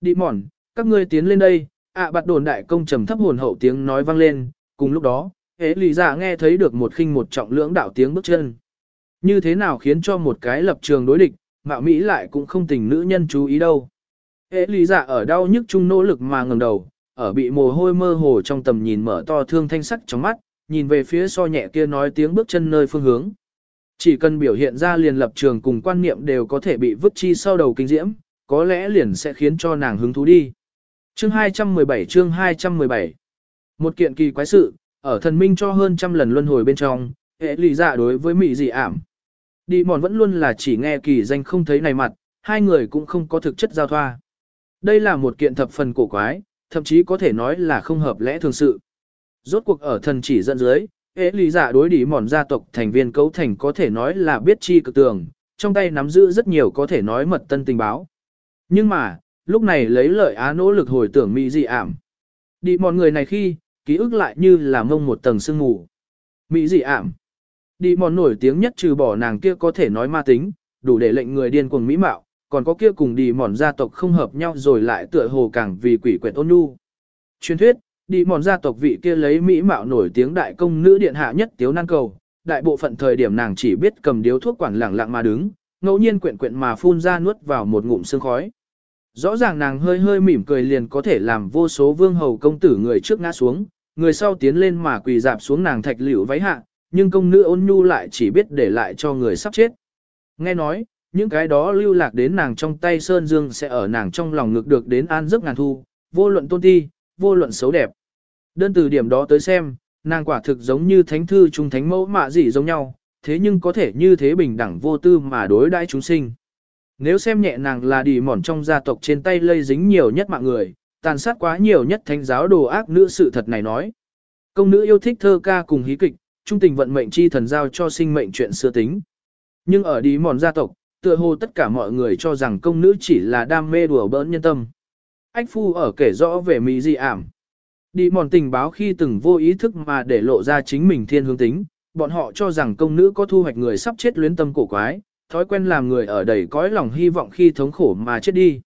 Đi mòn, các ngươi tiến lên đây, ạ à, bạt đồn đại công trầm thấp hồn hậu tiếng nói vang lên, cùng lúc đó, hế lì giả nghe thấy được một khinh một trọng lưỡng đạo tiếng bước chân. Như thế nào khiến cho một cái lập trường đối địch, mạo Mỹ lại cũng không tình nữ nhân chú ý đâu. Hế lì giả ở đau nhức chung nỗ lực mà ngẩng đầu, ở bị mồ hôi mơ hồ trong tầm nhìn mở to thương thanh sắc trong mắt, nhìn về phía so nhẹ kia nói tiếng bước chân nơi phương hướng. Chỉ cần biểu hiện ra liền lập trường cùng quan niệm đều có thể bị vứt chi sau đầu kinh diễm, có lẽ liền sẽ khiến cho nàng hứng thú đi. Chương 217 chương 217 Một kiện kỳ quái sự, ở thần minh cho hơn trăm lần luân hồi bên trong, hệ lì dạ đối với mị dị ảm. Đi mòn vẫn luôn là chỉ nghe kỳ danh không thấy này mặt, hai người cũng không có thực chất giao thoa. Đây là một kiện thập phần cổ quái, thậm chí có thể nói là không hợp lẽ thường sự. Rốt cuộc ở thần chỉ dẫn dưới, hệ Lì Dạ đối đi mòn gia tộc thành viên cấu thành có thể nói là biết chi cực tường, trong tay nắm giữ rất nhiều có thể nói mật tân tình báo. Nhưng mà, lúc này lấy lợi á nỗ lực hồi tưởng mỹ dị ảm. Đi mòn người này khi, ký ức lại như là mông một tầng sương mù. Mỹ dị ảm. Đi mòn nổi tiếng nhất trừ bỏ nàng kia có thể nói ma tính, đủ để lệnh người điên cuồng mỹ mạo, còn có kia cùng đi mòn gia tộc không hợp nhau rồi lại tựa hồ càng vì quỷ quyệt ôn nhu. Truyền thuyết, đi mòn gia tộc vị kia lấy mỹ mạo nổi tiếng đại công nữ điện hạ nhất tiếu nan cầu, đại bộ phận thời điểm nàng chỉ biết cầm điếu thuốc quản lẳng lặng mà đứng, ngẫu nhiên quyện quyện mà phun ra nuốt vào một ngụm sương khói. Rõ ràng nàng hơi hơi mỉm cười liền có thể làm vô số vương hầu công tử người trước ngã xuống, người sau tiến lên mà quỳ dạp xuống nàng thạch liễu váy hạ, nhưng công nữ ôn nhu lại chỉ biết để lại cho người sắp chết. Nghe nói, những cái đó lưu lạc đến nàng trong tay Sơn Dương sẽ ở nàng trong lòng ngực được đến an giấc ngàn thu, vô luận tôn ti, vô luận xấu đẹp. Đơn từ điểm đó tới xem, nàng quả thực giống như thánh thư trung thánh mẫu mạ gì giống nhau, thế nhưng có thể như thế bình đẳng vô tư mà đối đãi chúng sinh. Nếu xem nhẹ nàng là đi mòn trong gia tộc trên tay lây dính nhiều nhất mạng người, tàn sát quá nhiều nhất thánh giáo đồ ác nữ sự thật này nói. Công nữ yêu thích thơ ca cùng hí kịch, trung tình vận mệnh chi thần giao cho sinh mệnh chuyện xưa tính. Nhưng ở đi mòn gia tộc, tựa hồ tất cả mọi người cho rằng công nữ chỉ là đam mê đùa bỡn nhân tâm. Ách phu ở kể rõ về mỹ dị ảm. Đi mòn tình báo khi từng vô ý thức mà để lộ ra chính mình thiên hướng tính, bọn họ cho rằng công nữ có thu hoạch người sắp chết luyến tâm cổ quái, thói quen làm người ở đầy cõi lòng hy vọng khi thống khổ mà chết đi.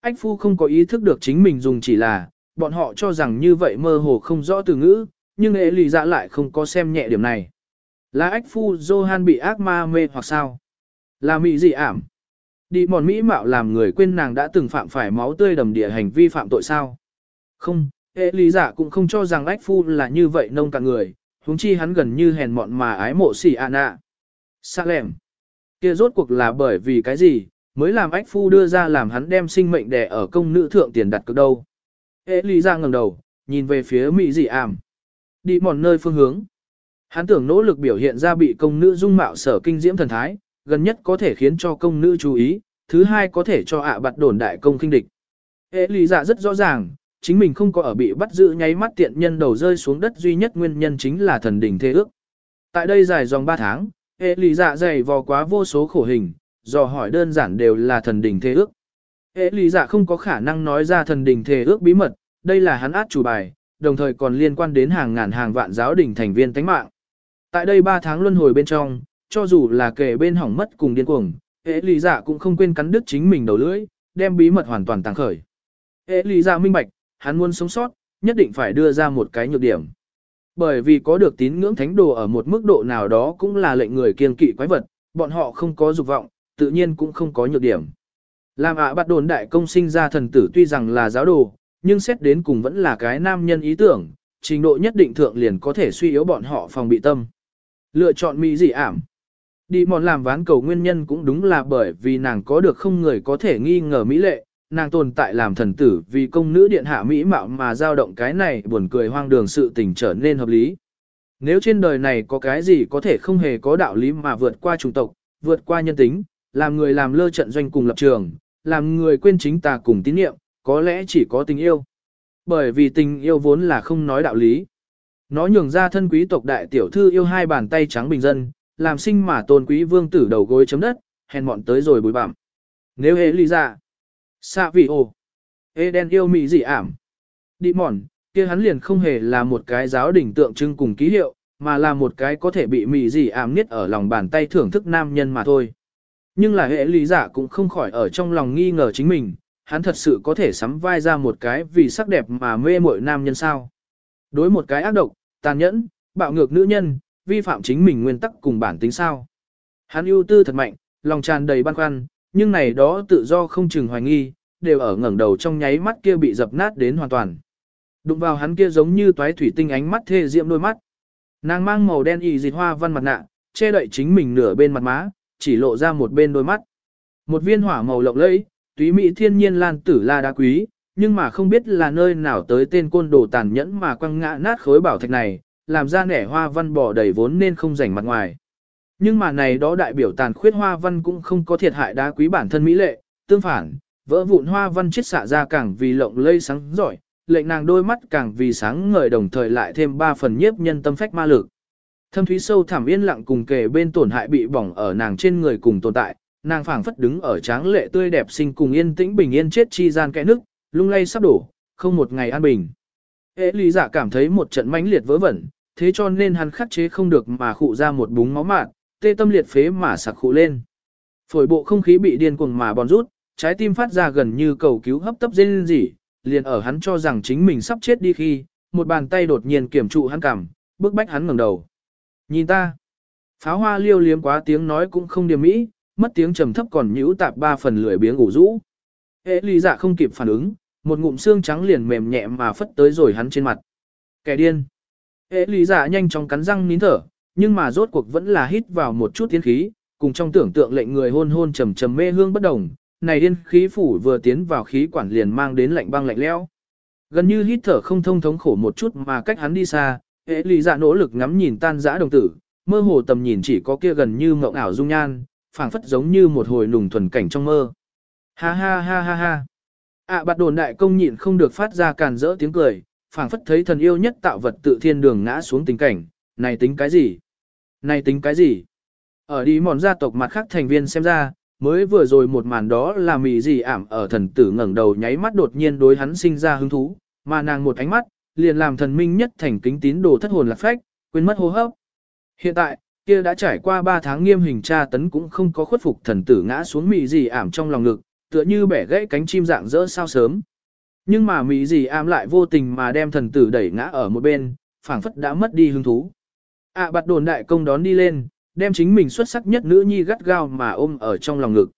Ách phu không có ý thức được chính mình dùng chỉ là, bọn họ cho rằng như vậy mơ hồ không rõ từ ngữ, nhưng ế lì dạ lại không có xem nhẹ điểm này. Là ách phu Johan bị ác ma mê hoặc sao? Là mỹ dị ảm? Đi mòn mỹ mạo làm người quên nàng đã từng phạm phải máu tươi đầm địa hành vi phạm tội sao? Không, ế lý giả cũng không cho rằng ách phu là như vậy nông cả người, huống chi hắn gần như hèn mọn mà ái mộ xỉ ạ nạ. Sa lẻm. Kia rốt cuộc là bởi vì cái gì, mới làm ách phu đưa ra làm hắn đem sinh mệnh đẻ ở công nữ thượng tiền đặt cực đâu. Ê lý ra ngẩng đầu, nhìn về phía mỹ dị ảm. Đi mòn nơi phương hướng. Hắn tưởng nỗ lực biểu hiện ra bị công nữ dung mạo sở kinh diễm thần thái, gần nhất có thể khiến cho công nữ chú ý, thứ hai có thể cho ạ bạt đồn đại công kinh địch. Ê lý ra rất rõ ràng, chính mình không có ở bị bắt giữ nháy mắt tiện nhân đầu rơi xuống đất duy nhất nguyên nhân chính là thần đỉnh thế ước. Tại đây dài dòng 3 tháng, hệ lý dạ dày vò quá vô số khổ hình, dò hỏi đơn giản đều là thần đình thế ước. Hệ lý dạ không có khả năng nói ra thần đình thế ước bí mật, đây là hắn át chủ bài, đồng thời còn liên quan đến hàng ngàn hàng vạn giáo đình thành viên tánh mạng. Tại đây 3 tháng luân hồi bên trong, cho dù là kể bên hỏng mất cùng điên cuồng, hệ lý dạ cũng không quên cắn đứt chính mình đầu lưỡi, đem bí mật hoàn toàn tàng khởi. Hệ lý dạ minh bạch, hắn muốn sống sót, nhất định phải đưa ra một cái nhược điểm. Bởi vì có được tín ngưỡng thánh đồ ở một mức độ nào đó cũng là lệnh người kiên kỵ quái vật, bọn họ không có dục vọng, tự nhiên cũng không có nhược điểm. Làm ạ bắt đồn đại công sinh ra thần tử tuy rằng là giáo đồ, nhưng xét đến cùng vẫn là cái nam nhân ý tưởng, trình độ nhất định thượng liền có thể suy yếu bọn họ phòng bị tâm. Lựa chọn mỹ dị ảm. Đi mòn làm ván cầu nguyên nhân cũng đúng là bởi vì nàng có được không người có thể nghi ngờ mỹ lệ, nàng tồn tại làm thần tử vì công nữ điện hạ mỹ mạo mà giao động cái này buồn cười hoang đường sự tình trở nên hợp lý. Nếu trên đời này có cái gì có thể không hề có đạo lý mà vượt qua chủng tộc, vượt qua nhân tính, làm người làm lơ trận doanh cùng lập trường, làm người quên chính tà cùng tín niệm, có lẽ chỉ có tình yêu. Bởi vì tình yêu vốn là không nói đạo lý. Nó nhường ra thân quý tộc đại tiểu thư yêu hai bàn tay trắng bình dân, làm sinh mà tôn quý vương tử đầu gối chấm đất, hèn mọn tới rồi bùi bặm. Nếu hệ lý ra, xạ vị ồ, ê đen yêu mị dị ảm, đi mòn, kia hắn liền không hề là một cái giáo đỉnh tượng trưng cùng ký hiệu, mà là một cái có thể bị mị dị ảm niết ở lòng bàn tay thưởng thức nam nhân mà thôi. Nhưng là hệ lý giả cũng không khỏi ở trong lòng nghi ngờ chính mình, hắn thật sự có thể sắm vai ra một cái vì sắc đẹp mà mê mội nam nhân sao. Đối một cái ác độc, tàn nhẫn, bạo ngược nữ nhân, vi phạm chính mình nguyên tắc cùng bản tính sao. Hắn ưu tư thật mạnh, lòng tràn đầy băn khoăn, nhưng này đó tự do không chừng hoài nghi, đều ở ngẩng đầu trong nháy mắt kia bị dập nát đến hoàn toàn. Đụng vào hắn kia giống như toái thủy tinh ánh mắt thê diệm đôi mắt. Nàng mang màu đen y dịt hoa văn mặt nạ, che đậy chính mình nửa bên mặt má, chỉ lộ ra một bên đôi mắt. Một viên hỏa màu lộng lẫy, túy mỹ thiên nhiên lan tử la đá quý, nhưng mà không biết là nơi nào tới tên côn đồ tàn nhẫn mà quăng ngã nát khối bảo thạch này, làm ra nẻ hoa văn bỏ đầy vốn nên không rảnh mặt ngoài. Nhưng mà này đó đại biểu tàn khuyết hoa văn cũng không có thiệt hại đá quý bản thân mỹ lệ, tương phản, vỡ vụn hoa văn chết xạ ra càng vì lộng lây sáng giỏi, lệnh nàng đôi mắt càng vì sáng ngời đồng thời lại thêm ba phần nhiếp nhân tâm phách ma lực. Thâm thúy sâu thẳm yên lặng cùng kề bên tổn hại bị bỏng ở nàng trên người cùng tồn tại, nàng phảng phất đứng ở tráng lệ tươi đẹp sinh cùng yên tĩnh bình yên chết chi gian kẽ nước, lung lay sắp đổ, không một ngày an bình. Ế lý giả cảm thấy một trận mãnh liệt vớ vẩn, thế cho nên hắn khắc chế không được mà khụ ra một búng máu mạn, tê tâm liệt phế mà sặc khụ lên. Phổi bộ không khí bị điên cuồng mà bòn rút, trái tim phát ra gần như cầu cứu hấp tấp rên dỉ, liền ở hắn cho rằng chính mình sắp chết đi khi, một bàn tay đột nhiên kiểm trụ hắn cằm, bước bách hắn ngẩng đầu. Nhìn ta. Pháo hoa liêu liếm quá tiếng nói cũng không điềm mỹ, mất tiếng trầm thấp còn nhũ tạp ba phần lười biếng ngủ rũ. hệ lý dạ không kịp phản ứng, một ngụm xương trắng liền mềm nhẹ mà phất tới rồi hắn trên mặt. Kẻ điên. hệ lý dạ nhanh chóng cắn răng nín thở, nhưng mà rốt cuộc vẫn là hít vào một chút tiến khí, cùng trong tưởng tượng lệnh người hôn hôn trầm trầm mê hương bất đồng. Này điên khí phủ vừa tiến vào khí quản liền mang đến lạnh băng lạnh lẽo. Gần như hít thở không thông thống khổ một chút mà cách hắn đi xa, hệ lý dạ nỗ lực ngắm nhìn tan dã đồng tử, mơ hồ tầm nhìn chỉ có kia gần như mộng ảo dung nhan, phảng phất giống như một hồi nùng thuần cảnh trong mơ. Ha ha ha ha ha. ạ à, bạt đồn đại công nhịn không được phát ra càn rỡ tiếng cười, phảng phất thấy thần yêu nhất tạo vật tự thiên đường ngã xuống tình cảnh, này tính cái gì? Này tính cái gì? Ở đi mòn gia tộc mặt khác thành viên xem ra, mới vừa rồi một màn đó là mì gì ảm ở thần tử ngẩng đầu nháy mắt đột nhiên đối hắn sinh ra hứng thú, mà nàng một ánh mắt, liền làm thần minh nhất thành kính tín đồ thất hồn lạc phách, quên mất hô hấp. Hiện tại, kia đã trải qua 3 tháng nghiêm hình tra tấn cũng không có khuất phục thần tử ngã xuống mị gì ảm trong lòng ngực, tựa như bẻ gãy cánh chim dạng dỡ sao sớm. Nhưng mà mị gì ảm lại vô tình mà đem thần tử đẩy ngã ở một bên, phảng phất đã mất đi hứng thú ạ à, bạt đồn đại công đón đi lên, đem chính mình xuất sắc nhất nữ nhi gắt gao mà ôm ở trong lòng ngực.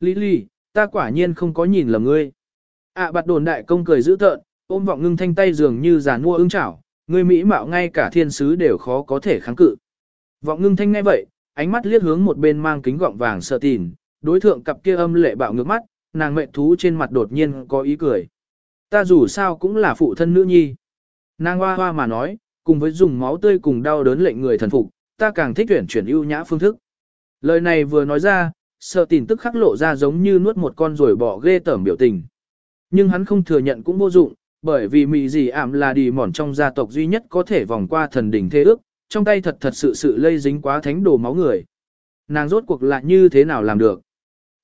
Lý Lý, ta quả nhiên không có nhìn lầm ngươi. ạ à, bạt đồn đại công cười dữ tợn, ôm vọng ngưng thanh tay dường như giàn mua ưng chảo, ngươi mỹ mạo ngay cả thiên sứ đều khó có thể kháng cự. Vọng ngưng thanh ngay vậy, ánh mắt liếc hướng một bên mang kính gọng vàng sợ tìn, đối thượng cặp kia âm lệ bạo ngược mắt, nàng mệnh thú trên mặt đột nhiên có ý cười. Ta dù sao cũng là phụ thân nữ nhi. Nàng hoa hoa mà nói, cùng với dùng máu tươi cùng đau đớn lệnh người thần phục, ta càng thích tuyển chuyển ưu nhã phương thức. Lời này vừa nói ra, sợ tin tức khắc lộ ra giống như nuốt một con rồi bỏ ghê tởm biểu tình. Nhưng hắn không thừa nhận cũng vô dụng, bởi vì mị gì ảm là đi mòn trong gia tộc duy nhất có thể vòng qua thần đỉnh thế ước, trong tay thật thật sự sự lây dính quá thánh đồ máu người. Nàng rốt cuộc lại như thế nào làm được?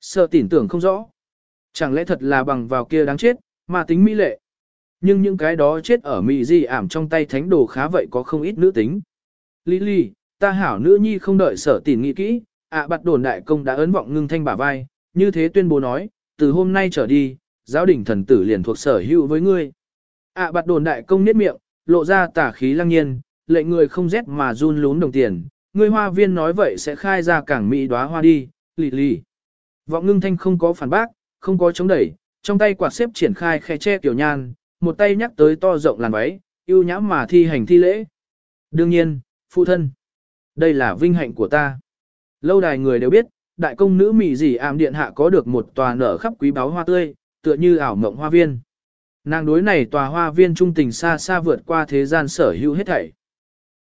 Sợ tin tưởng không rõ. Chẳng lẽ thật là bằng vào kia đáng chết, mà tính mỹ lệ. Nhưng những cái đó chết ở mị di ảm trong tay thánh đồ khá vậy có không ít nữ tính. Lý Lý, ta hảo nữ nhi không đợi sở tỉn nghĩ kỹ, ạ à, bắt đồn đại công đã ấn vọng ngưng thanh bả vai, như thế tuyên bố nói, từ hôm nay trở đi, giáo đình thần tử liền thuộc sở hữu với ngươi. ạ à, bắt đồn đại công niết miệng, lộ ra tả khí lăng nhiên, lệnh người không rét mà run lún đồng tiền, người hoa viên nói vậy sẽ khai ra cảng mỹ đóa hoa đi, lì lì. Vọng ngưng thanh không có phản bác, không có chống đẩy, trong tay quạt xếp triển khai khe che tiểu nhan, một tay nhắc tới to rộng làn váy, yêu nhãm mà thi hành thi lễ. Đương nhiên, phụ thân, đây là vinh hạnh của ta. Lâu đài người đều biết, đại công nữ mỹ dì ảm điện hạ có được một tòa nở khắp quý báu hoa tươi, tựa như ảo mộng hoa viên. Nàng đối này tòa hoa viên trung tình xa xa vượt qua thế gian sở hữu hết thảy.